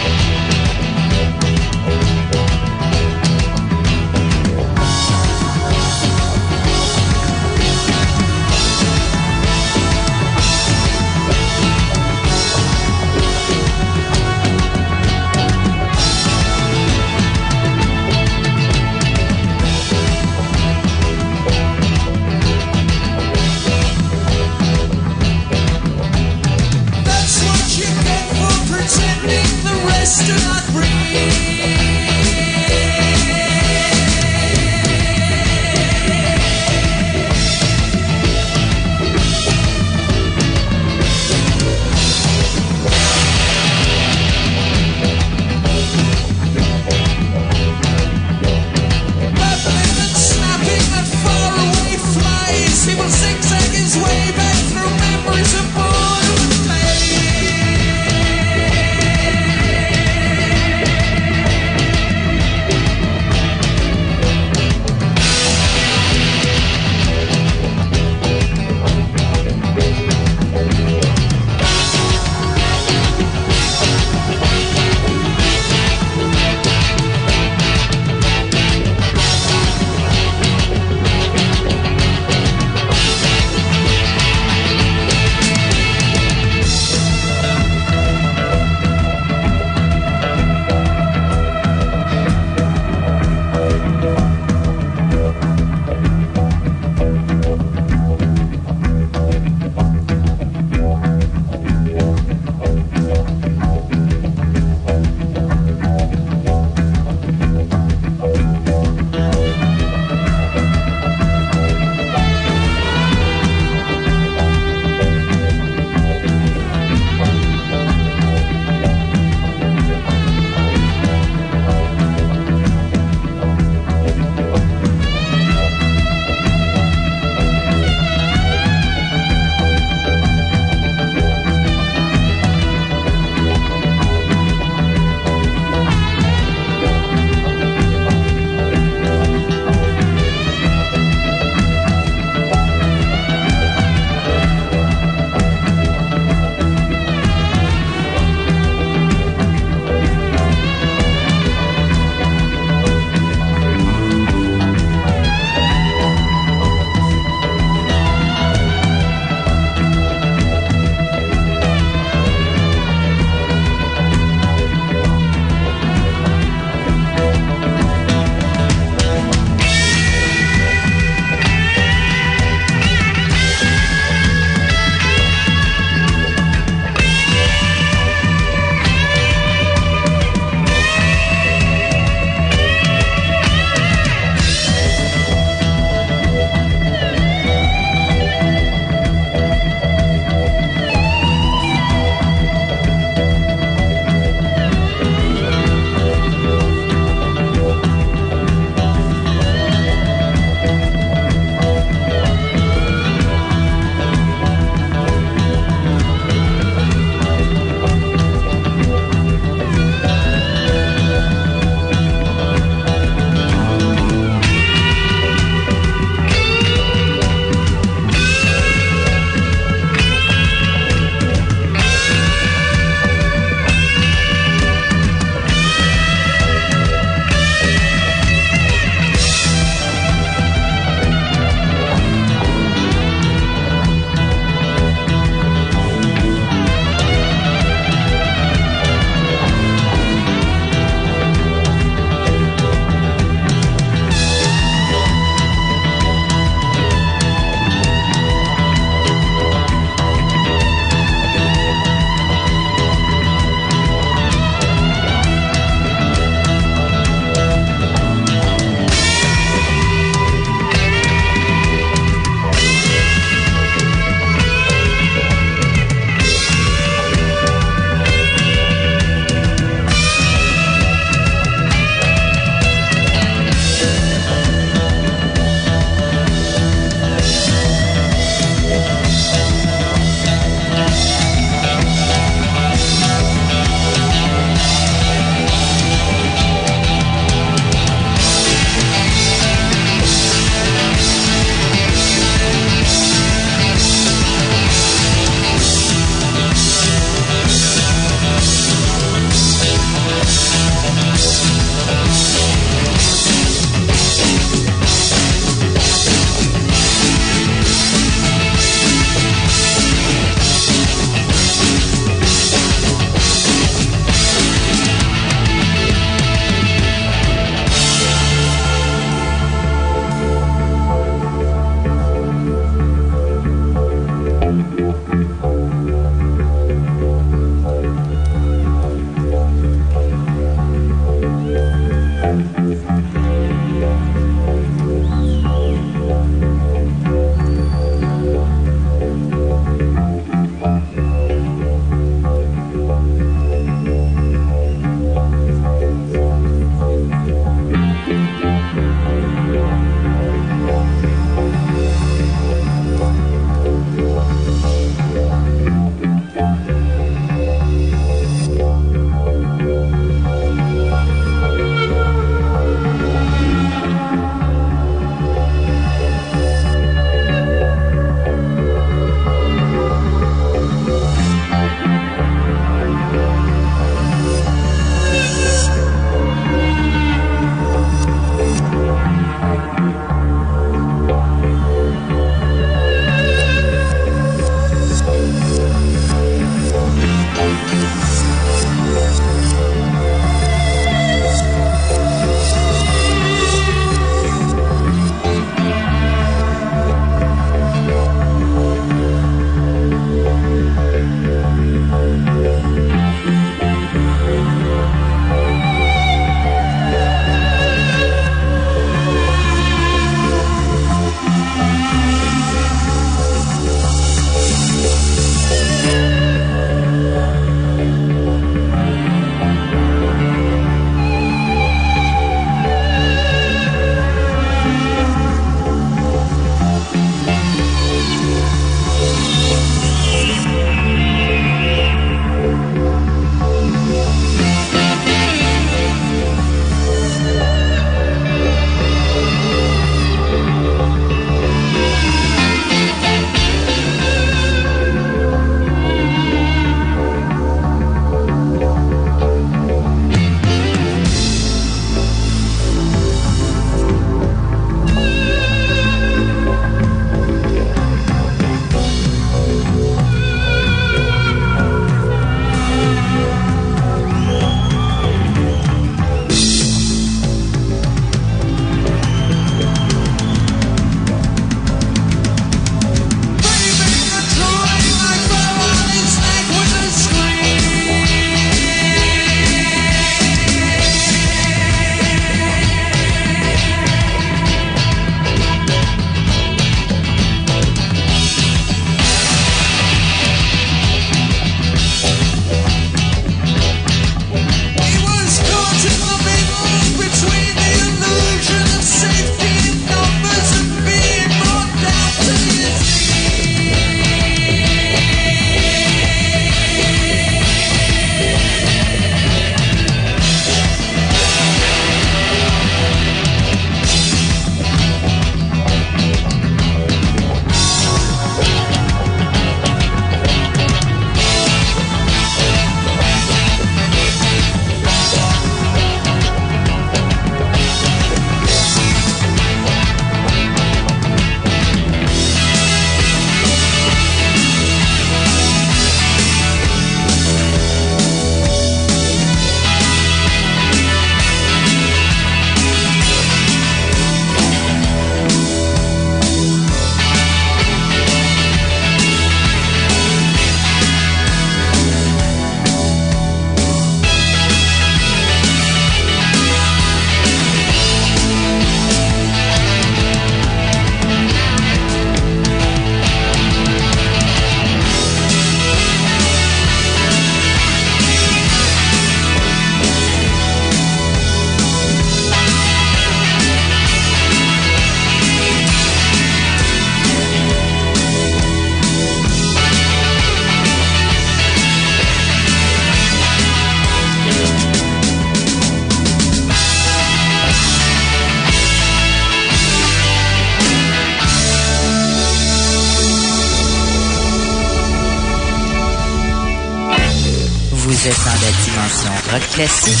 Dimension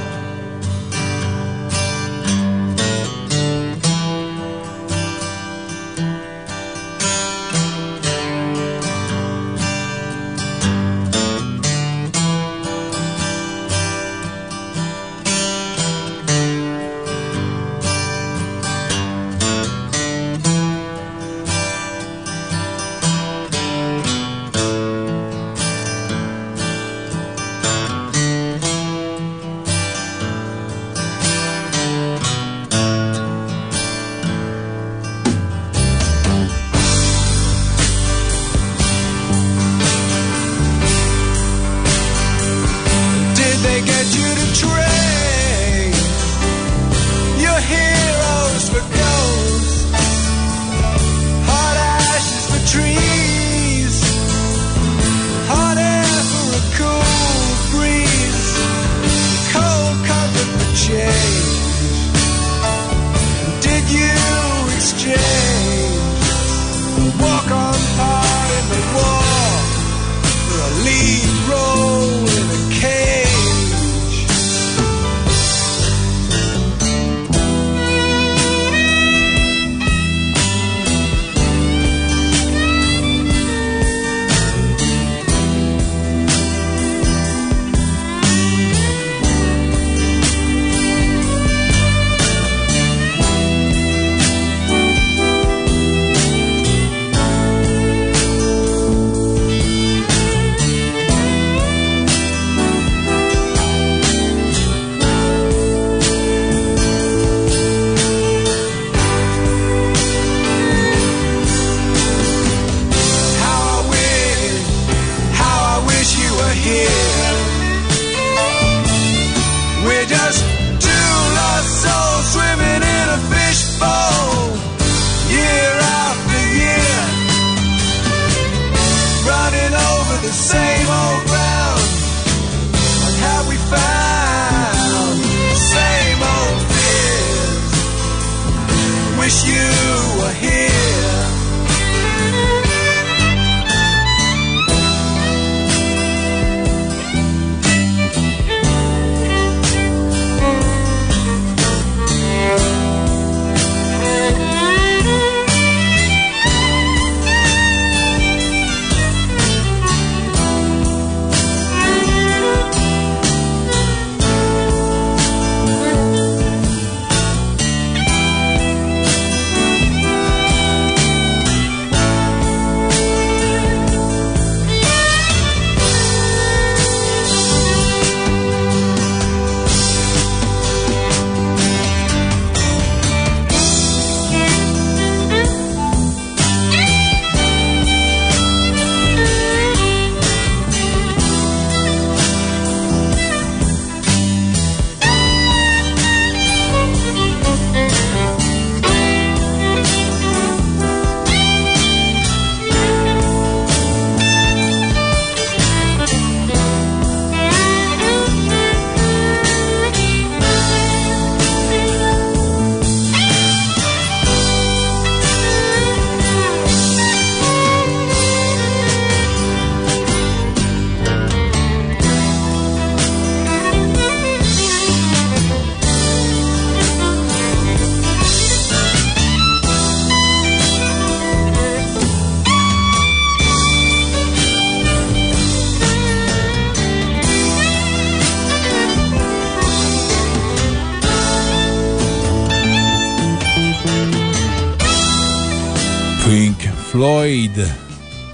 just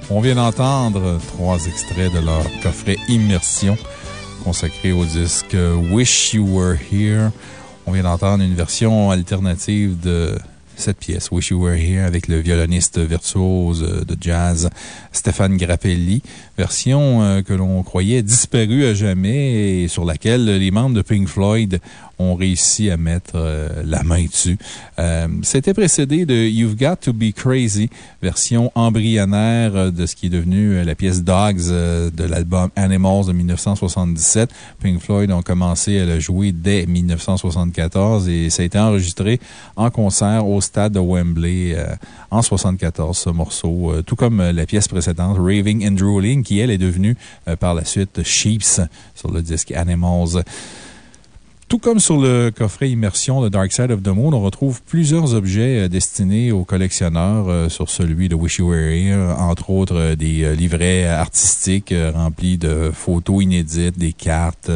On vient d'entendre trois extraits de leur coffret Immersion consacré au disque Wish You Were Here. On vient d'entendre une version alternative de cette pièce, Wish You Were Here, avec le violoniste virtuose de jazz Stéphane Grappelli. Version euh, que l'on croyait disparue à jamais et sur laquelle les membres de Pink Floyd ont réussi à mettre euh, la main dessus. Euh, C'était précédé de You've Got to Be Crazy, version embryonnaire euh, de ce qui est devenu la pièce Dogs de l'album Animals de 1977. Pink Floyd ont commencé à le jouer dès 1974 et ça a été enregistré en concert au stade de Wembley en 74, ce morceau, tout comme la pièce précédente, Raving and Drooling, qui elle est devenue par la suite Sheeps sur le disque Animals. Tout comme sur le coffret Immersion de Dark Side of the Moon, on retrouve plusieurs objets euh, destinés aux collectionneurs euh, sur celui de Wish You Were Here, entre autres euh, des livrets artistiques remplis de photos inédites, des cartes,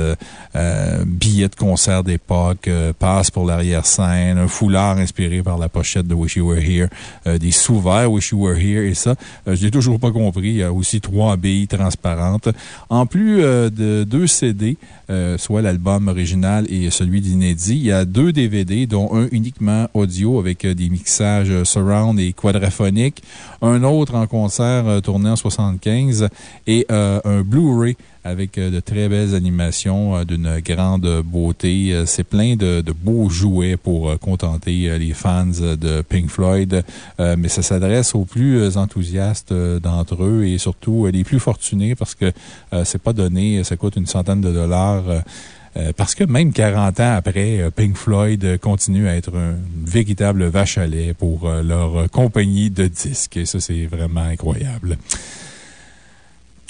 billets de concerts d'époque, passes pour l'arrière-scène, un foulard inspiré par la pochette de Wish You Were Here, des sous-verts Wish You Were Here et ça, je l'ai toujours pas compris. Il y a aussi trois billes transparentes. En plus de deux CD, soit l'album original et celui d'inédit. Il y a deux DVD, dont un uniquement audio avec euh, des mixages euh, surround et quadraphoniques, un autre en concert euh, tourné en 75 et un Blu-ray avec de très belles animations d'une grande beauté. C'est plein de, de beaux jouets pour contenter les fans de Pink Floyd, mais ça s'adresse aux plus enthousiastes d'entre eux et surtout les plus fortunés parce que c'est pas donné, ça coûte une centaine de dollars. Euh, parce que même 40 ans après, euh, Pink Floyd continue à être un- véritable vache à lait pour euh, leur compagnie de disques. Et ça, c'est vraiment incroyable.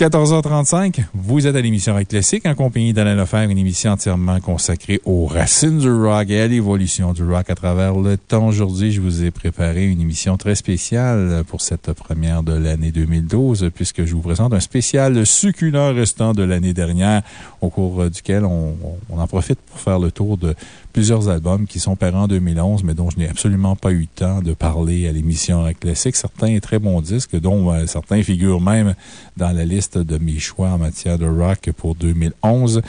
14h35, vous êtes à l'émission Rock Classique en compagnie d'Alain Lefebvre, une émission entièrement consacrée aux racines du rock et à l'évolution du rock à travers le temps. Aujourd'hui, je vous ai préparé une émission très spéciale pour cette première de l'année 2012, puisque je vous présente un spécial succulent restant de l'année dernière, au cours duquel on, on en profite pour faire le tour de plusieurs albums qui sont parus en 2011, mais dont je n'ai absolument pas eu le temps de parler à l'émission Classique. Certains très bons disques, dont euh, certains figurent même dans la liste de mes choix en matière de rock pour 2011.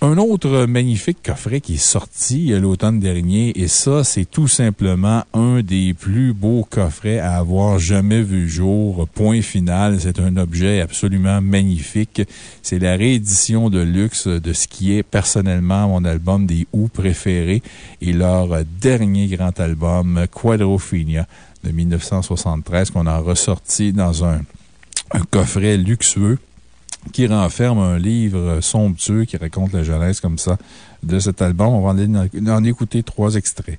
Un autre magnifique coffret qui est sorti euh, l'automne dernier, et ça, c'est tout simplement un des plus beaux coffrets à avoir jamais vu jour. Point final. C'est un objet absolument magnifique. C'est la réédition de luxe de ce qui est personnellement mon album des Who préférés et leur dernier grand album, Quadrophenia, de 1973, qu'on a ressorti dans un coffret luxueux qui renferme un livre somptueux qui raconte la jeunesse comme ça de cet album. On va en, en écouter trois extraits.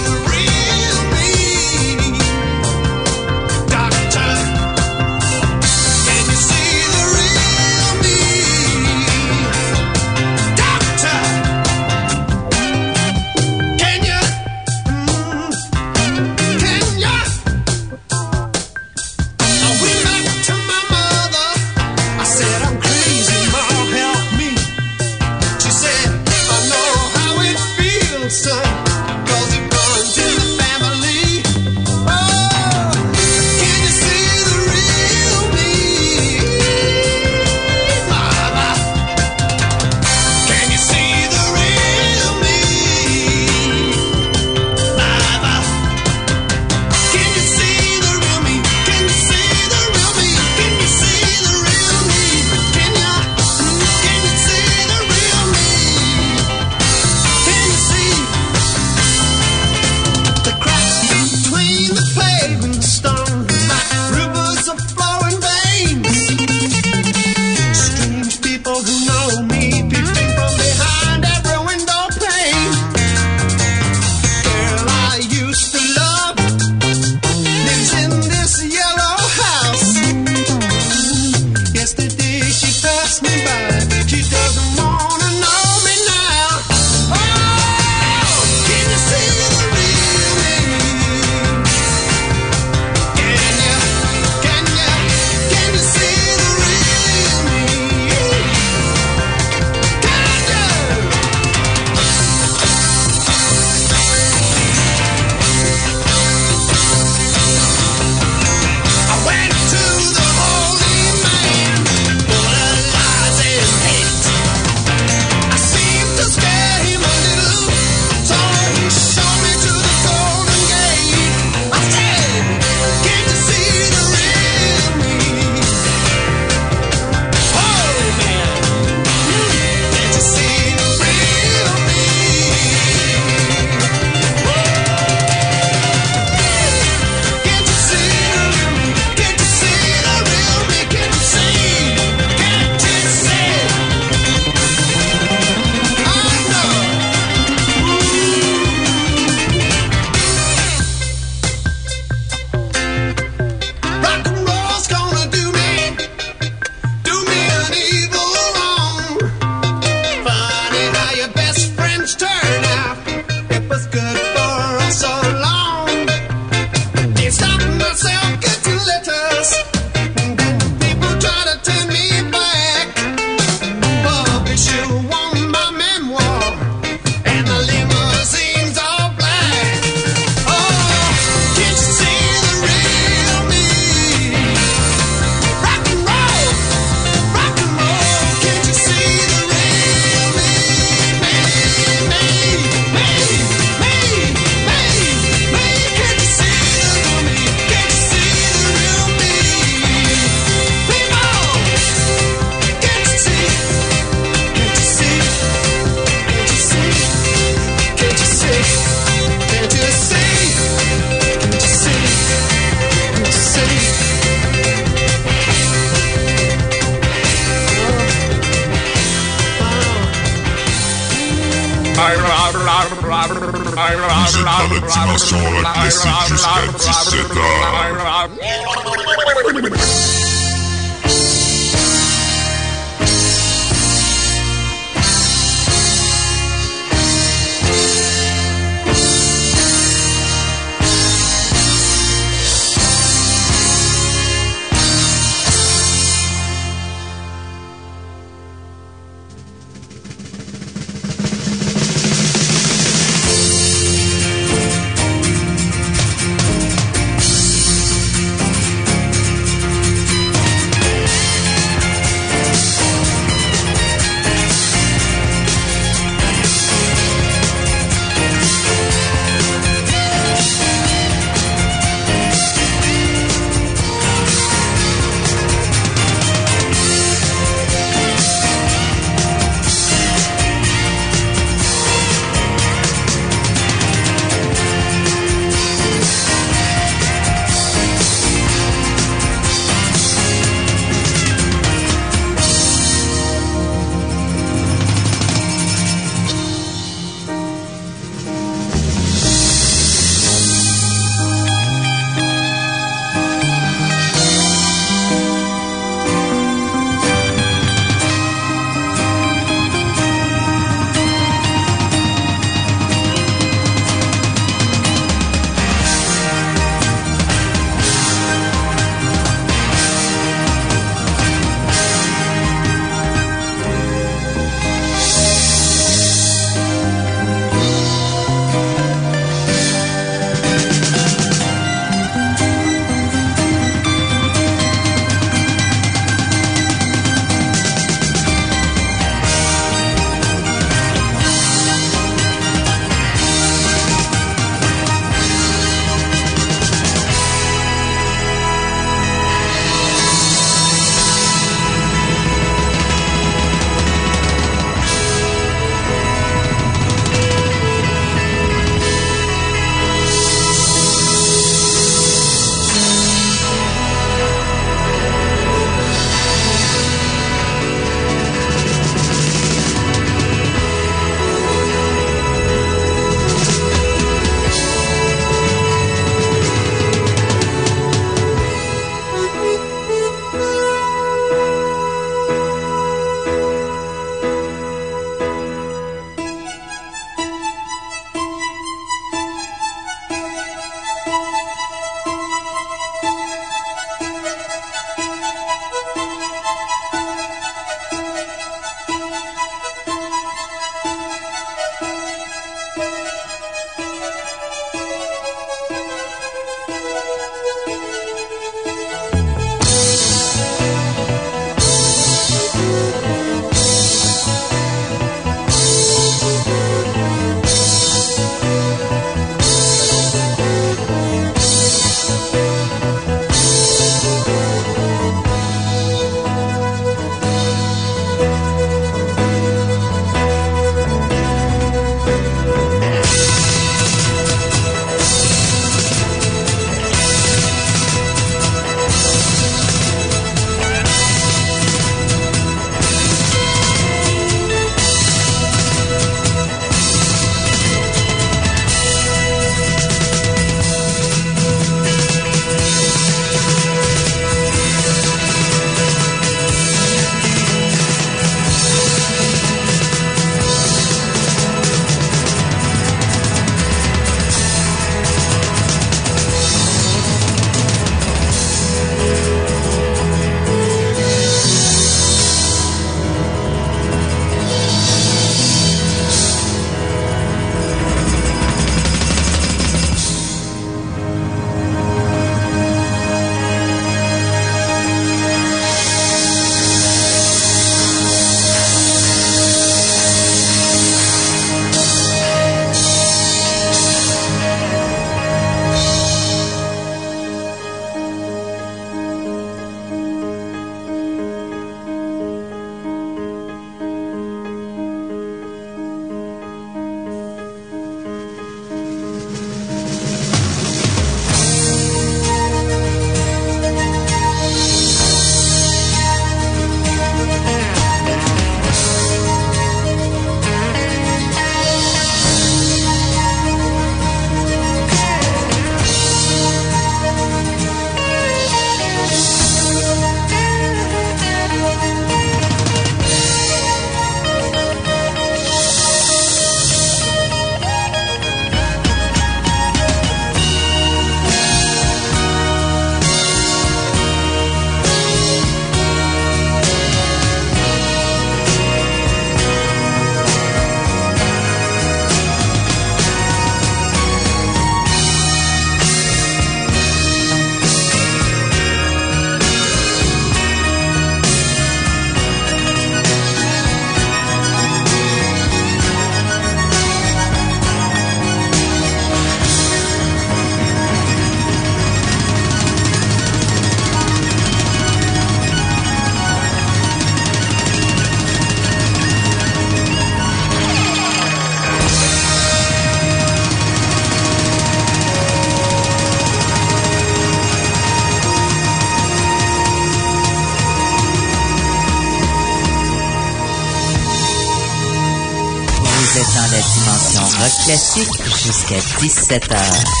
Jusqu'à 17h.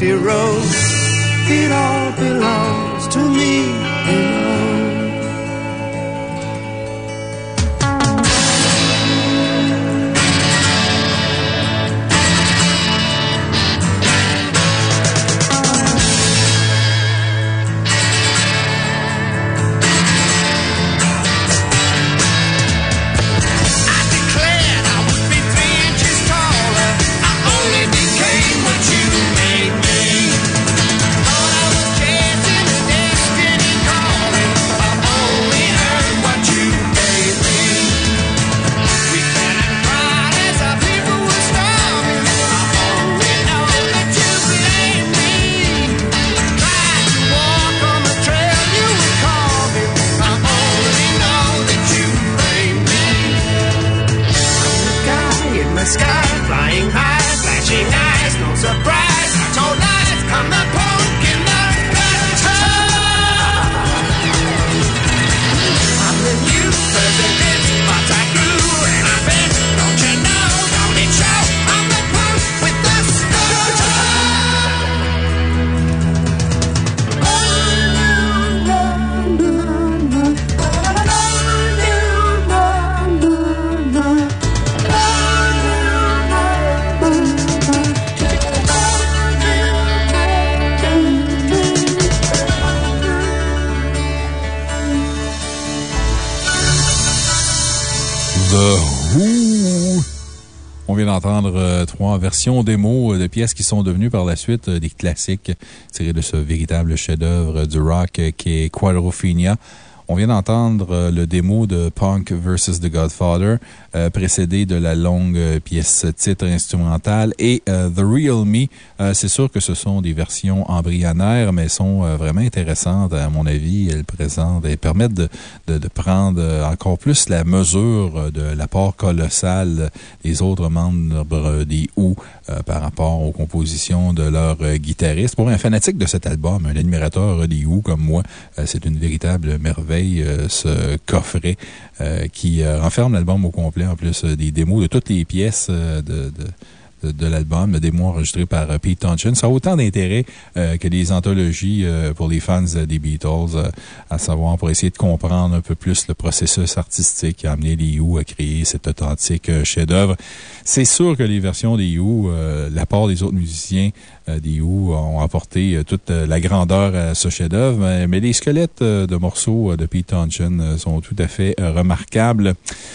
empty road. Versions démo de pièces qui sont devenues par la suite euh, des classiques tirés de ce véritable chef-d'œuvre du rock euh, qui est Quadrophenia. On vient d'entendre euh, le démo de Punk vs. The Godfather, euh, précédé de la longue euh, pièce titre instrumentale et euh, The Real Me. Euh, C'est sûr que ce sont des versions embryonnaires, mais elles sont euh, vraiment intéressantes à mon avis. Elles présentent, elles permettent de, de, prendre euh, encore plus la mesure euh, de l'apport colossal des autres membres des euh, par rapport aux compositions de leurs euh, guitaristes. Pour un fanatique de cet album, un admirateur des Who comme moi, euh, c'est une véritable merveille, euh, ce coffret qui renferme l'album au complet, en plus des démos de toutes les pièces de, l'album, le démo enregistré par Pete Townshend. Ça a autant d'intérêt que les anthologies pour les fans des Beatles, à savoir pour essayer de comprendre un peu plus le processus artistique qui a amené les Who à créer cet authentique chef-d'œuvre. C'est sûr que les versions des Who, euh, l'apport des autres musiciens des Who ont apporté euh, toute euh, la grandeur à ce chef-d'œuvre, mais, les squelettes euh, de morceaux euh, de Pete Townshend euh, sont tout à fait euh, remarquables.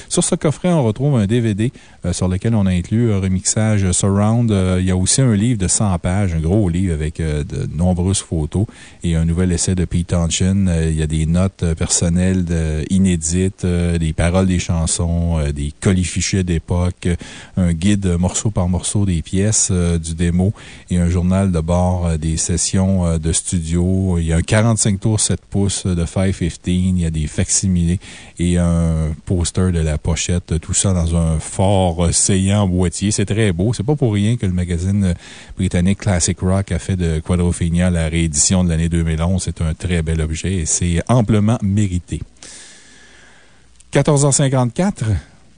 Sur ce coffret, on retrouve un DVD euh, sur lequel on a inclus un remixage Surround. Euh, Il y a aussi un livre de 100 pages, un gros livre avec euh, de nombreuses photos et un nouvel essai de Pete Townshend. Euh, Il y a des notes euh, personnelles inédites, euh, des paroles des chansons, euh, des colifichets d'époque, euh, un guide euh, morceau par morceau des pièces euh, du démo et un journal de bord euh, des sessions euh, de studio. Il y a un 45 tours 7 pouces de 515. Il y a des facsimilés et un poster de la pochette. Tout ça dans un fort euh, saillant boîtier. C'est très beau. C'est pas pour rien que le magazine euh, britannique Classic Rock a fait de Quadrophenia la réédition de l'année 2011. C'est un très bel objet et c'est amplement mérité. 14h54.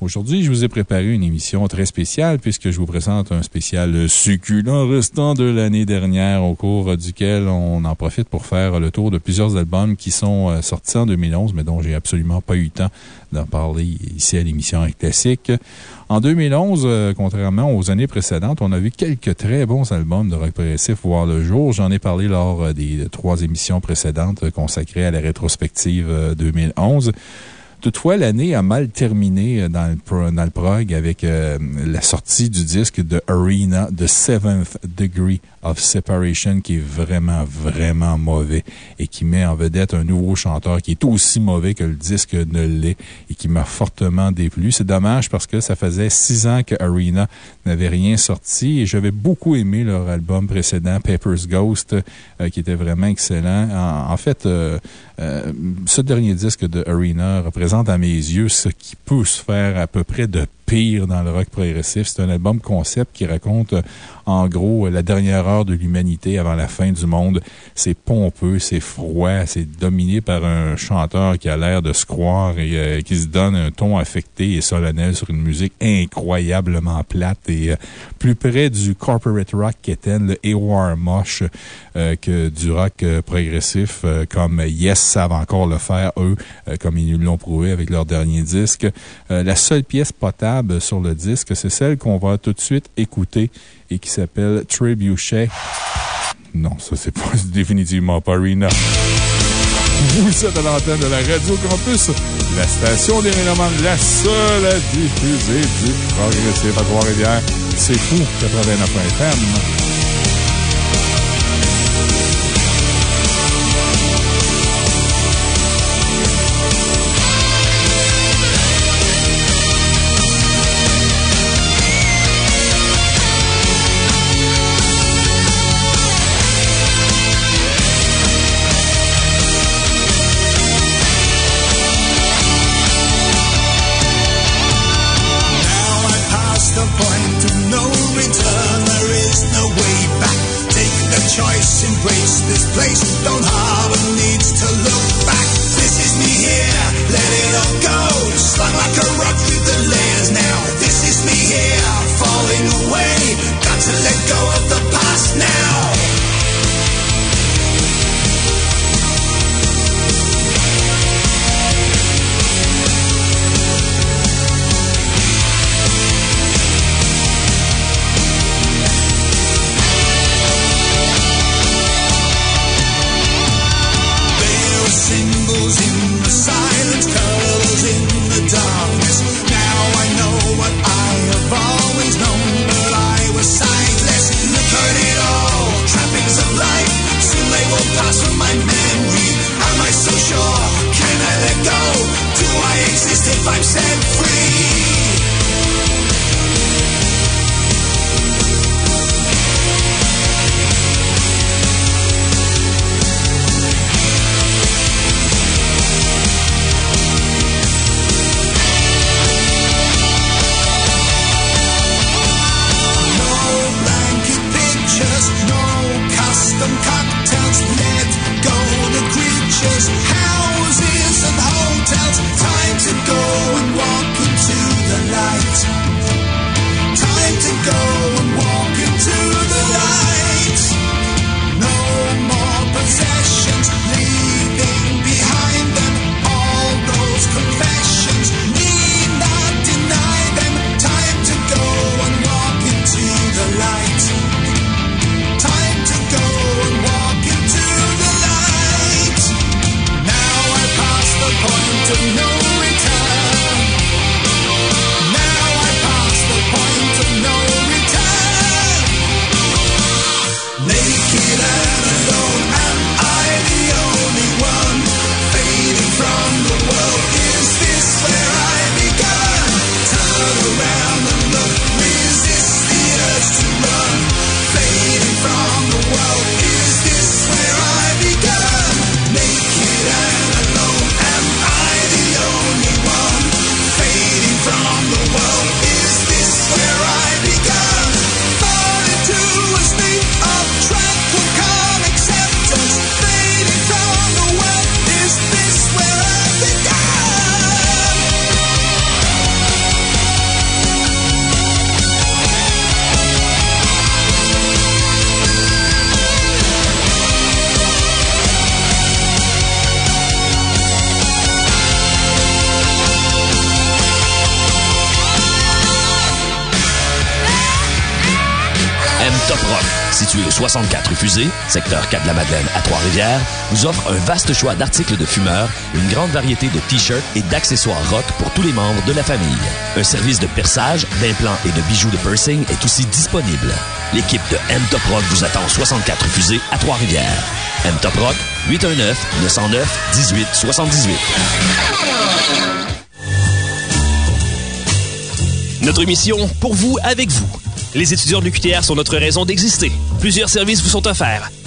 Aujourd'hui, je vous ai préparé une émission très spéciale puisque je vous présente un spécial succulent restant de l'année dernière au cours duquel on en profite pour faire le tour de plusieurs albums qui sont euh, sortis en 2011 mais dont j'ai absolument pas eu le temps d'en parler ici à l'émission Classique. En 2011, euh, contrairement aux années précédentes, on a vu quelques très bons albums de rock progressif voir le jour. J'en ai parlé lors euh, des trois émissions précédentes consacrées à la rétrospective euh, 2011. Toutefois, l'année a mal terminé euh, dans le, dans le prog avec euh, la sortie du disque de Arena, The Seventh Degree of Separation, qui est vraiment, vraiment mauvais et qui met en vedette un nouveau chanteur qui est aussi mauvais que le disque ne l'est et qui m'a fortement déplu. C'est dommage parce que ça faisait six ans que Arena n'avait rien sorti et j'avais beaucoup aimé leur album précédent, Paper's Ghost, euh, qui était vraiment excellent. En, en fait, ce dernier disque de Arena représente à mes yeux ce qui peut se faire à peu près de pire dans le rock progressif. C'est un album concept qui raconte, euh, en gros, la dernière heure de l'humanité avant la fin du monde. C'est pompeux, c'est froid, c'est dominé par un chanteur qui a l'air de se croire et euh, qui se donne un ton affecté et solennel sur une musique incroyablement plate et euh, plus près du corporate rock qu'était le Awar Mosh euh, que du rock euh, progressif, euh, comme Yes savent encore le faire, eux, euh, comme ils nous l'ont prouvé avec leur dernier disque. Euh, la seule pièce potable sur le disque, c'est celle qu'on va tout de suite écouter et qui s'appelle Trebuchet. Non, ça, c'est pas (laughs) définitivement pas Arena. Vous êtes à l'antenne de la Radio Campus, la station des Mélomanes, la seule à diffuser du progressif à Trois-Rivières. C'est fou, 89 FM. This place. Don't harbor secteur 4 de la Madeleine à Trois-Rivières, vous offre un vaste choix d'articles de fumeurs, une grande variété de t-shirts et d'accessoires rock pour tous les membres de la famille. Un service de perçage, d'implants et de bijoux de piercing est aussi disponible. L'équipe de M Top Rock vous attend au 64 Fusée à Trois-Rivières. M Top Rock, 819-909-1878. Notre mission, pour vous, avec vous. Les étudiants de l'UQTR sont notre raison d'exister. Plusieurs services vous sont offerts.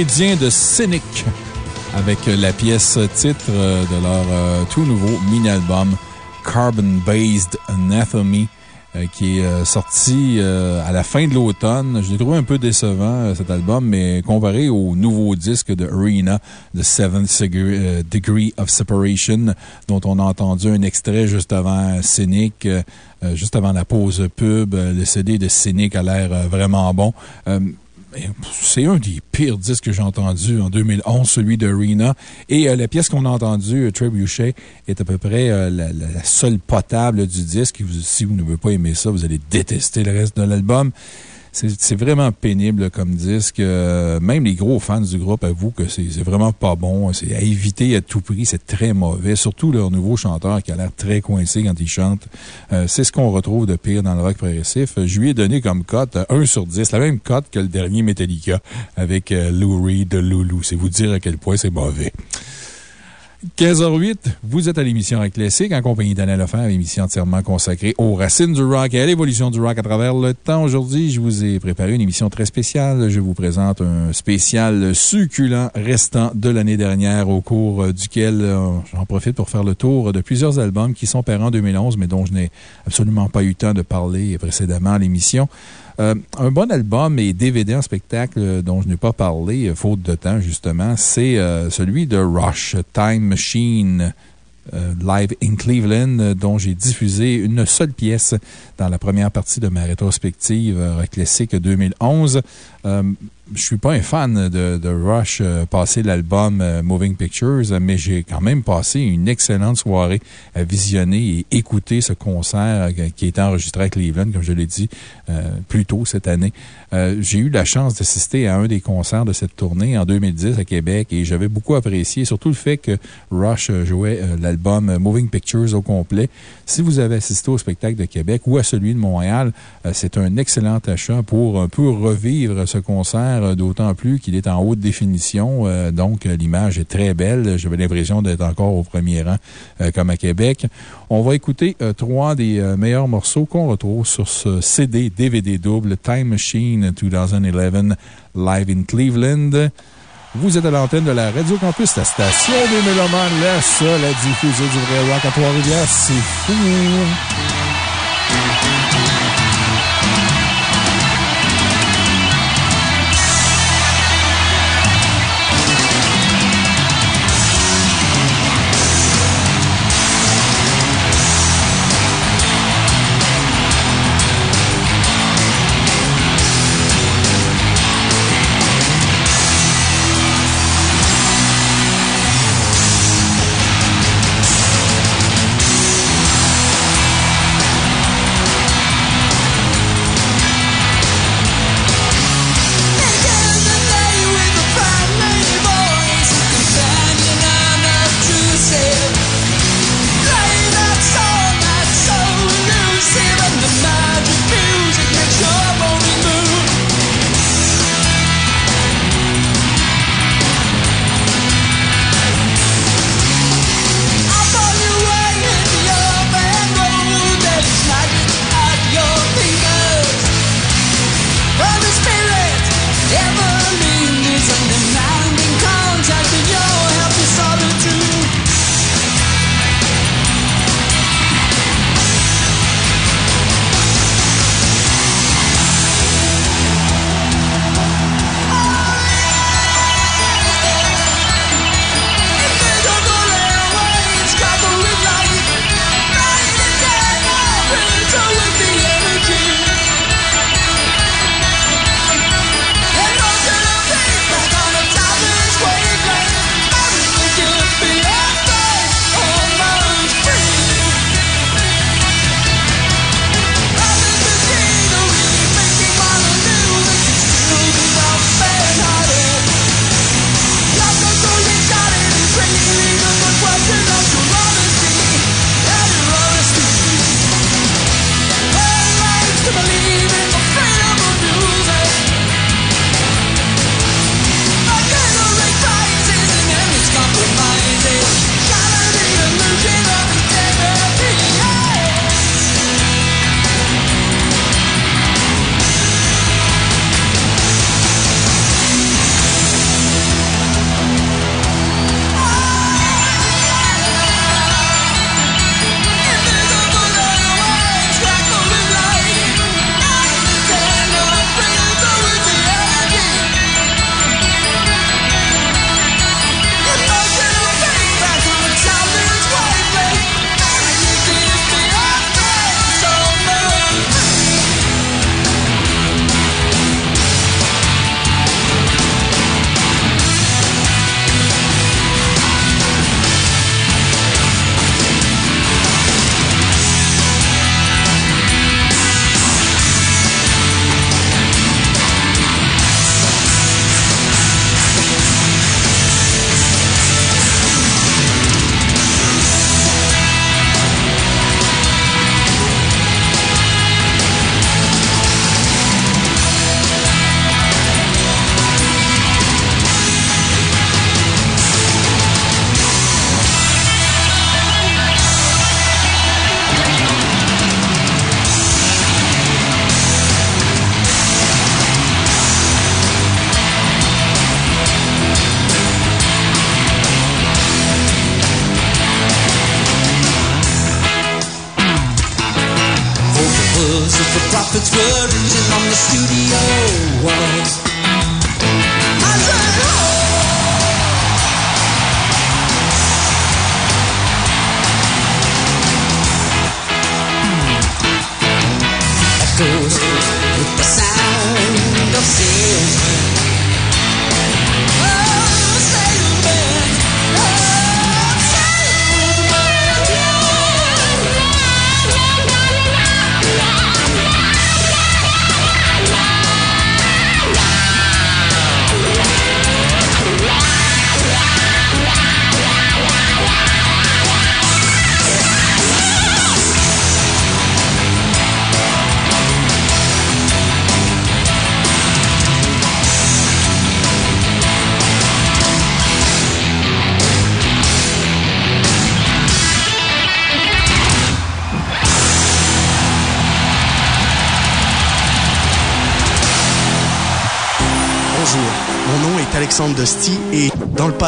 Floridiens de Cynic avec la pièce titre euh, de leur euh, tout nouveau mini-album Carbon Based Anatomy euh, qui est sorti à la fin de l'automne. Je l'ai trouvé un peu décevant, cet album, mais comparé au nouveau disque de Arena, The Seventh Degree, of Separation, dont on a entendu un extrait juste avant Cynic, juste avant la pause pub, le CD de Cynic a l'air vraiment bon. C'est un des pires disques que j'ai entendu en 2011, celui d'Arena. Et euh, la pièce qu'on a entendue, euh, Trebuchet, est à peu près euh, la, la- seule potable du disque. Si vous ne voulez pas aimer ça, vous allez détester le reste de l'album. C'est vraiment pénible comme disque. Euh, même les gros fans du groupe avouent que c'est vraiment pas bon. C'est à éviter à tout prix. C'est très mauvais. Surtout leur nouveau chanteur qui a l'air très coincé quand il chante. Euh, c'est ce qu'on retrouve de pire dans le rock progressif. Je lui ai donné comme cote euh, 1 sur 10, la même cote que le dernier Metallica avec euh, Lou Reed de Loulou. C'est vous dire à quel point c'est mauvais. 15h08, vous êtes à l'émission Rock Classique en compagnie d'Anna Lefebvre, émission entièrement consacrée aux racines du rock et à l'évolution du rock à travers le temps. Aujourd'hui, je vous ai préparé une émission très spéciale. Je vous présente un spécial succulent restant de l'année dernière au cours euh, duquel euh, j'en profite pour faire le tour de plusieurs albums qui sont parents en 2011, mais dont je n'ai absolument pas eu le temps de parler précédemment à l'émission. Euh, un bon album et DVD en spectacle dont je n'ai pas parlé, euh, faute de temps, justement, c'est euh, celui de Rush, Time Machine. live in Cleveland, dont j'ai diffusé une seule pièce dans la première partie de ma rétrospective Classique 2011. Je suis pas un fan de, Rush euh, passer l'album euh, Moving Pictures, mais j'ai quand même passé une excellente soirée à visionner et écouter ce concert euh, qui a été enregistré à Cleveland, comme je l'ai dit plus tôt cette année. J'ai eu la chance d'assister à un des concerts de cette tournée en 2010 à Québec et j'avais beaucoup apprécié, surtout le fait que Rush jouait l'album Moving Pictures au complet. Si vous avez assisté au spectacle de Québec ou à celui de Montréal, c'est un excellent achat pour un peu revivre ce concert, euh, d'autant plus qu'il est en haute définition. euh, Donc, euh, l'image est très belle. J'avais l'impression d'être encore au premier rang, comme à Québec. On va écouter trois des meilleurs morceaux qu'on retrouve sur ce CD DVD double Time Machine 2011 Live in Cleveland. Vous êtes à l'antenne de la Radio Campus, la station des Mélomanes, la seule à diffuser du vrai rock à Trois-Rivières. C'est fou!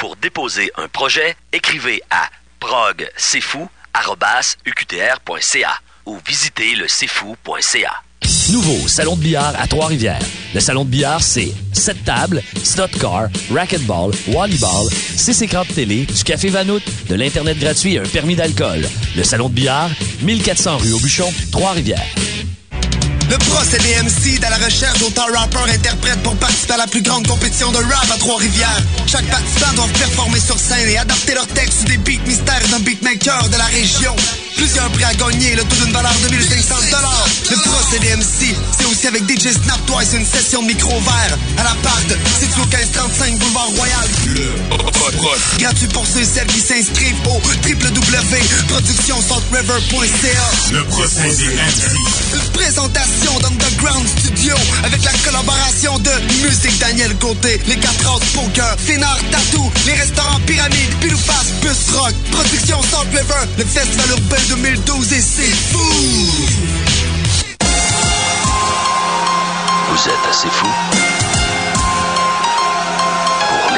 pour déposer un projet, écrivez à progcfou.uqtr.ca ou visitez le cfou.ca. Nouveau salon de billard à Trois-Rivières. Le salon de billard, c'est 7 tables, slot car, racquetball, volleyball, 6 écrans de télé, du café Vanout, de l'Internet gratuit et un permis d'alcool. Le salon de billard, 1400 rue Aubuchon, Trois-Rivières. Le procédé MC dans la recherche d'autant rappeurs interprètes pour participer à la plus grande compétition de rap à Trois-Rivières. Chaque participant doit performer sur scène et adapter leur texte sur des beats mystères d'un beatmaker de la région. Plusieurs prix à gagner, le tout d'une valeur de 1500 Le procédé MC, c'est aussi avec DJ Snap Twice une session micro vert à l'appart, situé au 1535 Boulevard Royal. Gratuit pour ceux et celles qui s'inscrivent au www.productionsaltriver.ca. Le procédé MC. Une présentation d'Underground Studio avec la collaboration de Musique Daniel Côté, les 4 House Poker, Fénard Tattoo, les restaurants Pyramide, Pilouface, Bus Rock, Production Salt River, le Festival Urbain 2012 et c'est fou! Vous êtes assez fou pour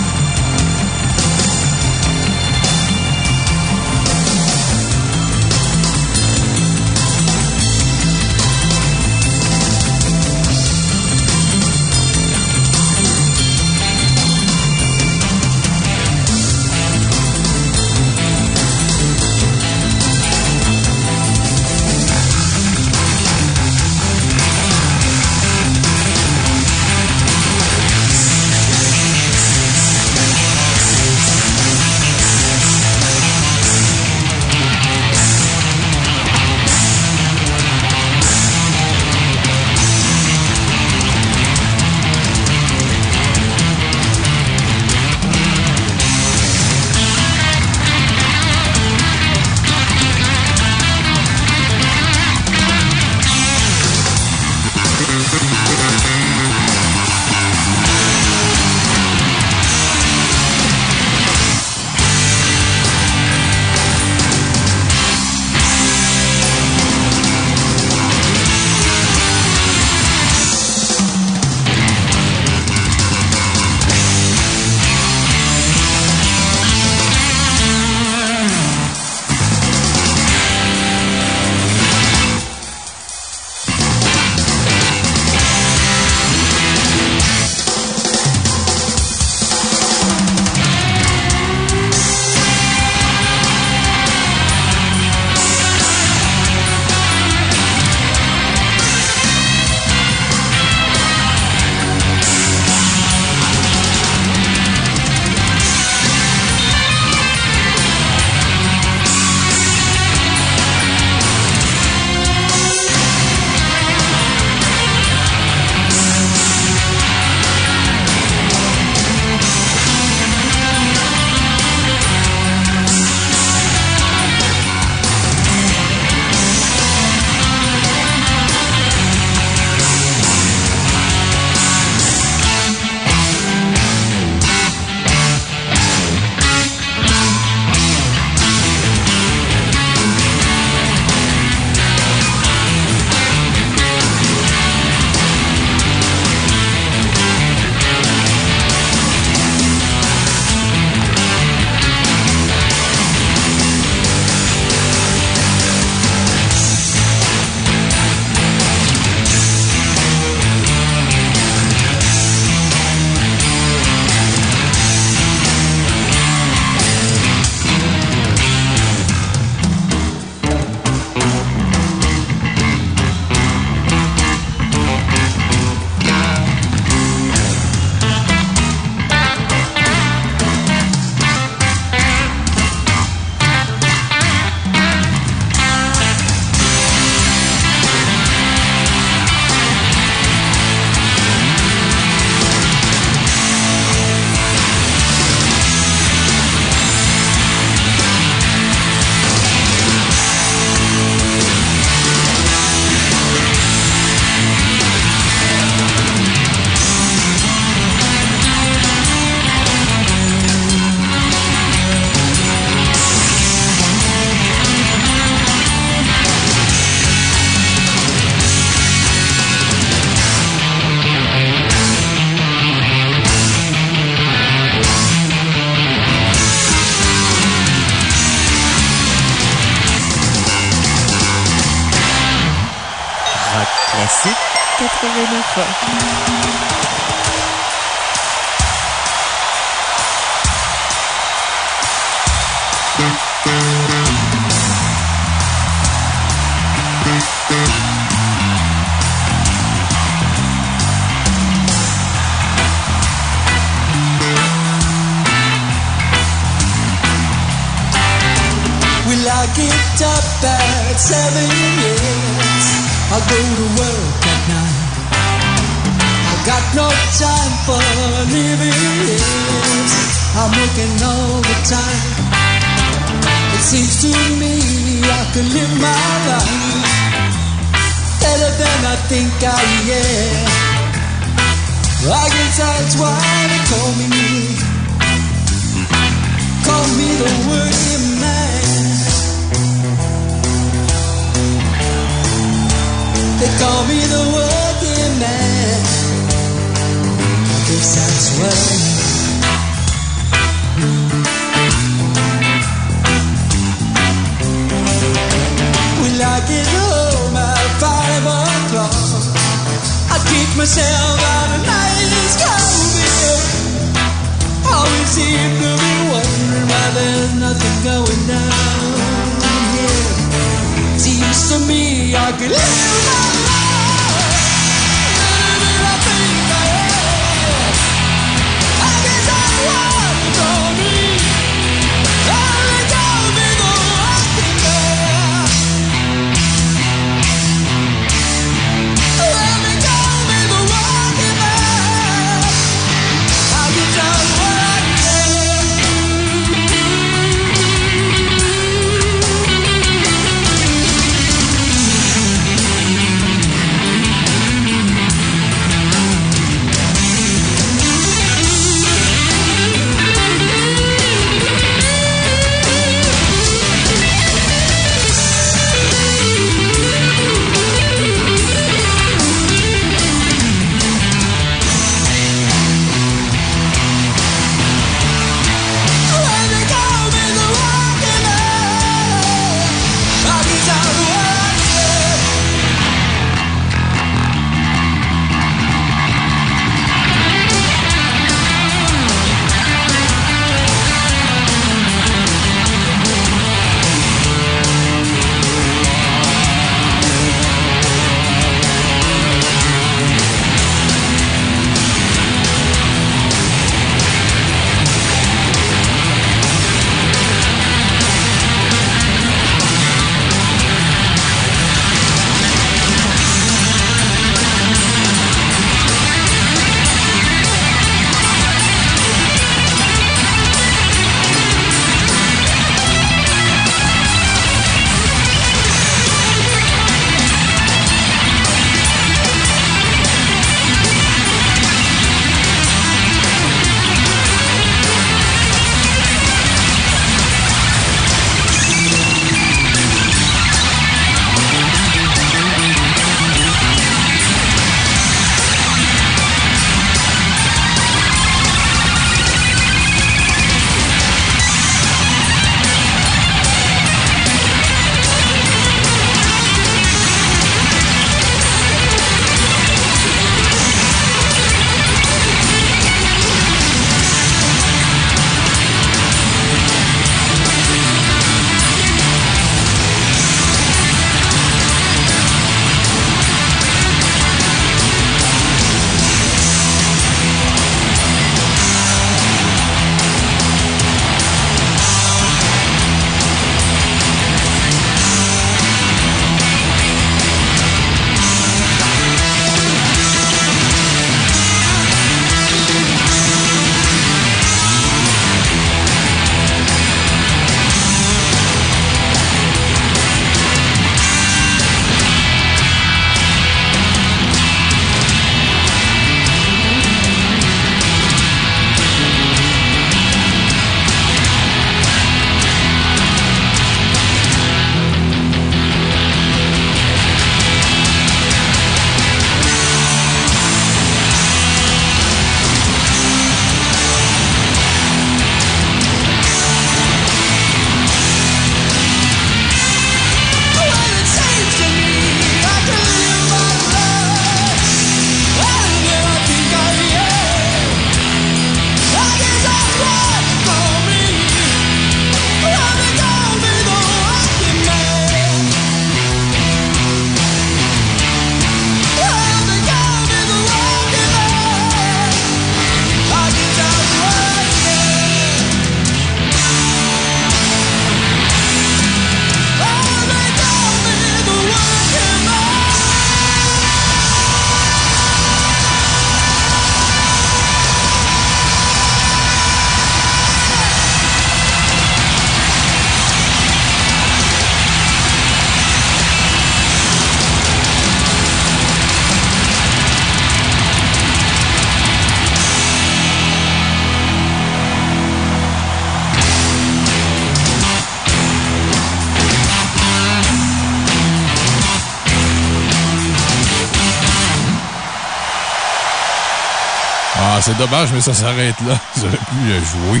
c'est dommage, mais ça s'arrête là. (laughs) Vous auriez pu jouer.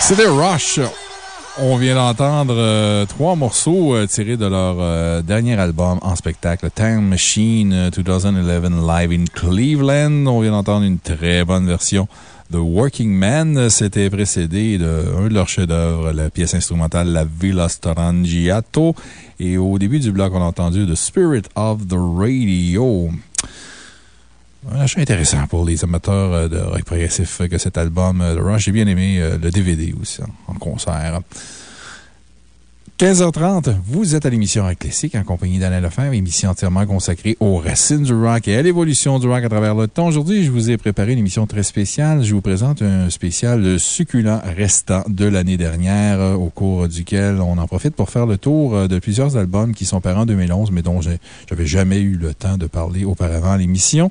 C'était Rush. On vient d'entendre euh, trois morceaux euh, tirés de leur euh, dernier album en spectacle, Time Machine euh, 2011 Live in Cleveland. On vient d'entendre une très bonne version de Working Man. C'était précédé d'un de leurs chefs-d'œuvre, la pièce instrumentale La Villa Strangiato. Et au début du bloc, on a entendu The Spirit of the Radio. Un achat intéressant pour les amateurs euh, de rock progressif que cet album euh, de Rush. J'ai bien aimé euh, le DVD aussi en, en concert. 15h30, vous êtes à l'émission Rock Classique en compagnie d'Alain Lefebvre, émission entièrement consacrée aux racines du rock et à l'évolution du rock à travers le temps. Aujourd'hui, je vous ai préparé une émission très spéciale. Je vous présente un spécial succulent restant de l'année dernière, euh, au cours duquel on en profite pour faire le tour euh, de plusieurs albums qui sont parus en 2011, mais dont j'avais jamais eu le temps de parler auparavant à l'émission.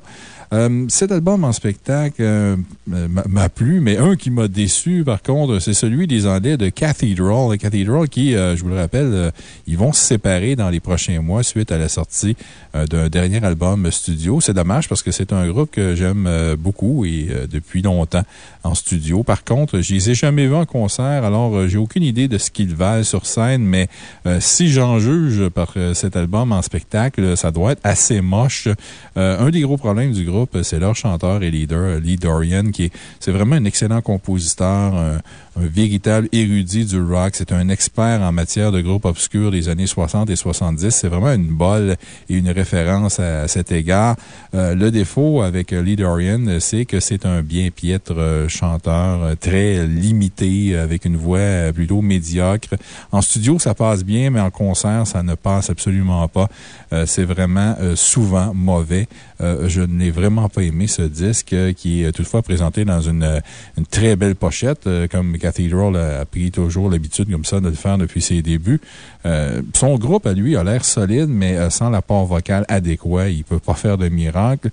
Euh, cet album en spectacle euh, m'a m'a plu, mais un qui m'a déçu, par contre, c'est celui des Anglais de Cathedral. Cathedral qui, euh, je vous le rappelle, euh, ils vont se séparer dans les prochains mois suite à la sortie euh, d'un dernier album studio. C'est dommage parce que c'est un groupe que j'aime euh, beaucoup et euh, depuis longtemps en studio. Par contre, je les ai jamais vus en concert, alors euh, j'ai aucune idée de ce qu'ils valent sur scène, mais euh, si j'en juge par euh, cet album en spectacle, ça doit être assez moche. Euh, un des gros problèmes du groupe, c'est leur chanteur et leader, Lee Dorian, qui est, vraiment un excellent compositeur, un, véritable érudit du rock. C'est un expert en matière de groupes obscurs des années 60 et 70. C'est vraiment une bolle et une référence à, cet égard. Euh, le défaut avec euh, Lee Dorian, euh, c'est que c'est un bien piètre euh, chanteur, euh, très limité, euh, avec une voix euh, plutôt médiocre. En studio, ça passe bien, mais en concert, ça ne passe absolument pas. Euh, c'est vraiment euh, souvent mauvais. Euh, je n'ai vraiment pas aimé ce disque euh, qui est toutefois présenté dans une, euh, très belle pochette, comme Cathedral a, a pris toujours l'habitude comme ça de le faire depuis ses débuts. Son groupe, à lui, a l'air solide, mais sans l'apport vocal adéquat, il peut pas faire de miracle.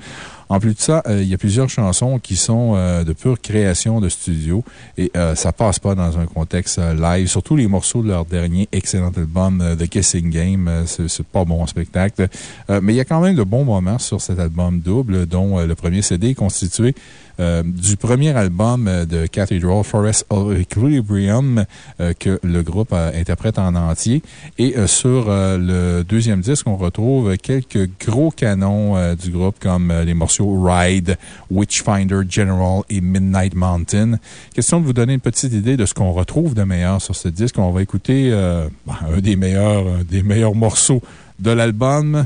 En plus de ça, euh, il y a plusieurs chansons qui sont euh, de pure création de studio et euh, ça passe pas dans un contexte live. Surtout les morceaux de leur dernier excellent album, The Kissing Game, c'est pas bon spectacle. Mais il y a quand même de bons moments sur cet album double, dont le premier CD est constitué euh, du premier album euh, de Cathedral, Forest of Equilibrium, euh, que le groupe interprète en entier. Et sur le deuxième disque, on retrouve quelques gros canons du groupe comme les morceaux Ride, Witchfinder General et Midnight Mountain. Question de vous donner une petite idée de ce qu'on retrouve de meilleur sur ce disque. On va écouter ben, un des meilleurs, des meilleurs morceaux de l'album.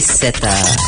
17h.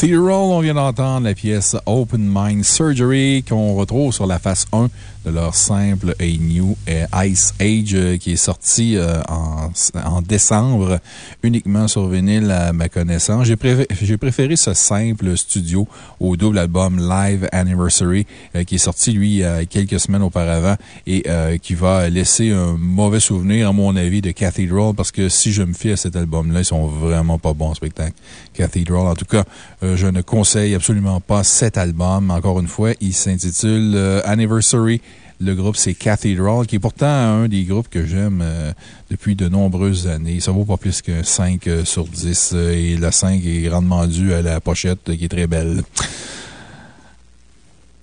Cathedral, on vient d'entendre la pièce Open Mind Surgery qu'on retrouve sur la face 1 de leur simple A New Ice Age euh, qui est sorti euh, en, en décembre uniquement sur vinyle à ma connaissance. J'ai préféré, ce simple studio au double album Live Anniversary euh, qui est sorti, lui, quelques semaines auparavant et euh, qui va laisser un mauvais souvenir, à mon avis, de Cathedral parce que si je me fie à cet album-là, ils sont vraiment pas bons spectacle. Cathedral, en tout cas, euh, je ne conseille absolument pas cet album. Encore une fois, il s'intitule Anniversary. Le groupe, c'est Cathedral, qui est pourtant un des groupes que j'aime euh, depuis de nombreuses années. Ça vaut pas plus qu'un 5 euh, sur 10 euh, et le 5 est grandement dû à la pochette qui est très belle.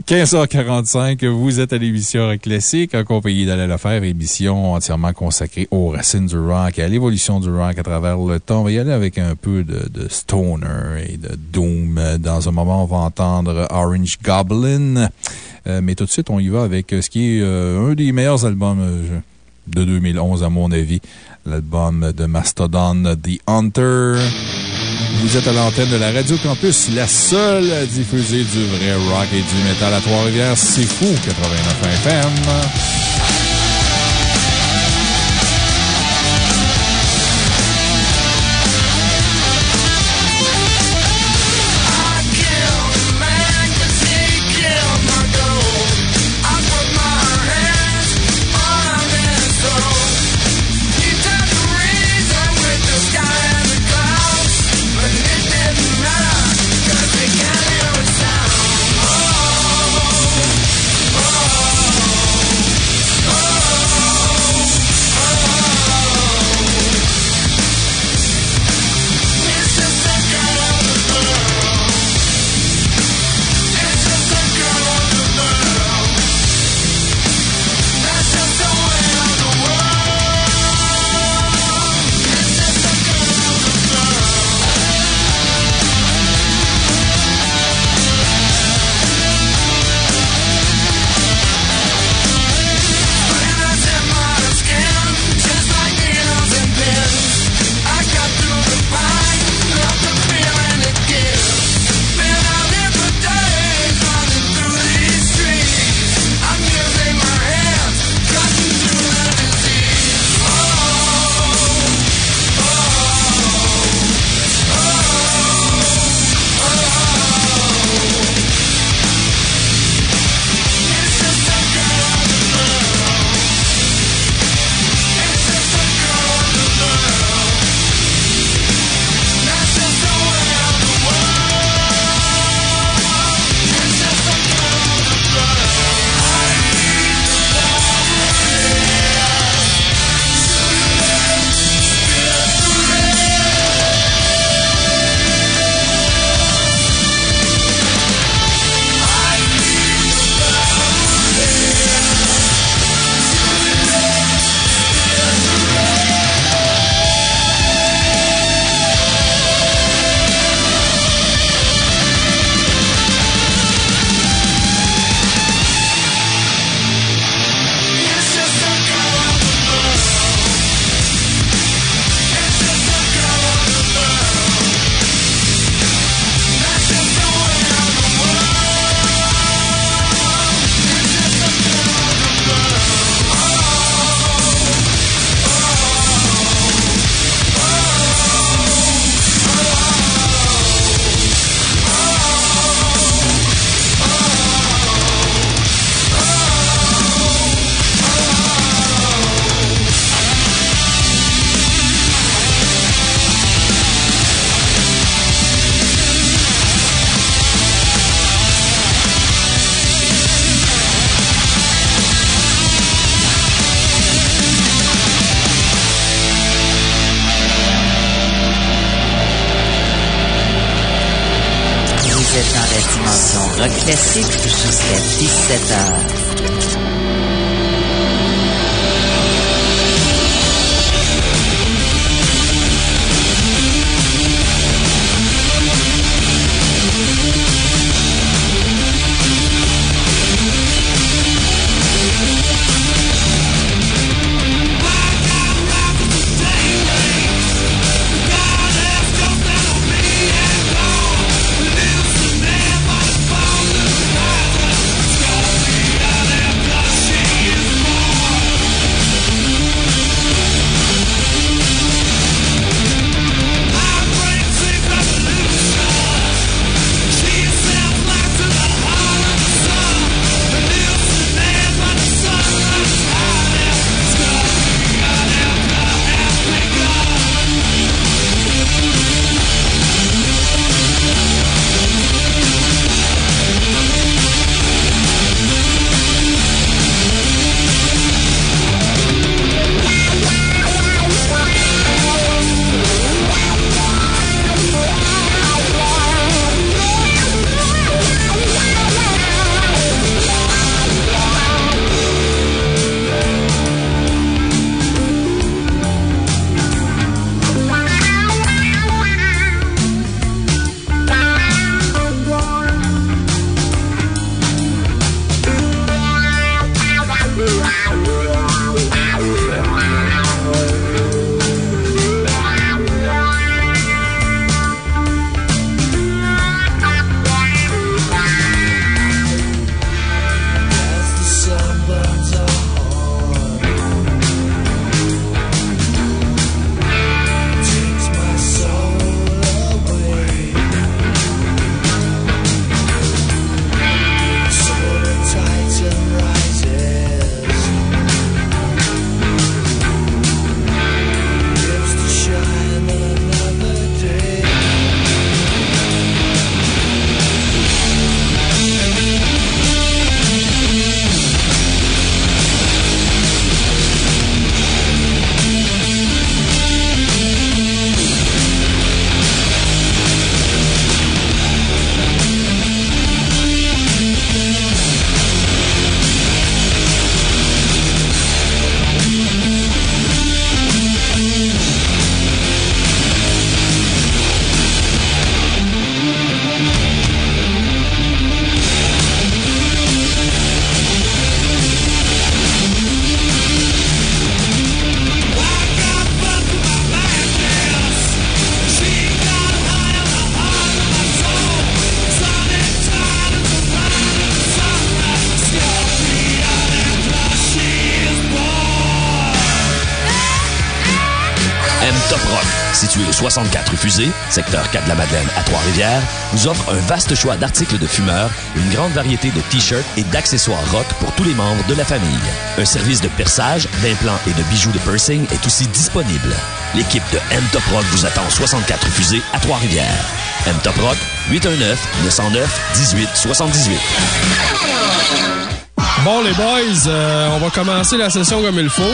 15h45, vous êtes à l'émission Rock Classique, accompagné d'Alain Lefebvre, émission entièrement consacrée aux racines du rock et à l'évolution du rock à travers le temps. On va y aller avec un peu de, de stoner et de doom. Dans un moment, on va entendre Orange Goblin. Euh, mais tout de suite, on y va avec ce qui est euh, un des meilleurs albums euh, de 2011, à mon avis. L'album de Mastodon, The Hunter. Vous êtes à l'antenne de la Radio Campus, la seule à diffuser du vrai rock et du métal à Trois-Rivières. C'est fou, 89 FM. Fusée, secteur 4 de la Madeleine à Trois-Rivières, vous offre un vaste choix d'articles de fumeurs, une grande variété de t-shirts et d'accessoires rock pour tous les membres de la famille. Un service de perçage, d'implants et de bijoux de piercing est aussi disponible. L'équipe de M-Top Rock vous attend au 64 rue Fusée à Trois-Rivières. M-Top Rock, 819-909-1878. Bon, les boys, euh, on va commencer la session comme il faut.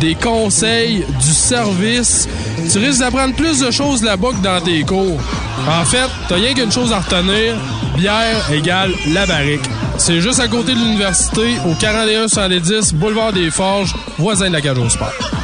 des conseils, du service. Tu risques d'apprendre plus de choses là-bas que dans tes cours. En fait, t'as rien qu'une chose à retenir. Bière égale la barrique. C'est juste à côté de l'université, au 4110 Boulevard des Forges, voisin de la Cage au Sport.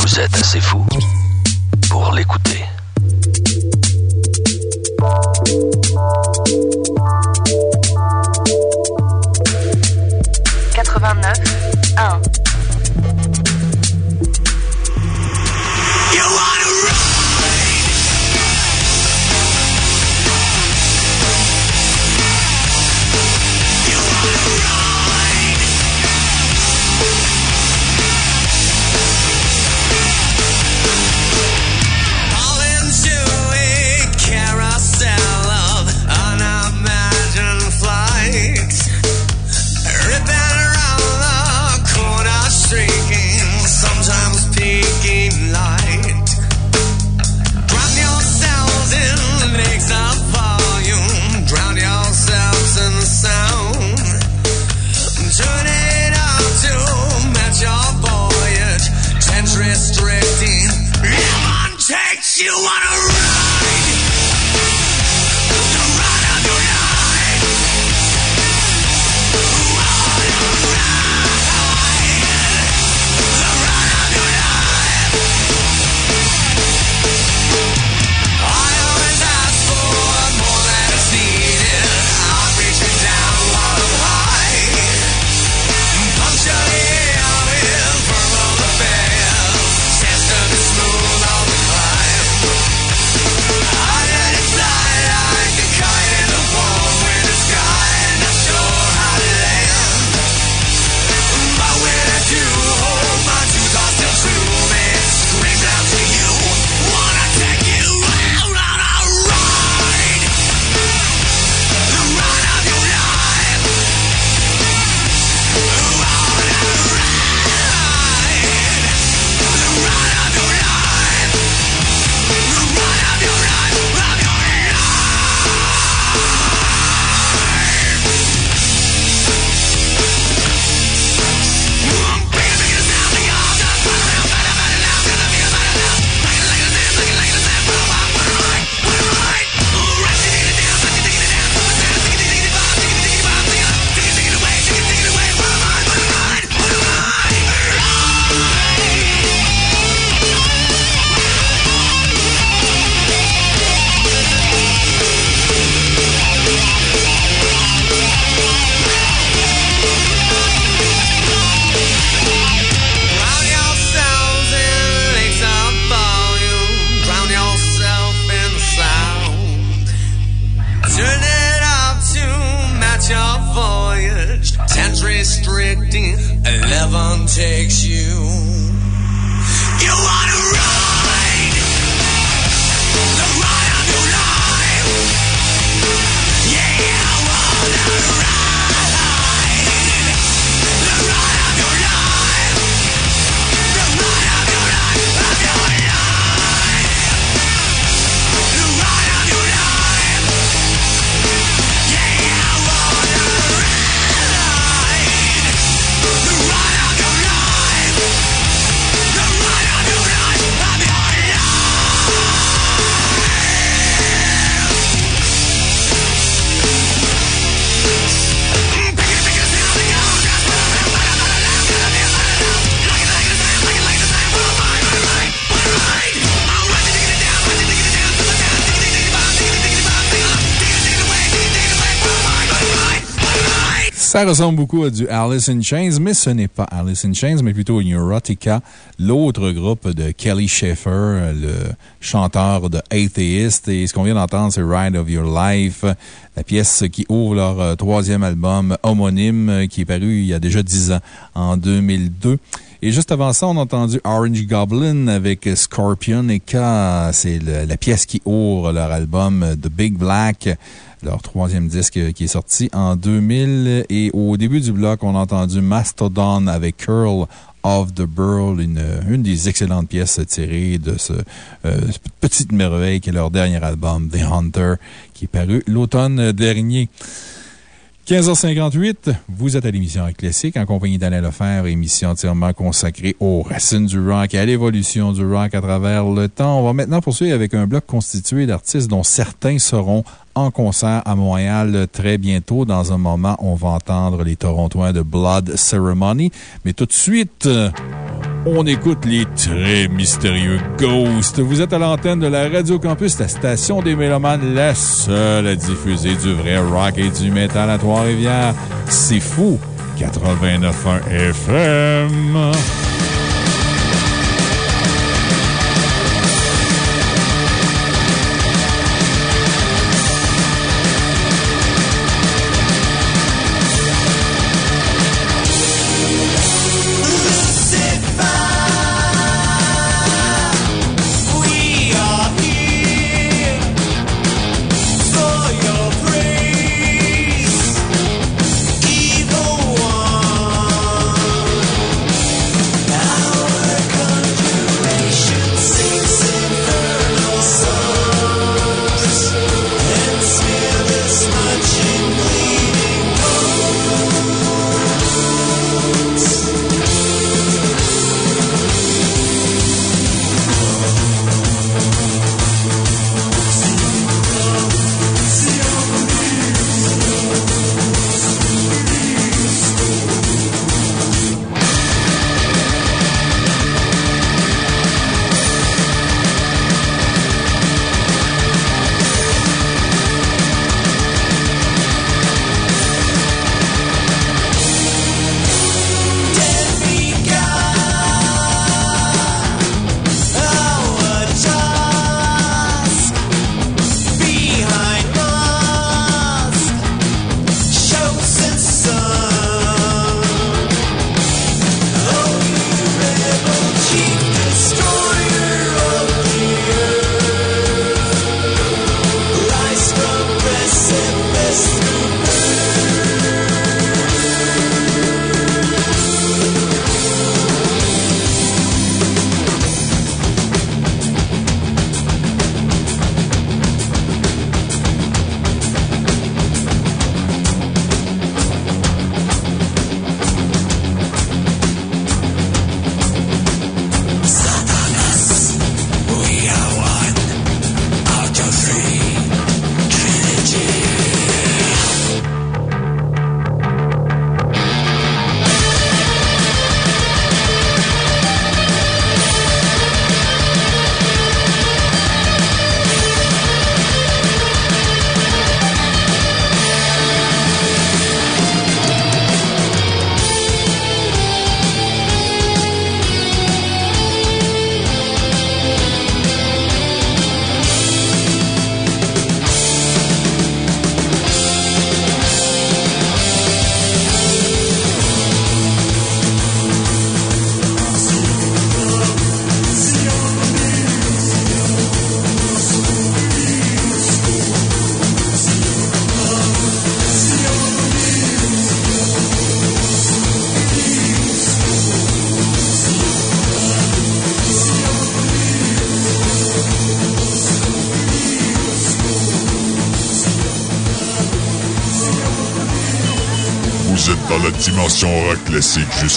Vous êtes assez fou pour l'écouter. Ça ressemble beaucoup à du Alice in Chains, mais ce n'est pas Alice in Chains, mais plutôt Neurotica, l'autre groupe de Kelly Schaeffer, le chanteur de Atheist. Et ce qu'on vient d'entendre, c'est Ride of Your Life, la pièce qui ouvre leur euh, troisième album homonyme, euh, qui est paru il y a déjà dix ans, en 2002. Et juste avant ça, on a entendu Orange Goblin avec Scorpion et K. C'est la pièce qui ouvre leur album The Big Black, leur troisième disque qui est sorti en 2000. Et au début du bloc, on a entendu Mastodon avec Curl of the Burl, une, des excellentes pièces tirées de ce euh, petite merveille qui est leur dernier album, The Hunter, qui est paru l'automne dernier. 15h58, vous êtes à l'émission Classique en compagnie d'Alain Lefebvre, émission entièrement consacrée aux racines du rock et à l'évolution du rock à travers le temps. On va maintenant poursuivre avec un bloc constitué d'artistes dont certains seront en concert à Montréal très bientôt. Dans un moment, on va entendre les Torontois de Blood Ceremony. Mais tout de suite, euh, on écoute les très mystérieux Ghosts. Vous êtes à l'antenne de la Radio Campus, la station des Mélomanes, la seule à diffuser du vrai rock et du métal à Trois-Rivières. C'est fou! 89.1 FM.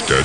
Classique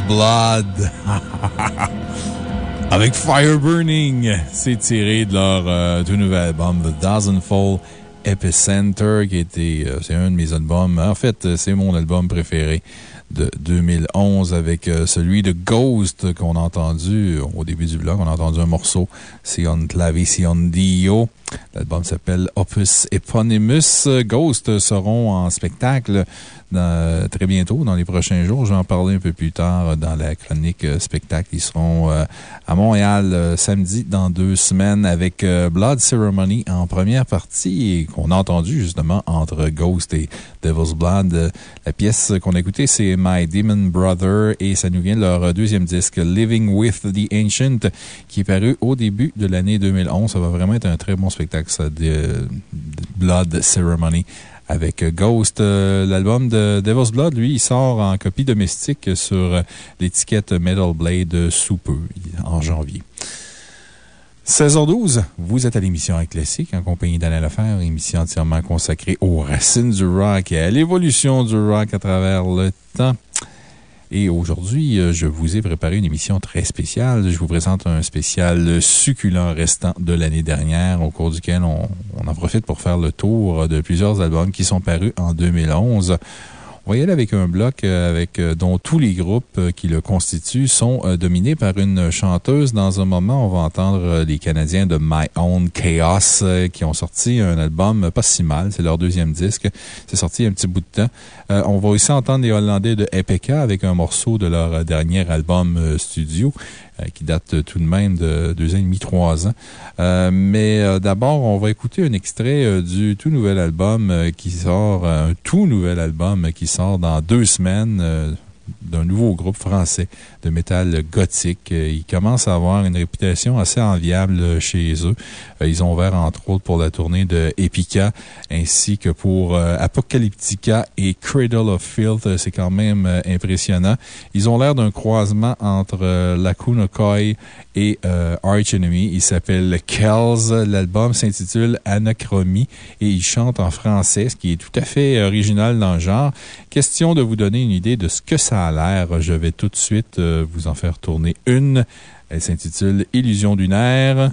Blood. (laughs) Avec Fire Burning. C'est tiré de leur euh, tout nouvel album, The Doesn't Fall Epicenter, qui était, euh, c'est un de mes albums. En fait, euh, c'est mon album préféré de 2011 avec celui de Ghost qu'on a entendu au début du blog. On a entendu un morceau, Sion Clavi Sion Dio. L'album s'appelle Opus Eponymous. Ghost seront en spectacle dans- très bientôt, dans les prochains jours. Je vais en parler un peu plus tard euh, dans la chronique euh, spectacle. Ils seront euh, à Montréal euh, samedi dans deux semaines avec euh, Blood Ceremony en première partie et qu'on a entendu justement entre Ghost et Devil's Blood. Euh, La pièce qu'on a écoutée, c'est My Demon Brother et ça nous vient de leur euh, deuxième disque, Living with the Ancient, qui est paru au début de l'année 2011. Ça va vraiment être un très bon spectacle, de Blood Ceremony avec Ghost. Euh, L'album de Devil's Blood, lui, il sort en copie domestique sur euh, l'étiquette Metal Blade sous peu, en janvier. 16h12, vous êtes à l'émission Rock Classique en compagnie d'Alain Lefebvre, émission entièrement consacrée aux racines du rock et à l'évolution du rock à travers le temps. Et aujourd'hui, euh, je vous ai préparé une émission très spéciale. Je vous présente un spécial succulent restant de l'année dernière, au cours duquel on, on en profite pour faire le tour de plusieurs albums qui sont parus en 2011. On va y aller avec un bloc euh, avec, euh, dont tous les groupes euh, qui le constituent sont dominés par une chanteuse. Dans un moment, on va entendre les Canadiens de My Own Chaos qui ont sorti un album pas si mal. C'est leur deuxième disque. C'est sorti un petit bout de temps. On va aussi entendre les Hollandais de Epeka avec un morceau de leur dernier album studio qui date euh, tout de même de deux ans et demi, trois ans. Euh, mais euh, d'abord, on va écouter un extrait euh, du tout nouvel album euh, qui sort, euh, un tout nouvel album qui sort dans deux semaines euh, d'un nouveau groupe français de métal gothique. Euh, Ils commencent à avoir une réputation assez enviable euh, chez eux. Euh, Ils ont ouvert, entre autres, pour la tournée de Epica, ainsi que pour Apocalyptica et Cradle of Filth. C'est quand même impressionnant. Ils ont l'air d'un croisement entre Lacuna Coil et Arch Enemy. Il s'appelle Kells. L'album s'intitule Anachromie et ils chantent en français, ce qui est tout à fait original dans le genre. Question de vous donner une idée de ce que ça a l'air. Je vais tout de suite euh, vous en faire tourner une. Elle s'intitule Illusion lunaire.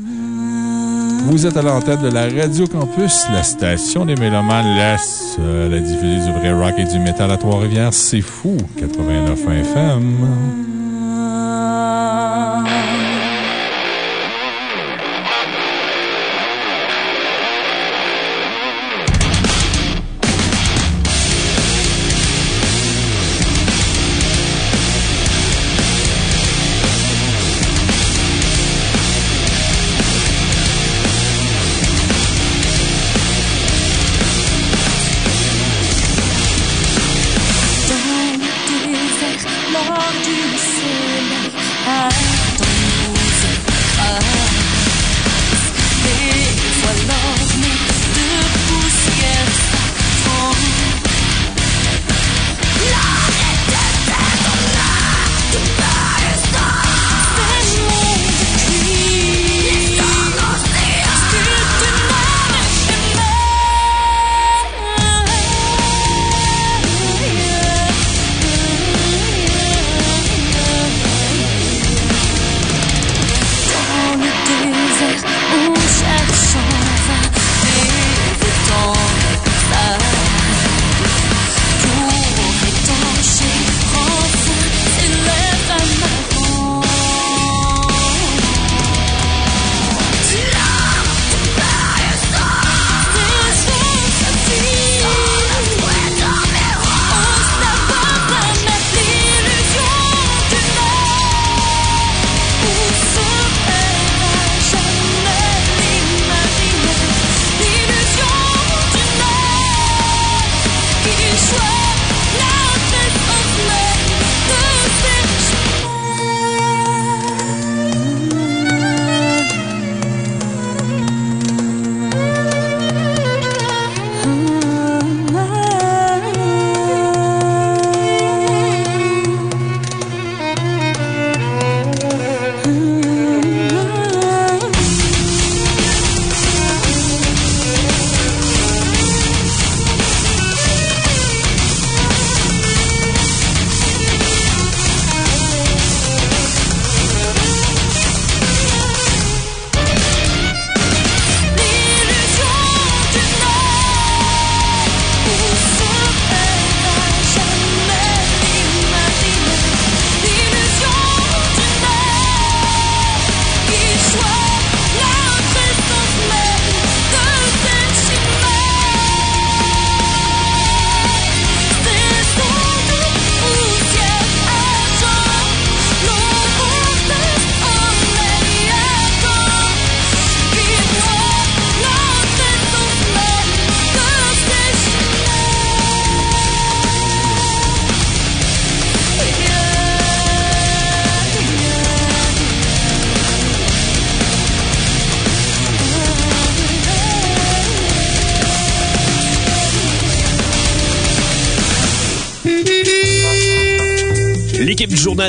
Vous êtes à l'antenne de la Radio Campus, la station des Mélomanes, la seule du vrai rock et du métal à Trois-Rivières. C'est fou, 89 FM.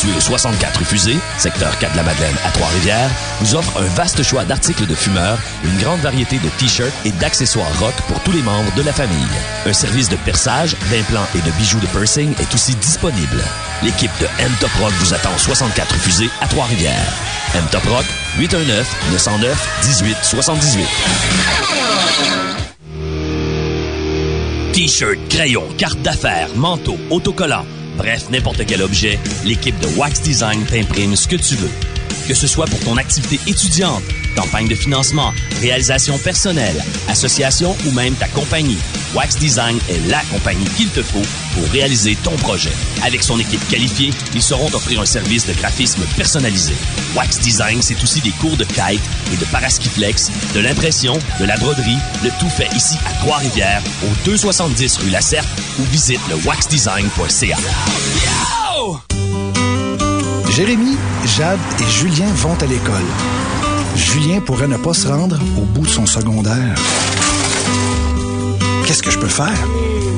Situé au 64 rue Fusée, secteur 4 de la Madeleine à Trois-Rivières, vous offre un vaste choix d'articles de fumeurs, une grande variété de t-shirts et d'accessoires rock pour tous les membres de la famille. Un service de perçage, d'implants et de bijoux de piercing est aussi disponible. L'équipe de M Top Rock vous attend au 64 rue Fusée à Trois-Rivières. M Top Rock, 819 909 1878. T-shirt, crayon, carte d'affaires, manteau, autocollant. Bref, n'importe quel objet, l'équipe de Wax Design t'imprime ce que tu veux. Que ce soit pour ton activité étudiante, campagne de financement, réalisation personnelle, association ou même ta compagnie, Wax Design est la compagnie qu'il te faut pour réaliser ton projet. Avec son équipe qualifiée, ils sauront t'offrir un service de graphisme personnalisé. Wax Design, c'est aussi des cours de kite et de paraskiflex, de l'impression, de la broderie, le tout fait ici à Trois-Rivières, au 270 rue Lacerte ou visite le waxdesign.ca. Jérémy, Jade et Julien vont à l'école. Julien pourrait ne pas se rendre au bout de son secondaire. Qu'est-ce que je peux faire?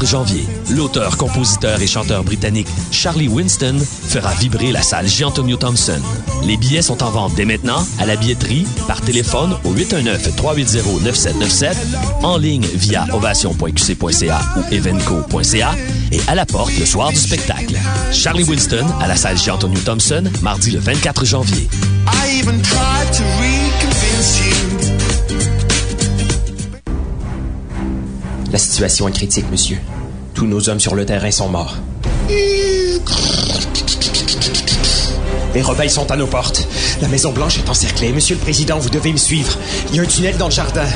24 janvier, l'auteur, compositeur et chanteur britannique Charlie Winston fera vibrer la salle J. Thompson. Les billets sont en vente dès maintenant à la billetterie, par téléphone au 819-380-9797, en ligne via ovation.qc.ca ou evenco.ca et à la porte le soir du spectacle. Charlie Winston à la salle J. Thompson, mardi le 24 janvier. La situation est critique, monsieur. Tous nos hommes sur le terrain sont morts. Les rebelles sont à nos portes. La Maison Blanche est encerclée. Monsieur le Président, vous devez me suivre. Il y a un tunnel dans le jardin.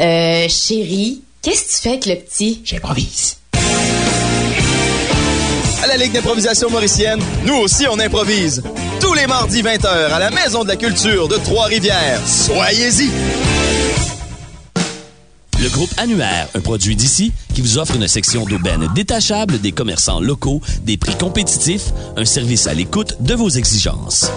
Euh, chérie, qu'est-ce que tu fais avec le petit? J'improvise. À la Ligue d'improvisation mauricienne, nous aussi on improvise. Tous les mardis 20h à la Maison de la Culture de Trois-Rivières. Soyez-y! Le groupe Annuaire, un produit d'ici qui vous offre une section d'aubaine détachable des commerçants locaux, des prix compétitifs, un service à l'écoute de vos exigences.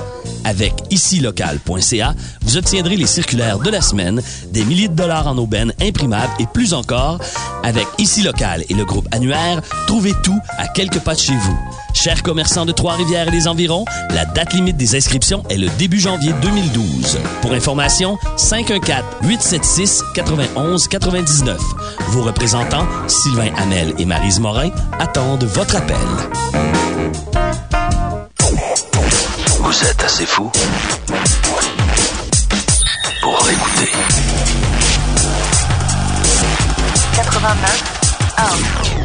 Avec icilocal.ca, vous obtiendrez les circulaires de la semaine, des milliers de dollars en aubaine imprimables et plus encore. Avec Ici Local et le groupe Annuaire, trouvez tout à quelques pas de chez vous. Chers commerçants de Trois-Rivières et les environs, la date limite des inscriptions est le début janvier 2012. Pour information, 514-876-9199. Vos représentants, Sylvain Hamel et Marise Morin, attendent votre appel. Vous êtes assez fou pour l'écouter. 89 1.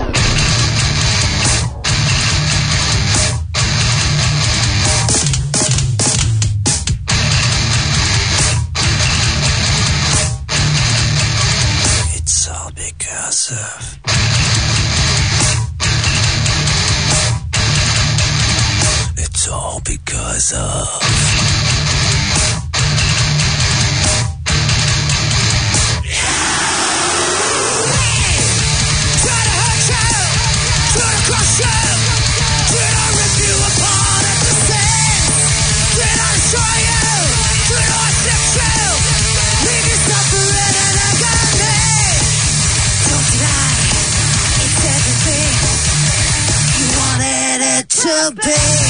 Because of. To be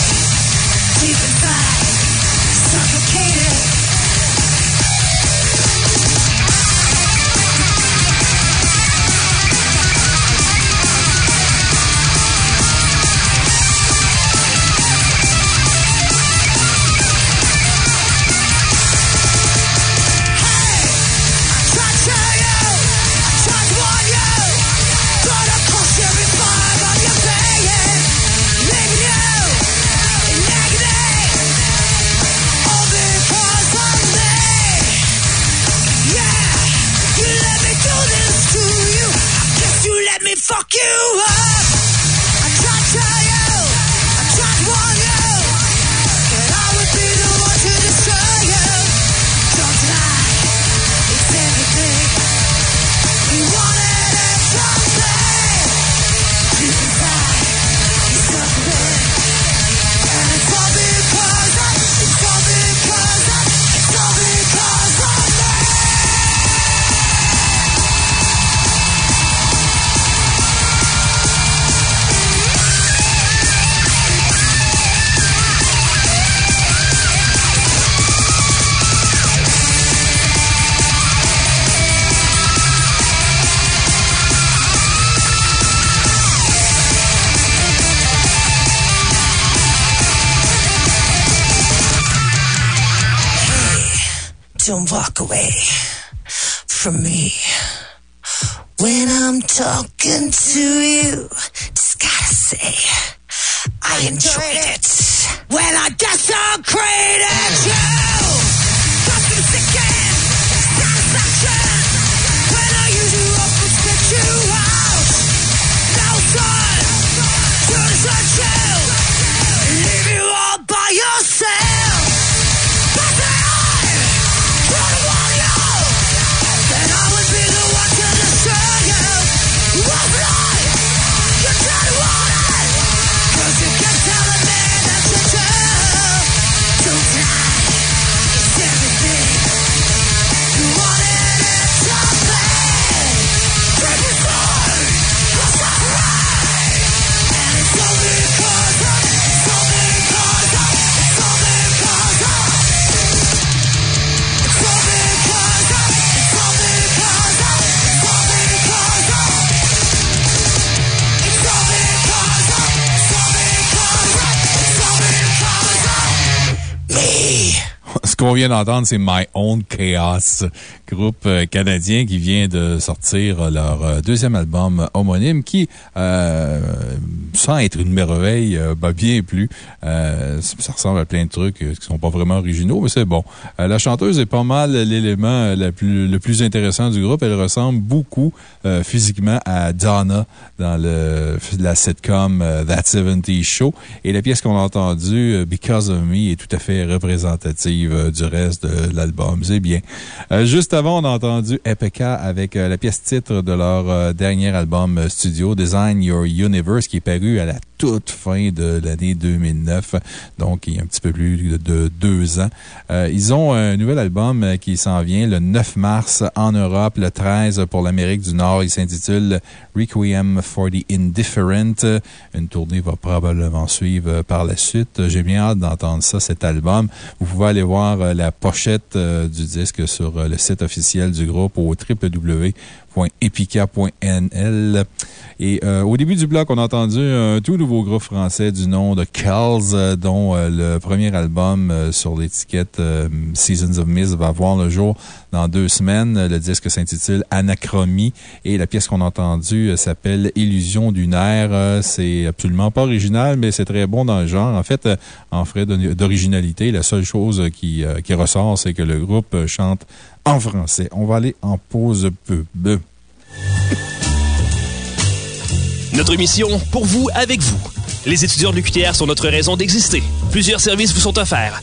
walk away from me. When I'm talking to you, just gotta say, I enjoyed it. When I desecrated you, qu'on vient d'entendre, c'est My Own Chaos, groupe euh, canadien qui vient de sortir leur euh, deuxième album homonyme qui, euh, sans être une merveille, euh, m'a bien plu. Euh, ça ressemble à plein de trucs euh, qui sont pas vraiment originaux, mais c'est bon. Euh, la chanteuse est pas mal l'élément euh, plus- le plus intéressant du groupe. Elle ressemble beaucoup euh, physiquement à Donna dans le, la sitcom euh, That 70 Show. Et la pièce qu'on a entendue, euh, Because of Me, est tout à fait représentative euh, du reste de l'album. C'est bien. Euh, juste on a entendu Epica avec euh, la pièce titre de leur euh, dernier album euh, studio, Design Your Universe, qui est paru à la toute fin de l'année 2009. Donc, il y a un petit peu plus de, de deux ans. Euh, ils ont un nouvel album euh, qui s'en vient le 9 mars en Europe, le 13 pour l'Amérique du Nord. Il s'intitule Requiem for the Indifferent. Une tournée va probablement suivre euh, par la suite. J'ai bien hâte d'entendre ça, cet album. Vous pouvez aller voir la pochette du disque sur le site officiel du groupe au www.epica.nl. Et euh, au début du bloc, on a entendu un tout nouveau groupe français du nom de Kells, euh, dont euh, le premier album sur l'étiquette Seasons of Mist va voir le jour dans deux semaines. Le disque s'intitule Anachromie et la pièce qu'on a entendue s'appelle Illusion d'une ère. C'est absolument pas original, mais c'est très bon dans le genre. En fait, en frais d'ori- d'originalité, la seule chose qui, qui ressort, c'est que le groupe chante en français. On va aller en pause pub. Notre mission, pour vous, avec vous. Les étudiants de l'UQTR sont notre raison d'exister. Plusieurs services vous sont offerts.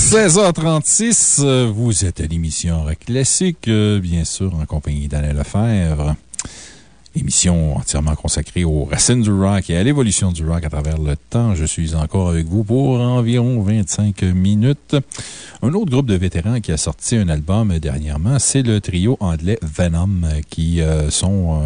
16h36, euh, vous êtes à l'émission Rock Classique, euh, bien sûr, en compagnie d'Alain Lefebvre. Émission entièrement consacrée aux racines du rock et à l'évolution du rock à travers le temps. Je suis encore avec vous pour environ 25 minutes. Un autre groupe de vétérans qui a sorti un album dernièrement, c'est le trio anglais Venom, qui euh, sont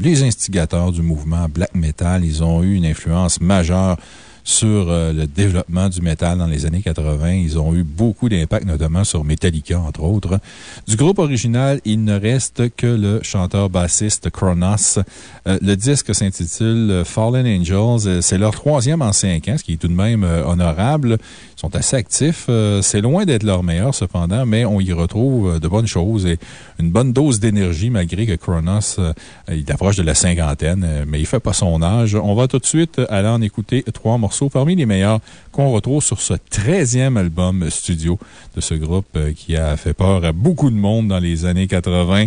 les instigateurs du mouvement black metal. Ils ont eu une influence majeure sur euh, le développement du métal dans les années 80. Ils ont eu beaucoup d'impact, notamment sur Metallica, entre autres. Du groupe original, il ne reste que le chanteur-bassiste Kronos. Euh, le disque s'intitule Fallen Angels. Euh, C'est leur troisième en cinq ans, ce qui est tout de même honorable. Sont assez actifs. Euh, C'est loin d'être leur meilleur, cependant, mais on y retrouve euh, de bonnes choses et une bonne dose d'énergie, malgré que Kronos, euh, il approche de la cinquantaine, mais il fait pas son âge. On va tout de suite aller en écouter trois morceaux parmi les meilleurs qu'on retrouve sur ce 13e album studio de ce groupe qui a fait peur à beaucoup de monde dans les années 80.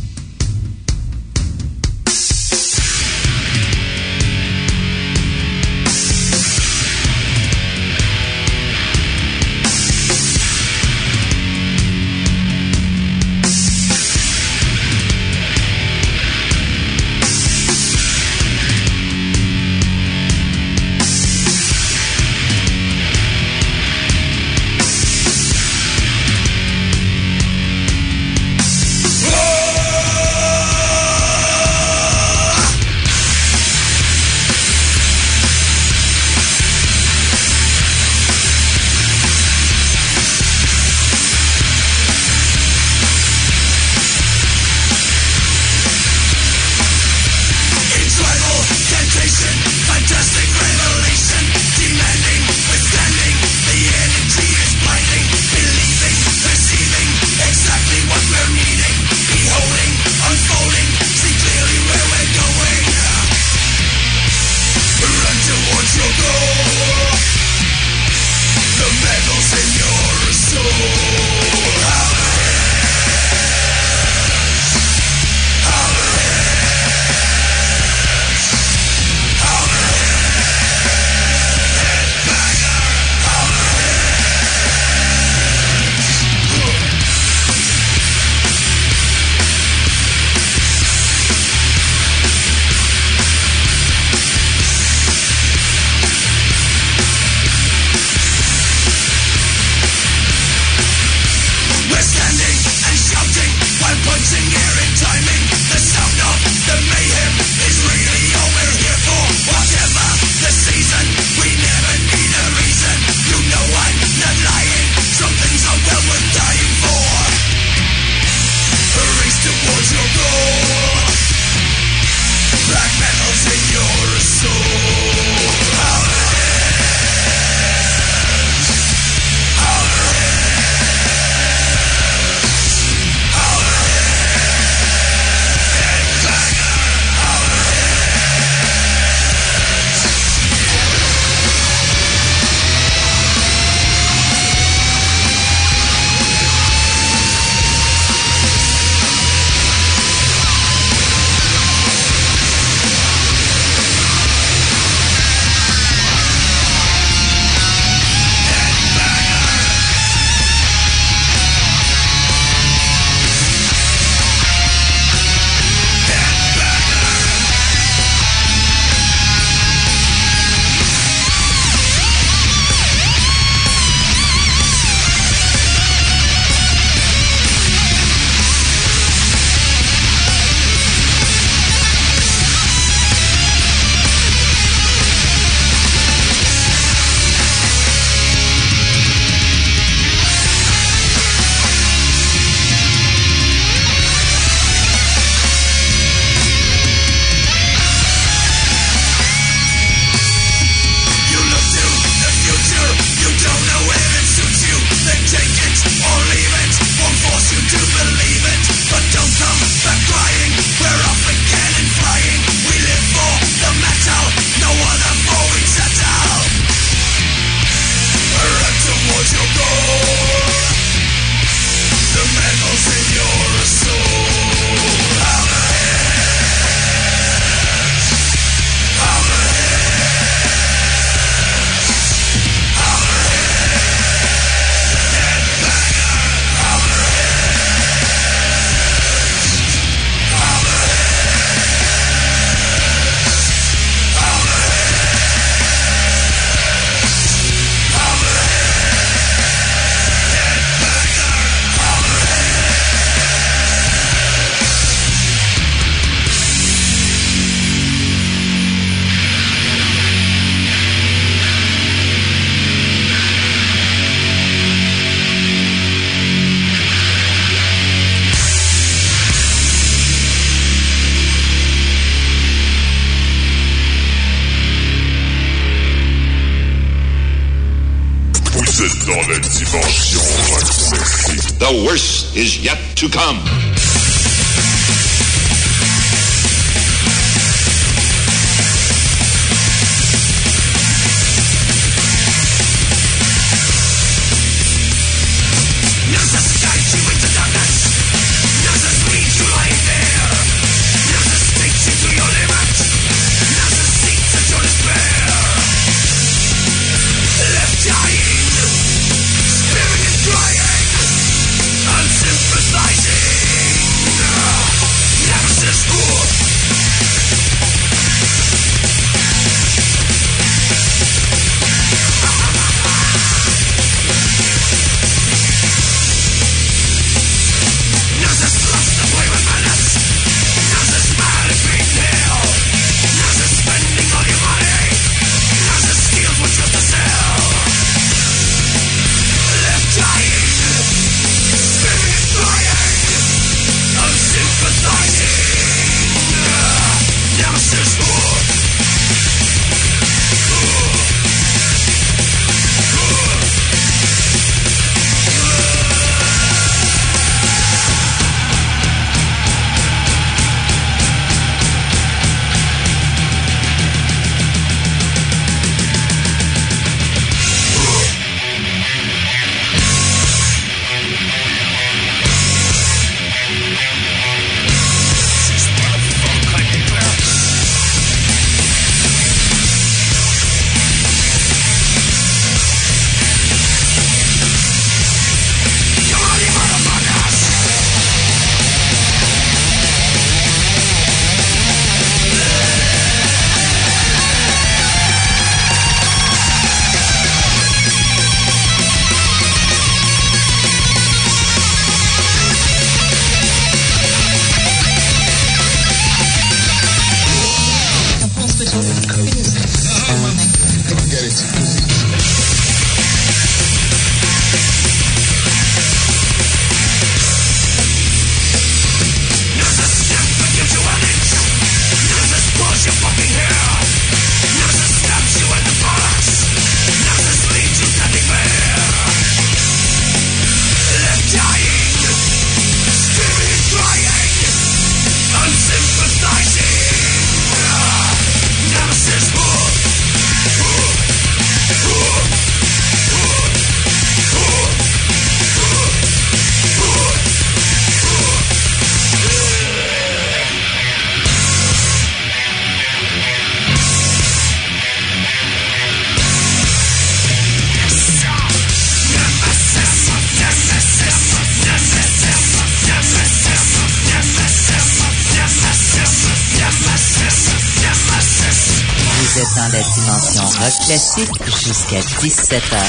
Jusqu'à 17h.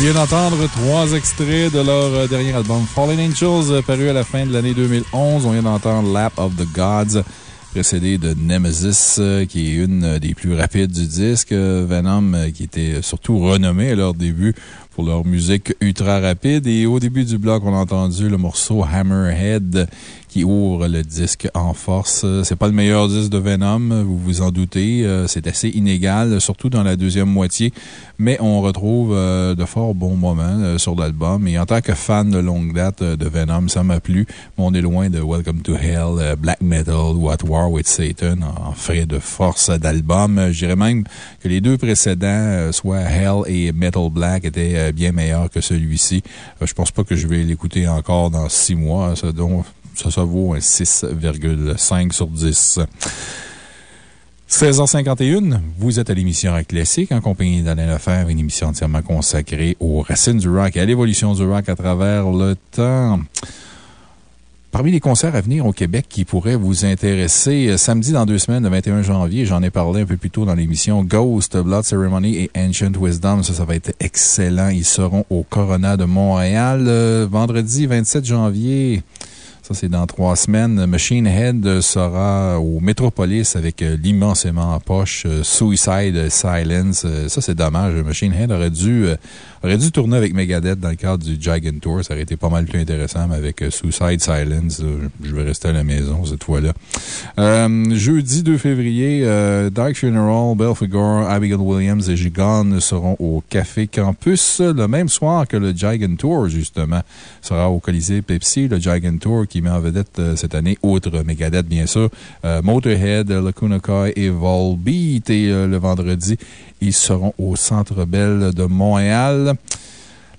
Vient d'entendre trois extraits de leur euh, dernier album Fallen Angels, euh, paru à la fin de l'année 2011. On vient d'entendre Lap of the Gods, précédé de Nemesis, euh, qui est une des plus rapides du disque. Venom, qui était surtout renommé à leur début pour leur musique ultra rapide. Et au début du bloc, on a entendu le morceau Hammerhead qui ouvre le disque en force. C'est pas le meilleur disque de Venom, vous vous en doutez. Euh, C'est assez inégal, surtout dans la deuxième moitié. Mais on retrouve euh, de fort bons moments euh, sur l'album. Et en tant que fan de longue date de Venom, ça m'a plu. Mais on est loin de Welcome to Hell, Black Metal ou At War with Satan en, frais de force d'album. Je dirais même que les deux précédents, soit Hell et Metal Black, étaient bien meilleurs que celui-ci. Euh, Je pense pas que je vais l'écouter encore dans six mois. Ça, donc, ça vaut un 6,5 sur 10. 16h51, vous êtes à l'émission Rock Classique en compagnie d'Alain Lefebvre, une émission entièrement consacrée aux racines du rock et à l'évolution du rock à travers le temps. Parmi les concerts à venir au Québec qui pourraient vous intéresser, euh, samedi dans deux semaines, le 21 janvier, j'en ai parlé un peu plus tôt dans l'émission, Ghost, Blood Ceremony et Ancient Wisdom. Ça, ça va être excellent. Ils seront au Corona de Montréal. Euh, vendredi 27 janvier, Ça, c'est dans trois semaines. Machine Head sera au Metropolis avec euh, l'immensément en poche Suicide Silence. Ça, c'est dommage. Machine Head aurait dû, aurait dû tourner avec Megadeth dans le cadre du Giant Tour. Ça aurait été pas mal plus intéressant, mais avec euh, Suicide Silence, je vais rester à la maison cette fois-là. Euh, jeudi 2 février, euh, Dark Funeral, Belphegor, Abigail Williams et Gigon seront au Café Campus le même soir que le Giant Tour, justement. Sera au Colisée Pepsi, le Giant Tour qui met en vedette cette année, outre Megadeth, bien sûr, Motorhead, Lacuna Kai et Volbeat. Et le vendredi, ils seront au Centre Bell de Montréal.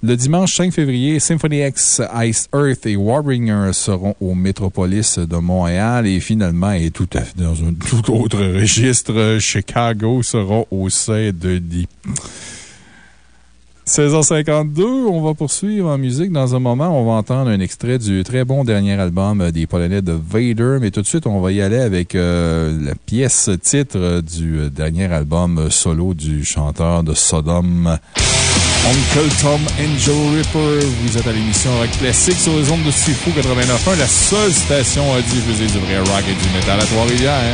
Le dimanche 5 février, Symphony X, Ice Earth et Warbringer seront au Metropolis de Montréal. Et finalement, et tout dans un (laughs) tout autre registre, Chicago seront au Saint-Denis. 16h52, on va poursuivre en musique. Dans un moment, on va entendre un extrait du très bon dernier album des Polonais de Vader. Mais tout de suite, on va y aller avec euh, la pièce titre du dernier album solo du chanteur de Sodom. Uncle Tom Angel Ripper. Vous êtes à l'émission Rock Classique sur les ondes de Sifu 89.1, la seule station à diffuser du vrai rock et du métal à Trois-Rivières.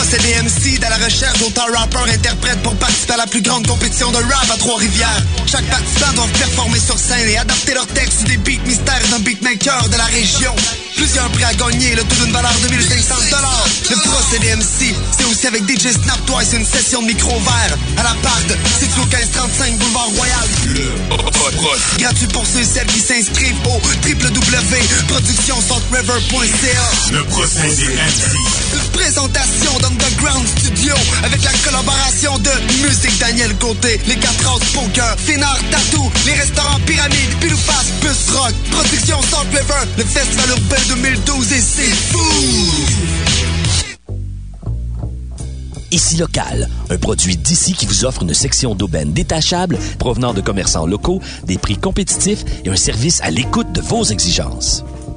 Le procédé MC dans la recherche d'auteurs rappeurs interprètes pour participer à la plus grande compétition de rap à Trois-Rivières. Chaque participant doit performer sur scène et adapter leur texte des beats mystères d'un beatmaker de la région. Plusieurs prix à gagner, le tout d'une valeur de 1500 Le procédé MC, c'est aussi avec DJ Snap Twice une session de micro vert à l'appart, situé au 1535 Boulevard Royal. Gratuit pour ceux et celles qui s'inscrivent au www.productionsaltriver.ca. Le procédé MC. Présentation d'Underground Studio avec la collaboration de Musique Daniel Côté, les 4 House Poker, Finard Tattoo, les restaurants Pyramide, Pilou Pass, Bus Rock, Production Salt River, le Festival Urbain 2012 et c'est fou! Ici Local, un produit d'ici qui vous offre une section d'aubaine détachable provenant de commerçants locaux, des prix compétitifs et un service à l'écoute de vos exigences.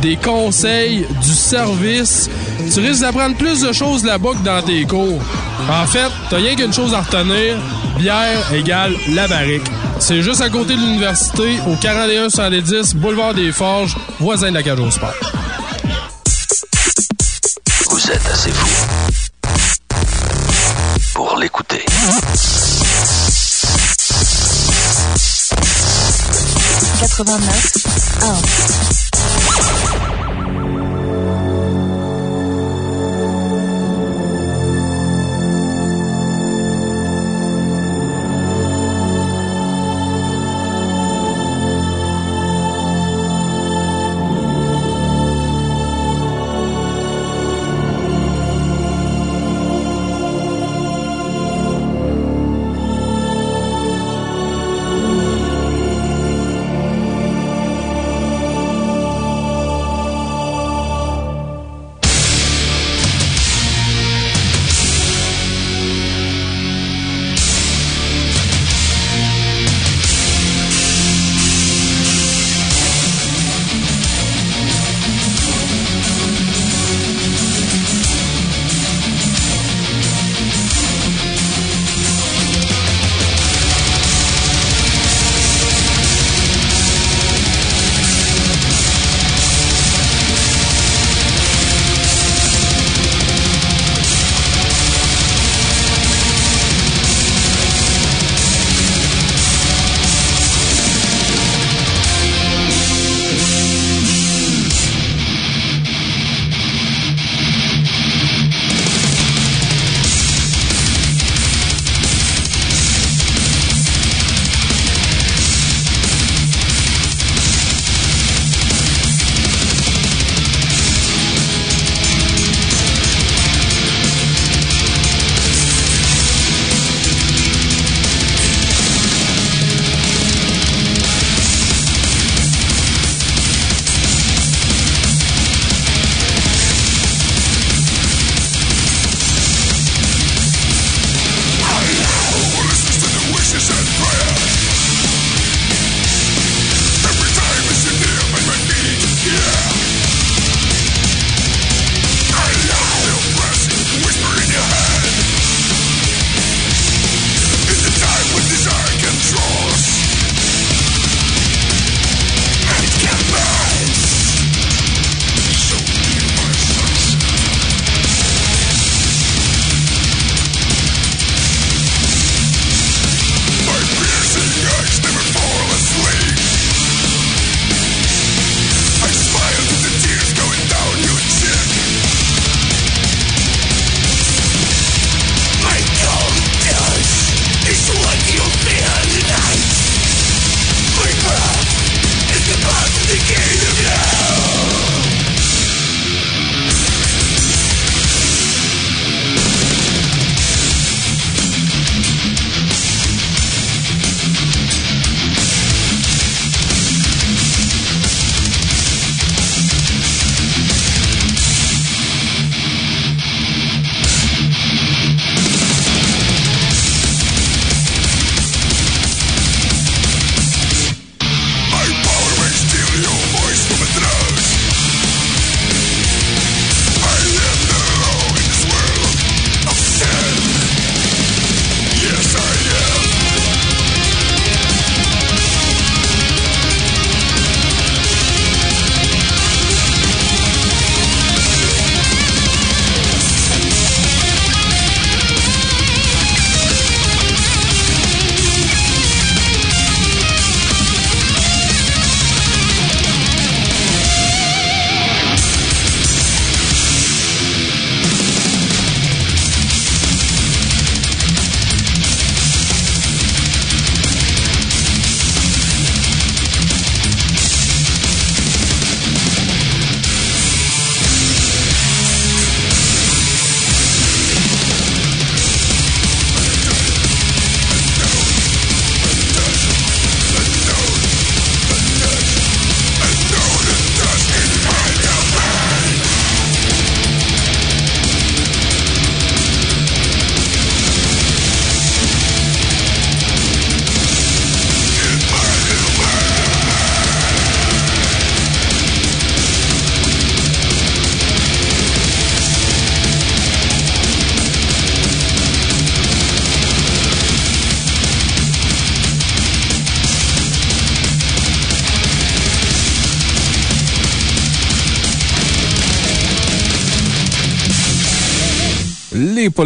des conseils, du service. Tu risques d'apprendre plus de choses là-bas que dans tes cours. En fait, t'as rien qu'une chose à retenir. Bière égale la barrique. C'est juste à côté de l'université, au 41 110 Boulevard des Forges, voisin de la cage au sport. Vous êtes assez fou pour l'écouter.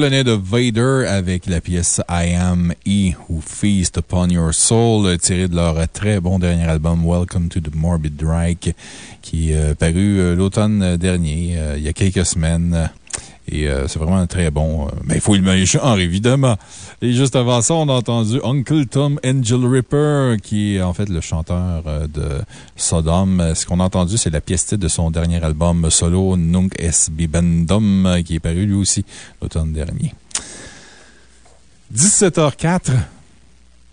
Polonais de Vader avec la pièce I Am He Who Feast Upon Your Soul, tirée de leur très bon dernier album Welcome to the Morbid Drake, qui est paru euh, l'automne dernier, euh, il y a quelques semaines. Et euh, c'est vraiment très bon. Mais il faut le genre, (laughs) évidemment. Et juste avant ça, on a entendu Uncle Tom Angel Ripper, qui est en fait le chanteur de Sodom. Ce qu'on a entendu, c'est la pièce titre de son dernier album solo, Nunc Es Bibendum, qui est paru lui aussi l'automne dernier. 17h04.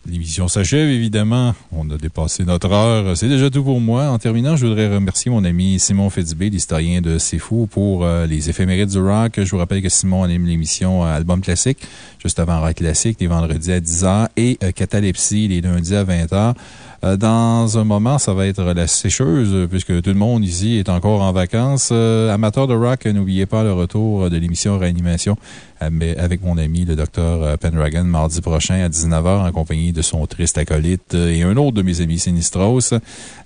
L'émission s'achève, évidemment. On a dépassé notre heure. C'est déjà tout pour moi. En terminant, je voudrais remercier mon ami Simon Fitzbé, l'historien de C'est Fou, pour euh, les éphémérides du rock. Je vous rappelle que Simon anime l'émission euh, Album Classique, juste avant Rock Classique, les vendredis à 10h, et euh, Catalepsie, les lundis à 20h. Dans un moment, ça va être la sécheuse, puisque tout le monde ici est encore en vacances. Amateurs de rock, n'oubliez pas le retour de l'émission Réanimation avec mon ami, le docteur euh, Pendragon, mardi prochain à 19h en compagnie de son triste acolyte euh, et un autre de mes amis Sinistros.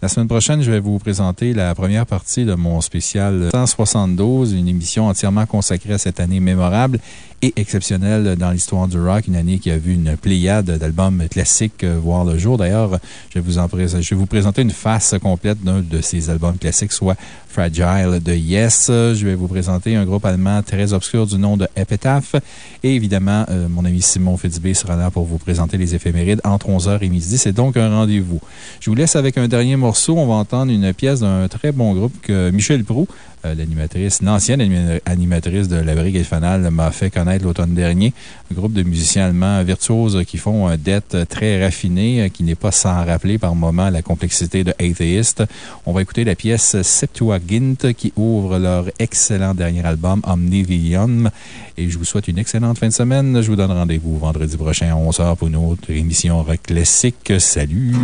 La semaine prochaine, je vais vous présenter la première partie de mon spécial 172, une émission entièrement consacrée à cette année mémorable et exceptionnelle dans l'histoire du rock, une année qui a vu une pléiade d'albums classiques euh, voir le jour. D'ailleurs, je, vais vous présenter une face complète d'un de ces albums classiques, soit Fragile de Yes. Je vais vous présenter un groupe allemand très obscur du nom de Epitaph. Et évidemment, euh, mon ami Simon Fitzbé sera là pour vous présenter les éphémérides entre 11h et midi. C'est donc un rendez-vous. Je vous laisse avec un dernier morceau. On va entendre une pièce d'un très bon groupe que Michel Prou, euh, l'animatrice, l'ancienne animatrice de La Brigue Fanal, m'a fait connaître l'automne dernier. Un groupe de musiciens allemands virtuoses qui font un dette très raffiné, euh, qui n'est pas sans rappeler par moments la complexité de Atheist. On va écouter la pièce Septuagint qui ouvre leur excellent dernier album Omnivium. Et je vous souhaite une excellente fin de semaine. Je vous donne rendez-vous vendredi prochain à 11h pour une autre émission rock classique. Salut!